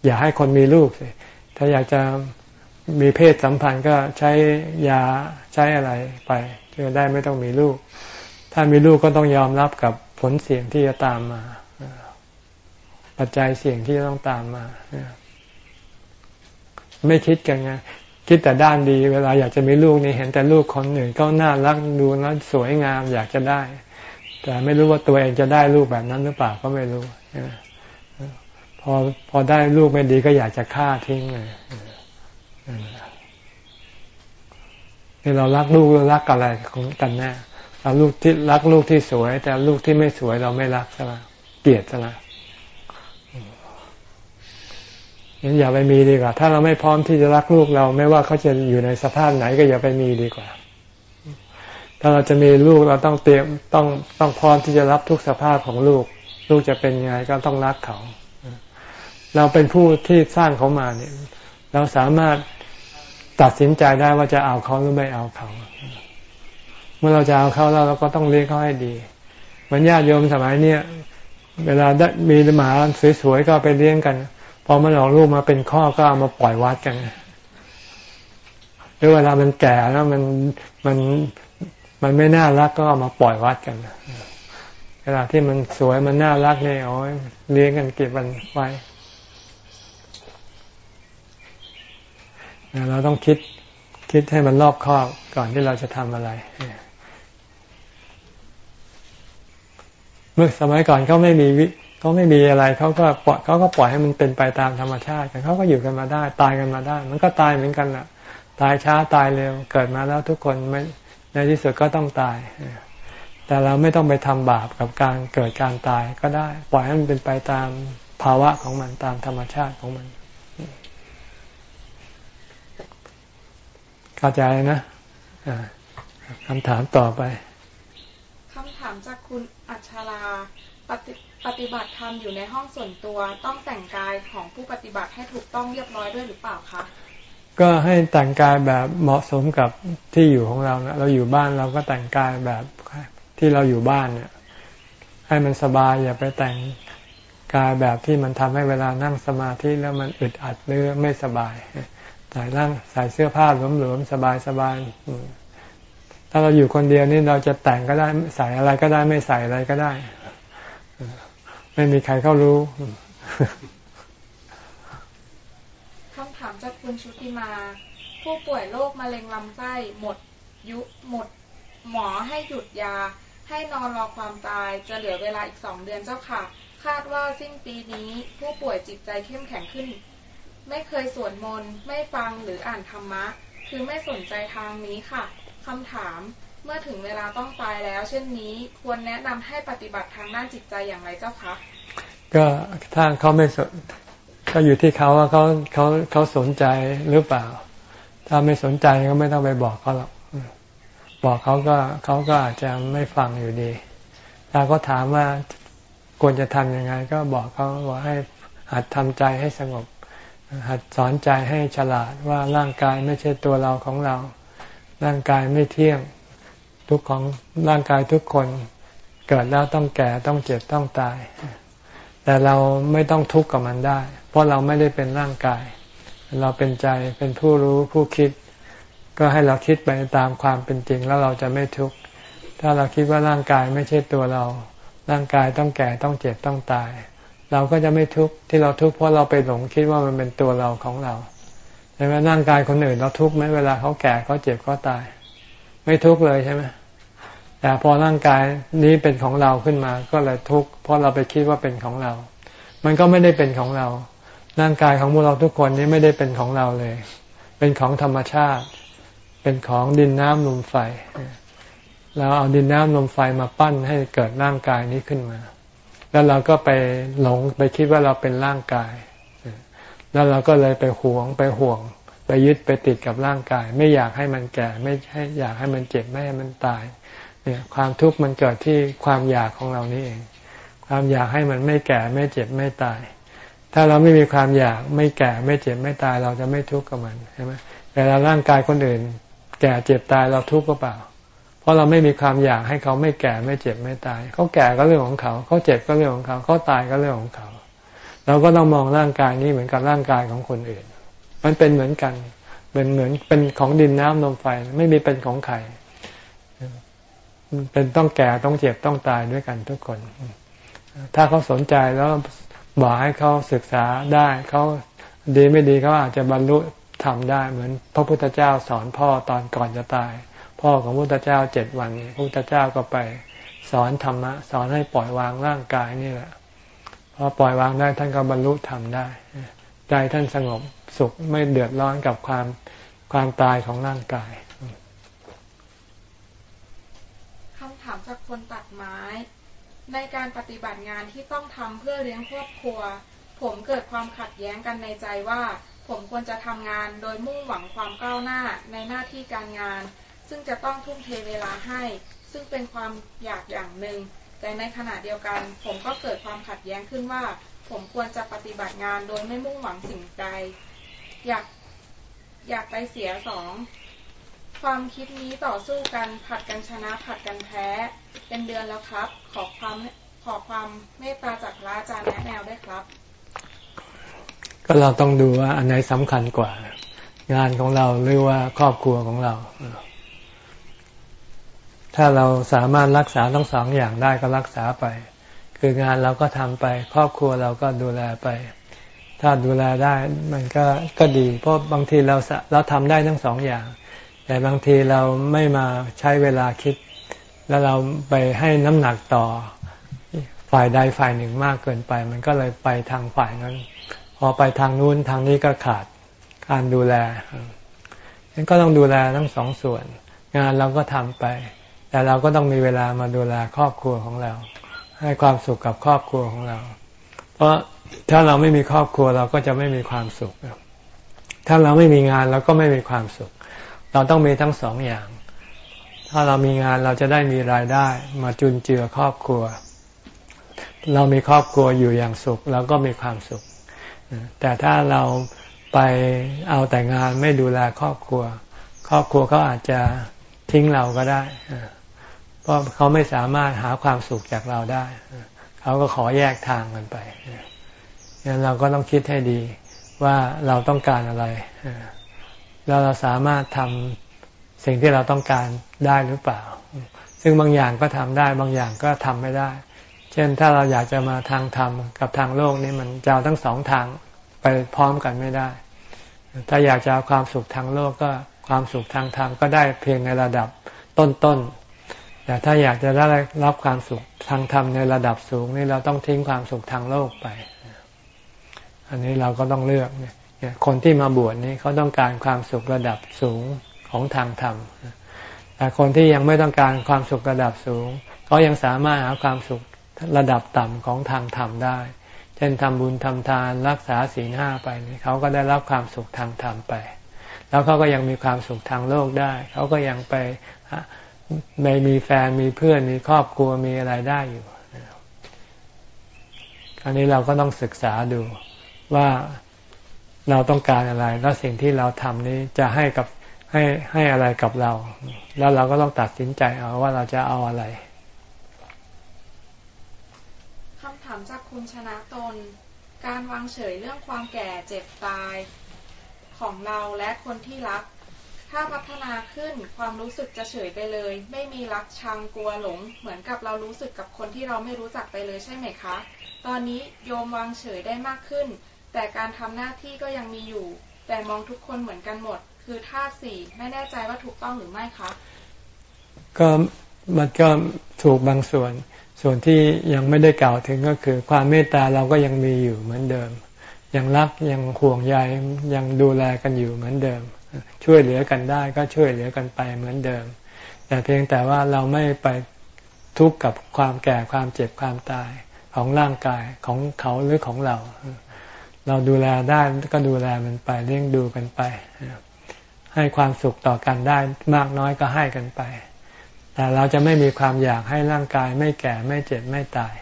อย่าให้คนมีลูกสิถ้าอยากจะมีเพศสัมพันธ์ก็ใช้ยาใช้อะไรไปจะได้ไม่ต้องมีลูก ถ้ามีลูกก็ต้องยอมรับกับผลเสี่ยงที่จะตามมา ปัจจัยเสี่ยงที่จะต้องตามมา ไม่คิดกันไงคิดแต่ด้านดี เวลาอยากจะมีลูกนี่เห็นแต่ลูกคนอื่นก็น่ารักดูแล้วสวยงามอยากจะได้ แต่ไม่รู้ว่าตัวเองจะได้ลูกแบบนั้นหรือเปล่าก็ไม่รู้ พอพอได้ลูกไม่ดีก็อยากจะฆ่าทิ้งเลยนี่เรารักลูกเรารักอะไรของกันแน่เราลูกที่รักลูกที่สวย แต่ลูกที่ไม่สวยเราไม่รักใช่ไหมเกลียดใช่ไหมงั้นอย่าไปมีดีกว่า ถ้าเราไม่พร้อมที่จะรักลูกเราไม่ว่าเขาจะอยู่ในสภาพไหนก็อย่าไปมีดีกว่า ถ้าเราจะมีลูกเราต้องเตรียมต้องต้องพร้อมที่จะรับทุกสภาพของลูก ลูกจะเป็นยังไงก็ต้องรักเขา เราเป็นผู้ที่สร้างเขามาเนี่ย เราสามารถตัดสินใจได้ว่าจะเอาเขาหรือไม่เอาเขา เมื่อเราจะเอาเขาแล้วเราก็ต้องเลี้ยงเขาให้ดีเหมือนญาติโยมสมัยเนี้ยเวลาได้มีหมาสวยๆก็ไปเลี้ยงกันพอมันออกลูกมาเป็นข้อก็เอามาปล่อยวัดกันหรือเวลามันแก่แล้วมันมันมันไม่น่ารักก็เอามาปล่อยวัดกันเวลาที่มันสวยมันน่ารักเนี่ยโอ้ยเลี้ยงกันเก็บมันไว้ เราต้องคิดคิดให้มันรอบคอบก่อนที่เราจะทำอะไร เมื่อสมัยก่อนเขาไม่มีวิเขาไม่มีอะไรเขาก็ปล่อยเขาก็ปล่อยให้มันเป็นไปตามธรรมชาติกันเขาก็อยู่กันมาได้ ตายกันมาได้ มันก็ตายเหมือนกันแหะตายช้าตายเร็ว เกิดมาแล้วทุกคนไม่ในที่สุดก็ต้องตายแต่เราไม่ต้องไปทำบาปกับการเกิดการตายก็ได้ ปล่อยให้มันเป็นไปตามภาวะของมันตามธรรมชาติของมัน เข้าใจนะคำถามต่อไปคำถามจากคุณอัชราปฏิปฏิบัติธรรมอยู่ในห้องส่วนตัวต้องแต่งกายของผู้ปฏิบัติให้ถูกต้องเรียบร้อยด้วยหรือเปล่าคะก็ให้แต่งกายแบบเหมาะสมกับที่อยู่ของเรานะเราอยู่บ้านเราก็แต่งกายแบบที่เราอยู่บ้านเนี่ยให้มันสบายอย่าไปแต่งกายแบบที่มันทำให้เวลานั่งสมาธิแล้วมันอึดอัดหรือไม่สบาย ใส่ร่างใส่เสื้อผ้าหลวมๆสบายๆถ้าเราอยู่คนเดียวนี่เราจะแต่งก็ได้ใส่อะไรก็ได้ไม่ใส่อะไรก็ได้ ไม่มีใครเขารู้คำถามจากคุณชุติมา ผู้ป่วยโรคมะเร็งลำไส้หมด ยุหมด หมอให้หยุดยา ให้นอนรอความตาย จะเหลือเวลาอีกสองเดือนเจ้าค่ะ คาดว่าสิ้นปีนี้ ผู้ป่วยจิตใจเข้มแข็งขึ้น ไม่เคยสวดมนต์ ไม่ฟังหรืออ่านธรรมะ คือไม่สนใจทางนี้ค่ะ คำถาม เมื่อถึงเวลาต้องตายแล้ว เช่นนี้ควรแนะนำให้ปฏิบัติทางด้านจิตใจอย่างไรเจ้าคะ ก็ถ้าเขาไม่สนก็อยู่ที่เขาว่าเขาเขาเขาสนใจหรือเปล่า ถ้าไม่สนใจก็ไม่ต้องไปบอกเขาหรอก บอกเขาก็เขาก็อาจจะไม่ฟังอยู่ดี ถ้าเขาถามว่าควรจะทำยังไง ก็บอกเขาว่าให้หัดทำใจให้สงบ หัดสอนใจให้ฉลาดว่าร่างกายไม่ใช่ตัวเราของเรา ร่างกายไม่เที่ยงทุกของร่างกายทุกคนเกิดแล้วต้องแก่ต้องเจ็บต้องตาย แต่เราไม่ต้องทุกข์กับมันได้ เพราะเราไม่ได้เป็นร่างกาย เราเป็นใจเป็นผู้รู้ผู้คิด ก็ให้เราคิดไปตามความเป็นจริงแล้วเราจะไม่ทุกข์ถ้าเราคิดว่าร่างกายไม่ใช่ตัวเรา ร่างกายต้องแก่ต้องเจ็บต้องตาย เราก็จะไม่ทุกข์ที่เราทุกข์เพราะเราไปหลงคิดว่ามันเป็นตัวเราของเราแต่ว่าร่างกายคนอื่นเราทุกข์ไหมเวลาเขาแก่เขาเจ็บเขาตาย ไม่ทุกข์เลยใช่ไหมแต่พอร่างกายนี้เป็นของเราขึ้นมา ก็เลยทุกข์เพราะเราไปคิดว่าเป็นของเรา มันก็ไม่ได้เป็นของเรา ร่างกายของพวกเราทุกคนนี้ไม่ได้เป็นของเราเลย เป็นของธรรมชาติ เป็นของดินน้ำลมไฟเราเอาดินน้ำลมไฟมาปั้นให้เกิดร่างกายนี้ขึ้นมา แล้วเราก็ไปหลงไปคิดว่าเราเป็นร่างกาย แล้วเราก็เลยไปหวงไปห่วง ไปยึดไปติดกับร่างกาย ไม่อยากให้มันแก่ ไม่ให้อยากให้มันเจ็บไม่ให้มันตาย เนี่ยความทุกข์มันเกิดที่ความอยากของเรานี่เอง ความอยากให้มันไม่แก่ไม่เจ็บไม่ตาย ถ้าเราไม่มีความอยากไม่แก่ไม่เจ็บไม่ตาย เราจะไม่ทุกข์กับมันใช่ไหมเวลาร่างกายคนอื่น แก่เจ็บตายเราทุกข์ก็เปล่า เพราะเราไม่มีความอยากให้เขาไม่แก่ไม่เจ็บไม่ตาย เขาแก่ก็เรื่องของเขา เขาเจ็บก็เรื่องของเขา เขาตายก็เรื่องของเขา เราก็ต้องมองร่างกายนี้เหมือนกับร่างกายของคนอื่น มันเป็นเหมือนกัน เป็นเหมือนเป็นของดินน้ำลมไฟไม่มีเป็นของใครเป็นต้องแก่ต้องเจ็บต้องตายด้วยกันทุกคน ถ้าเขาสนใจแล้วบอกให้เขาศึกษาได้เขาดีไม่ดีเขาอาจจะบรรลุทำได้เหมือนพระพุทธเจ้าสอนพ่อตอนก่อนจะตาย พ่อของพระพุทธเจ้าเจ็ดวันพระพุทธเจ้าก็ไปสอนธรรมะสอนให้ปล่อยวางร่างกายนี่แหละพอปล่อยวางได้ท่านก็บรรลุธรรมได้ใจท่านสงบสุขไม่เดือดร้อนกับความความตายของร่างกายคำถามจากคนตัดไม้ ในการปฏิบัติงานที่ต้องทำเพื่อเลี้ยงครอบครัว ผมเกิดความขัดแย้งกันในใจว่า ผมควรจะทำงานโดยมุ่งหวังความก้าวหน้าในหน้าที่การงาน ซึ่งจะต้องทุ่มเทเวลาให้ ซึ่งเป็นความอยากอย่างหนึ่ง แต่ในขณะเดียวกัน ผมก็เกิดความขัดแย้งขึ้นว่า ผมควรจะปฏิบัติงานโดยไม่มุ่งหวังสิ่งใด อยากอยากไปเสียสองความคิดนี้ต่อสู้กันผัดกันชนะผัดกันแพ้ เป็นเดือนแล้วครับ ขอความขอความเมตตาจากพระอาจารย์แนะแนวได้ครับ ก็เราต้องดูว่าอันไหนสำคัญกว่า งานของเราหรือว่าครอบครัวของเรา ถ้าเราสามารถรักษาทั้งสองอย่างได้ก็รักษาไป คืองานเราก็ทำไป ครอบครัวเราก็ดูแลไป ถ้าดูแลได้มันก็ก็ดี เพราะบางทีเราเราทำได้ทั้งสองอย่าง แต่บางทีเราไม่มาใช้เวลาคิด แล้วเราไปให้น้ำหนักต่อฝ่ายใดฝ่ายหนึ่งมากเกินไป มันก็เลยไปทางฝ่ายนั้น พอไปทางนู้นทางนี้ก็ขาดการดูแลนั้นก็ต้องดูแลทั้งสองส่วน งานเราก็ทำไป แต่เราก็ต้องมีเวลามาดูแลครอบครัวของเรา ให้ความสุขกับครอบครัวของเรา เพราะถ้าเราไม่มีครอบครัวเราก็จะไม่มีความสุข ถ้าเราไม่มีงานเราก็ไม่มีความสุข เราต้องมีทั้งสองอย่าง ถ้าเรามีงานเราจะได้มีรายได้ มาจุนเจือครอบครัว เรามีครอบครัวอยู่อย่างสุขเราก็มีความสุข แต่ถ้าเราไปเอาแต่งานไม่ดูแลครอบครัว ครอบครัวเขาอาจจะทิ้งเราก็ได้ เพราะเขาไม่สามารถหาความสุขจากเราได้ เขาก็ขอแยกทางกันไปงั้นเราก็ต้องคิดให้ดีว่าเราต้องการอะไร แล้วเราสามารถทำสิ่งที่เราต้องการได้หรือเปล่า ซึ่งบางอย่างก็ทำได้ บางอย่างก็ทำไม่ได้ เช่นถ้าเราอยากจะมาทางธรรมกับทางโลกนี่มันจะเอาทั้งสองทางไปพร้อมกันไม่ได้ ถ้าอยากจะเอาความสุขทางโลกก็ความสุขทางธรรมก็ได้เพียงในระดับต้นๆ แต่ถ้าอยากจะได้รับความสุขทางธรรมในระดับสูงนี่เราต้องทิ้งความสุขทางโลกไป อันนี้เราก็ต้องเลือกเนี่ยคนที่มาบวชนี่เขาต้องการความสุขระดับสูงของทางธรรม แต่คนที่ยังไม่ต้องการความสุขระดับสูงเขายังสามารถหาความสุขระดับต่ำของทางธรรมได้ เช่นทำบุญทำทานรักษาศีลห้าไปเขาก็ได้รับความสุขทางธรรมไป แล้วเขาก็ยังมีความสุขทางโลกได้ เขาก็ยังไป ไม่มีแฟนมีเพื่อนมีครอบครัวมีอะไรได้อยู่อันนี้เราก็ต้องศึกษาดูว่าเราต้องการอะไร แล้วสิ่งที่เราทำนี้จะให้กับให้ให้อะไรกับเรา แล้วเราก็ต้องตัดสินใจเอาว่าเราจะเอาอะไรคำถามจากคุณชนะตน การวางเฉยเรื่องความแก่เจ็บตายของเราและคนที่รัก ถ้าพัฒนาขึ้นความรู้สึกจะเฉยไปเลย ไม่มีรักชังกลัวหลง เหมือนกับเรารู้สึกกับคนที่เราไม่รู้จักไปเลยใช่ไหมคะ ตอนนี้โยมวางเฉยได้มากขึ้น แต่การทำหน้าที่ก็ยังมีอยู่ แต่มองทุกคนเหมือนกันหมด คือท่าสี่ไม่แน่ใจว่าถูกต้องหรือไม่คะ ก็มันก็ถูกบางส่วน ส่วนที่ยังไม่ได้กล่าวถึงก็คือ ความเมตตาเราก็ยังมีอยู่เหมือนเดิม ยังรักยังห่วงใยยังดูแลกันอยู่เหมือนเดิม ช่วยเหลือกันได้ก็ช่วยเหลือกันไปเหมือนเดิม แต่เพียงแต่ว่าเราไม่ไปทุกข์กับความแก่ความเจ็บความตายของร่างกายของเขาหรือของเรา เราดูแลได้ก็ดูแลมันไปเลี้ยงดูกันไป ให้ความสุขต่อกันได้มากน้อยก็ให้กันไป แต่เราจะไม่มีความอยากให้ร่างกาย ไม่แก่ไม่เจ็บไม่ตาย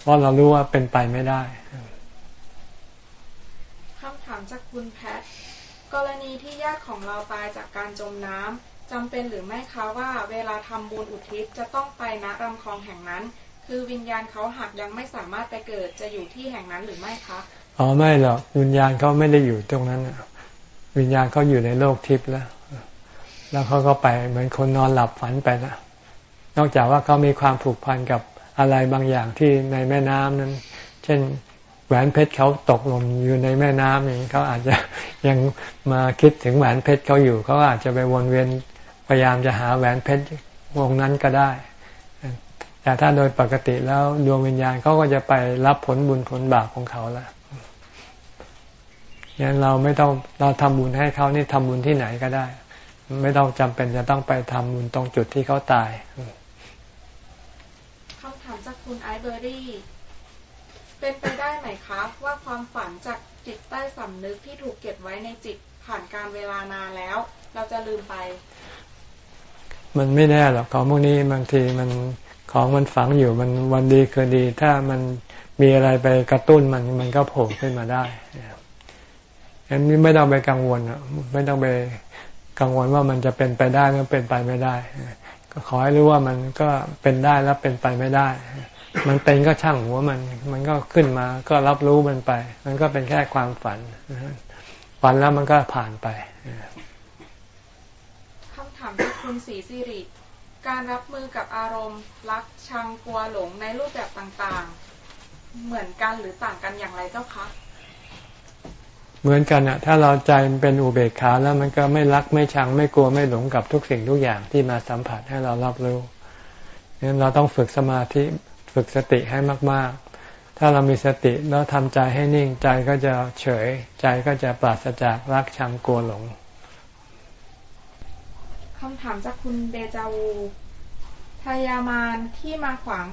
เพราะเรารู้ว่าเป็นไปไม่ได้คำถามจากคุณแพท กรณีที่ญาติของเราตายจากการจมน้ำจำเป็นหรือไม่คะว่าเวลาทำบุญอุทิศจะต้องไปณรำคลองแห่งนั้น คือวิญญาณเขาหากยังไม่สามารถไปเกิดจะอยู่ที่แห่งนั้นหรือไม่คะอ๋อไม่หรอกวิญญาณเขาไม่ได้อยู่ตรงนั้นวิญญาณเขาอยู่ในโลกทิพย์แล้ว แล้วเขาก็ไปเหมือนคนนอนหลับฝันไปนะนอกจากว่าเขามีความผูกพันกับอะไรบางอย่างที่ในแม่น้ำนั้น เช่น แหวนเพชรเขาตกลงอยู่ในแม่น้ำอย่างเขาอาจจะยังมาคิดถึงแหวนเพชรเขาอยู่เขาอาจจะไปวนเวียนพยายามจะหาแหวนเพชรวงนั้นก็ได้ แต่ถ้าโดยปกติแล้วดวงวิญญาณเขาก็จะไปรับผลบุญผลบาปของเขาแล้วยันเราไม่ต้องเราทำบุญให้เขานี่ทำบุญที่ไหนก็ได้ ไม่ต้องจำเป็นจะต้องไปทำบุญตรงจุดที่เขาตายคำถามจากคุณไอเบอรี่ เป็นไปได้ไหมครับ ว่าความฝันจากจิตใต้สำนึกที่ถูกเก็บไว้ในจิตผ่านการเวลานานแล้ว เราจะลืมไป มันไม่แน่หรอกของพวกนี้บางทีมันของมันฝังอยู่มันวันดีคืนดี ถ้ามันมีอะไรไปกระตุ้นมันมันก็โผล่ขึ้นมาได้อันนี้ไม่ต้องไปกังวลไม่ต้องไปกังวลว่ามันจะเป็นไปได้หรือเป็นไปไม่ได้ ก็ขอให้รู้ว่ามันก็เป็นได้แล้วเป็นไปไม่ได้ มันเป็นก็ช่างหัวมัน มันก็ขึ้นมา ก็รับรู้มันไป มันก็เป็นแค่ความฝันฝันแล้วมันก็ผ่านไปคำถามจากคุณศรีสิริ การรับมือกับอารมณ์ รักชังกลัวหลงในรูปแบบต่างๆ เหมือนกันหรือต่างกันอย่างไรเจ้าคะเหมือนกันอะถ้าเราใจเป็นอุเบกขาแล้วมันก็ไม่รักไม่ชังไม่กลัวไม่หลงกับทุกสิ่งทุกอย่างที่มาสัมผัสให้เรารับรู้งั้นเราต้องฝึกสมาธิ ฝึกสติให้มาก ๆ ถ้าเรามีสติแล้วทำใจให้นิ่งใจก็จะเฉย ใจก็จะปราศจากรักชังกลัวหลงคำถามจากคุณเดจาวูพยามารที่มาขวาง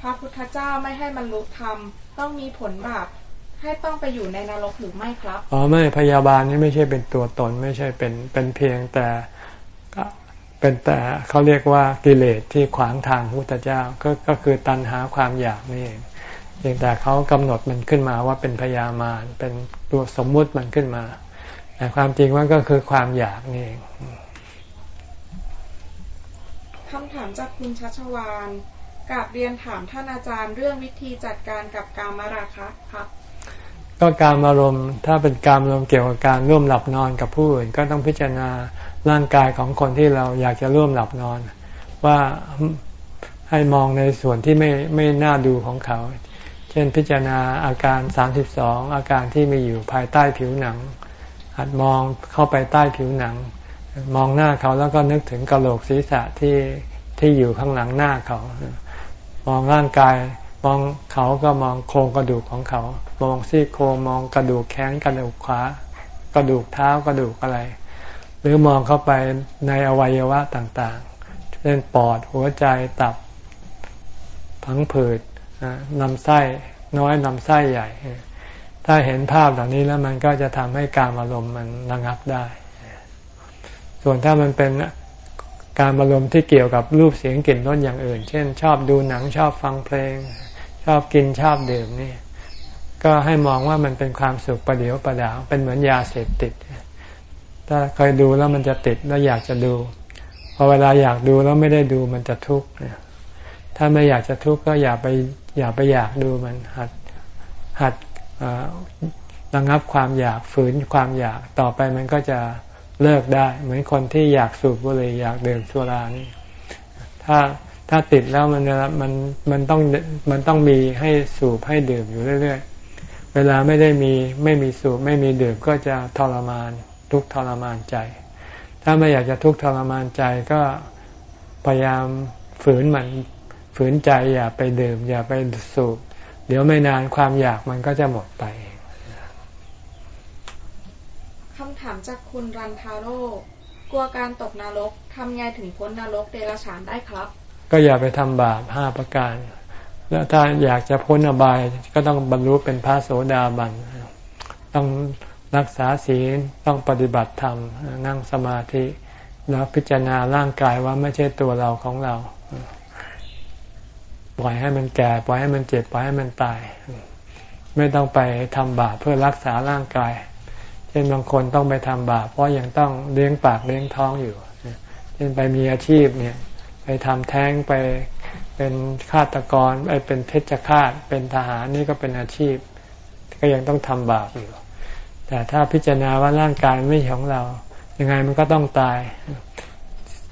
พระพุทธเจ้าไม่ให้บรรลุธรรมต้องมีผลบาปให้ต้องไปอยู่ในนรกหรือไม่ครับ อ๋อไม่พยาบาลนี่ไม่ใช่เป็นตัวตนไม่ใช่เป็นเป็นเพียงแต่ เป็นแต่เขาเรียกว่ากิเลสที่ขวางทางพุทธเจ้าก็ก็คือตัณหาความอยากนี่เองเพียงแต่เขากำหนดมันขึ้นมาว่าเป็นพยามารเป็นตัวสมมุติมันขึ้นมา แต่ความจริงว่าก็คือความอยากนี่เองคำถามจากคุณชัชวานกับเรียนถามท่านอาจารย์เรื่องวิธีจัดการกับการมาราคะครับ ก็การอารมณ์ถ้าเป็นการอารมณ์เกี่ยวกับการร่วมหลับนอนกับผู้อื่นก็ต้องพิจารณา ร่างกายของคนที่เราอยากจะร่วมหลับนอน ว่าให้มองในส่วนที่ไม่ไม่น่าดูของเขา เช่นพิจารณาอาการ 32 อาการที่มีอยู่ภายใต้ผิวหนัง หัดมองเข้าไปใต้ผิวหนัง มองหน้าเขาแล้วก็นึกถึงกระโหลกศีรษะที่ที่อยู่ข้างหลังหน้าเขา มองร่างกายมองเขาก็มองโครงกระดูกของเขา มองซี่โครงมองกระดูกแขนกระดูกขวากระดูกเท้ากระดูกอะไร หรือมองเข้าไปในอวัยวะต่างๆ เช่นปอดหัวใจตับพังผืดลำไส้น้อยลำไส้ใหญ่ ถ้าเห็นภาพเหล่านี้แล้วมันก็จะทำให้การอารมณ์มันระงับได้ ส่วนถ้ามันเป็นการอารมณ์ที่เกี่ยวกับรูปเสียงกลิ่นรสอย่างอื่น เช่น ชอบดูหนังชอบฟังเพลง ชอบกินชอบดื่มนี่ก็ให้มองว่ามันเป็นความสุขประเดียวประดาว เป็นเหมือนยาเสพติด ถ้าเคยดูแล้วมันจะติดแล้วอยากจะดูพอเวลาอยากดูแล้วไม่ได้ดูมันจะทุกข์ถ้าไม่อยากจะทุกข์ก็อย่าไปอย่าไปอยากดูมันหัดหัดระงับความอยากฝืนความอยากต่อไปมันก็จะเลิกได้ เหมือนคนที่อยากสูบบุหรี่อยากดื่มสุรานี่ถ้าถ้าติดแล้วมันมันมันต้องมันต้องมีให้สูบให้ดื่มอยู่เรื่อย ๆ เวลาไม่ได้มีไม่มีสูบไม่มีดื่มก็จะทรมาน ทุกทรมานใจ ถ้าไม่อยากจะทุกทรมานใจก็พยายามฝืนมันฝืนใจอย่าไปดื่ม อย่าไปสูบเดี๋ยวไม่นานความอยากมันก็จะหมดไปคำถามจากคุณรันทาโร่กลัวการตกนรกทำไงถึงพ้นนรกเดรัจฉานได้ครับ ก็อย่าไปทำบาปห้าประการ แล้วถ้าอยากจะพ้นอบายก็ต้องบรรลุเป็นพระโสดาบันต้อง รักษาศีลต้องปฏิบัติธรรมนั่งสมาธิแล้วพิจารณาร่างกายว่าไม่ใช่ตัวเราของเรา ปล่อยให้มันแก่ปล่อยให้มันเจ็บปล่อยให้มันตาย ไม่ต้องไปทำบาปเพื่อรักษาร่างกาย เช่นบางคนต้องไปทำบาปเพราะยังต้องเลี้ยงปากเลี้ยงท้องอยู่ เช่นไปมีอาชีพเนี่ย ไปทำแท้งไปเป็นฆาตกรไปเป็นเพชฌฆาตเป็นทหารนี่ก็เป็นอาชีพ ก็ยังต้องทำบาปอยู่ แต่ถ้าพิจารณาว่าร่างกายไม่ใช่ของเรา ยังไงมันก็ต้องตาย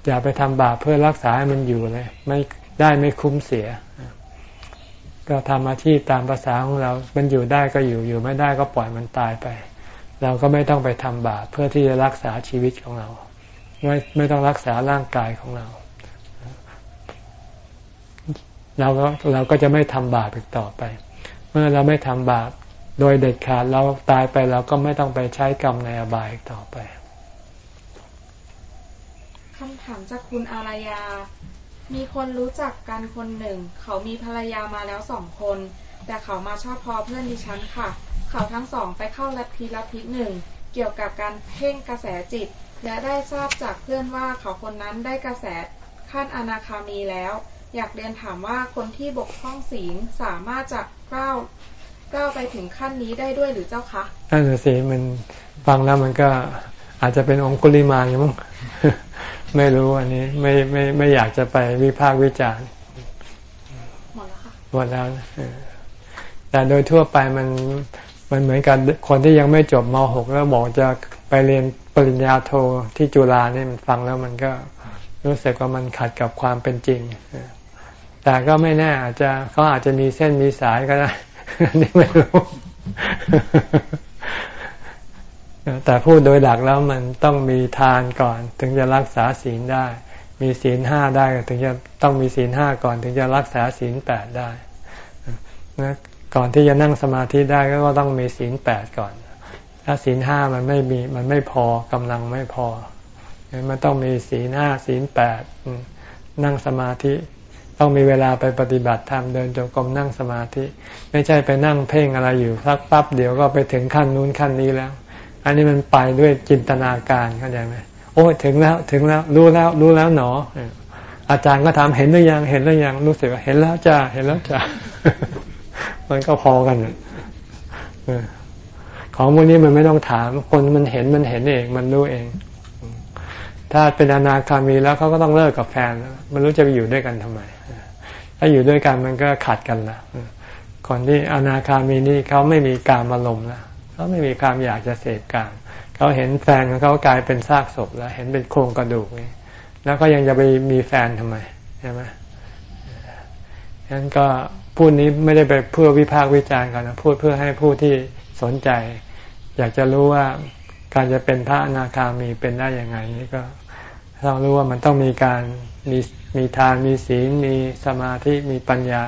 อย่าไปทำบาปเพื่อรักษาให้มันอยู่เลย ไม่ได้ไม่คุ้มเสีย ก็ทำอาชีพตามภาษาของเรา มันอยู่ได้ก็อยู่ อยู่ไม่ได้ก็ปล่อยมันตายไป เราก็ไม่ต้องไปทำบาปเพื่อที่จะรักษาชีวิตของเรา ไม่ไม่ต้องรักษาร่างกายของเราเราก็เราก็จะไม่ทำบาปอีกต่อไป เมื่อเราไม่ทำบาป โดยเด็ดขาดเราตายไปเราก็ไม่ต้องไปใช้กรรมในอบายต่อไปคำถามจากคุณอารยา มีคนรู้จักกันคนหนึ่ง เขามีภรรยามาแล้วสองคน แต่เขามาชอบพอเพื่อนดิฉันค่ะ เขาทั้งสองไปเข้าลัทธิลัทธิหนึ่งเกี่ยวกับการเพ่งกระแสจิต และได้ทราบจากเพื่อนว่าเขาคนนั้นได้กระแสขั้นอนาคามีแล้ว อยากเรียนถามว่าคนที่บกพร่องศีลสามารถจะก้าว ก้าวไปถึงขั้นนี้ได้ด้วยหรือเจ้าคะนั่นสิมันฟังแล้วมันก็อาจจะเป็นองคุลิมาอย่างมั้งไม่รู้อันนี้ไม่ไม่ไม่อยากจะไปวิพากษ์วิจารณ์หมดแล้วค่ะหมดแล้วแต่โดยทั่วไปมันมันเหมือนกันคนที่ยังไม่จบม .6 แล้วบอกจะไปเรียนปริญญาโทที่จุฬาเนี่ยมันฟังแล้วมันก็รู้สึกว่ามันขัดกับความเป็นจริงแต่ก็ไม่แน่อาจจะเขาอาจจะมีเส้นมีสายก็ได้ นี่ไม่รู้แต่พูดโดยหลักแล้วมันต้องมีทานก่อน ถึงจะรักษาศีลได้ มีศีลห้าได้ถึงจะต้องมีศีลห้าก่อน ถึงจะรักษาศีลแปดได้นะก่อนที่จะนั่งสมาธิได้ก็ต้องมีศีลแปดก่อน ถ้าศีลห้ามันไม่มีมันไม่พอกำลังไม่พอมันต้องมีศีลห้าศีลแปดนั่งสมาธิ ต้องมีเวลาไปปฏิบัติธรรมเดินจงกรมนั่งสมาธิ ไม่ใช่ไปนั่งเพ่งอะไรอยู่สักปั๊บเดี๋ยวก็ไปถึงขั้นนู้นขั้นนี้แล้ว อันนี้มันไปด้วยจินตนาการเข้าใจไหมโอ้ถึงแล้วถึงแล้วรู้แล้วรู้แล้วหนอ อาจารย์ก็ถามเห็นหรือยังเห็นหรือยังรู้สึกว่าเห็นแล้วจ้าเห็นแล้วจ้ามันก็พอกันของพวกนี้มันไม่ต้องถาม คนมันเห็นมันเห็นเอง มันรู้เอง ถ้าเป็นอนาคามีแล้วเขาก็ต้องเลิกกับแฟน มันรู้จะไปอยู่ด้วยกันทำไม ถ้าอยู่ด้วยกันมันก็ขัดกันละคนที่อนาคามีนี่เขาไม่มีการมาลมแล้วเขาไม่มีความอยากจะเสพกามเขาเห็นแฟนของเขากลายเป็นซากศพแล้วเห็นเป็นโครงกระดูกนี่แล้วก็ยังจะไปมีแฟนทำไมใช่ไหมฉะนั้นก็พูดนี้ไม่ได้ไปเพื่อวิพากษ์วิจารณ์กันนะพูดเพื่อให้ผู้ที่สนใจ อยากจะรู้ว่าการจะเป็นพระอนาคามีเป็นได้ยังไงนี่ก็ต้องรู้ว่ามันต้องมีการมี มีทานมีศีลมีสมาธิมีปัญญา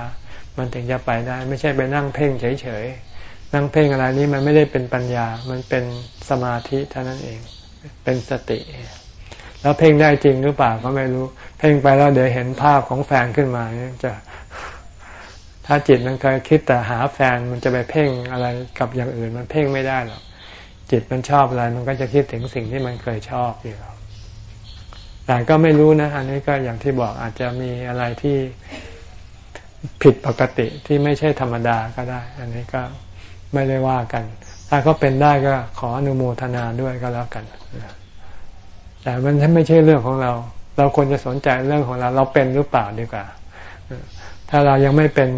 มันถึงจะไปได้ ไม่ใช่ไปนั่งเพ่งเฉยๆนั่งเพ่งอะไรนี้มันไม่ได้เป็นปัญญา มันเป็นสมาธิเท่านั้นเอง เป็นสติ แล้วเพ่งได้จริงหรือเปล่าก็ไม่รู้ เพ่งไปแล้วเดี๋ยวเห็นภาพของแฟนขึ้นมาเนี่ยจะถ้าจิตมันเคยคิดแต่หาแฟนมันจะไปเพ่งอะไรกับอย่างอื่น มันเพ่งไม่ได้หรอกจิตมันชอบอะไรมันก็จะคิดถึงสิ่งที่มันเคยชอบอยู่แแต่ก็ไม่รู้นะ อันนี้ก็อย่างที่บอกอาจจะมีอะไรที่ผิดปกติที่ไม่ใช่ธรรมดาก็ได้ อันนี้ก็ไม่ได้ว่ากัน ถ้าเขาเป็นได้ก็ขออนุโมทนาด้วยก็แล้วกัน แต่มันไม่ใช่เรื่องของเรา เราควรจะสนใจเรื่องของเรา เราเป็นหรือเปล่าดีกว่า ถ้าเรายังไม่เป็น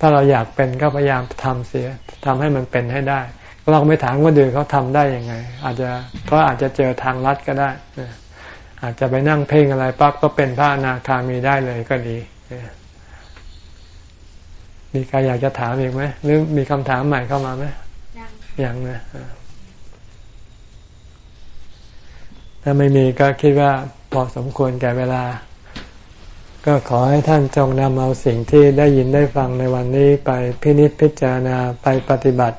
ถ้าเราอยากเป็นก็พยายามทำเสียทำให้มันเป็นให้ได้เราไม่ถามว่าเดือเขาทำได้ยังไง อาจจะเขาอาจจะเจอทางลัดก็ได้ อาจจะไปนั่งเพ่งอะไรปั๊บก็เป็นพระอนาคามีได้เลยก็ดี มีใครอยากจะถามอีกไหมหรือมีคำถามใหม่เข้ามาไหมยังยังนะถ้าไม่มีก็คิดว่าพอสมควรแก่เวลา ก็ขอให้ท่านจงนำเอาสิ่งที่ได้ยินได้ฟังในวันนี้ไปพินิจพิจารณาไปปฏิบัติ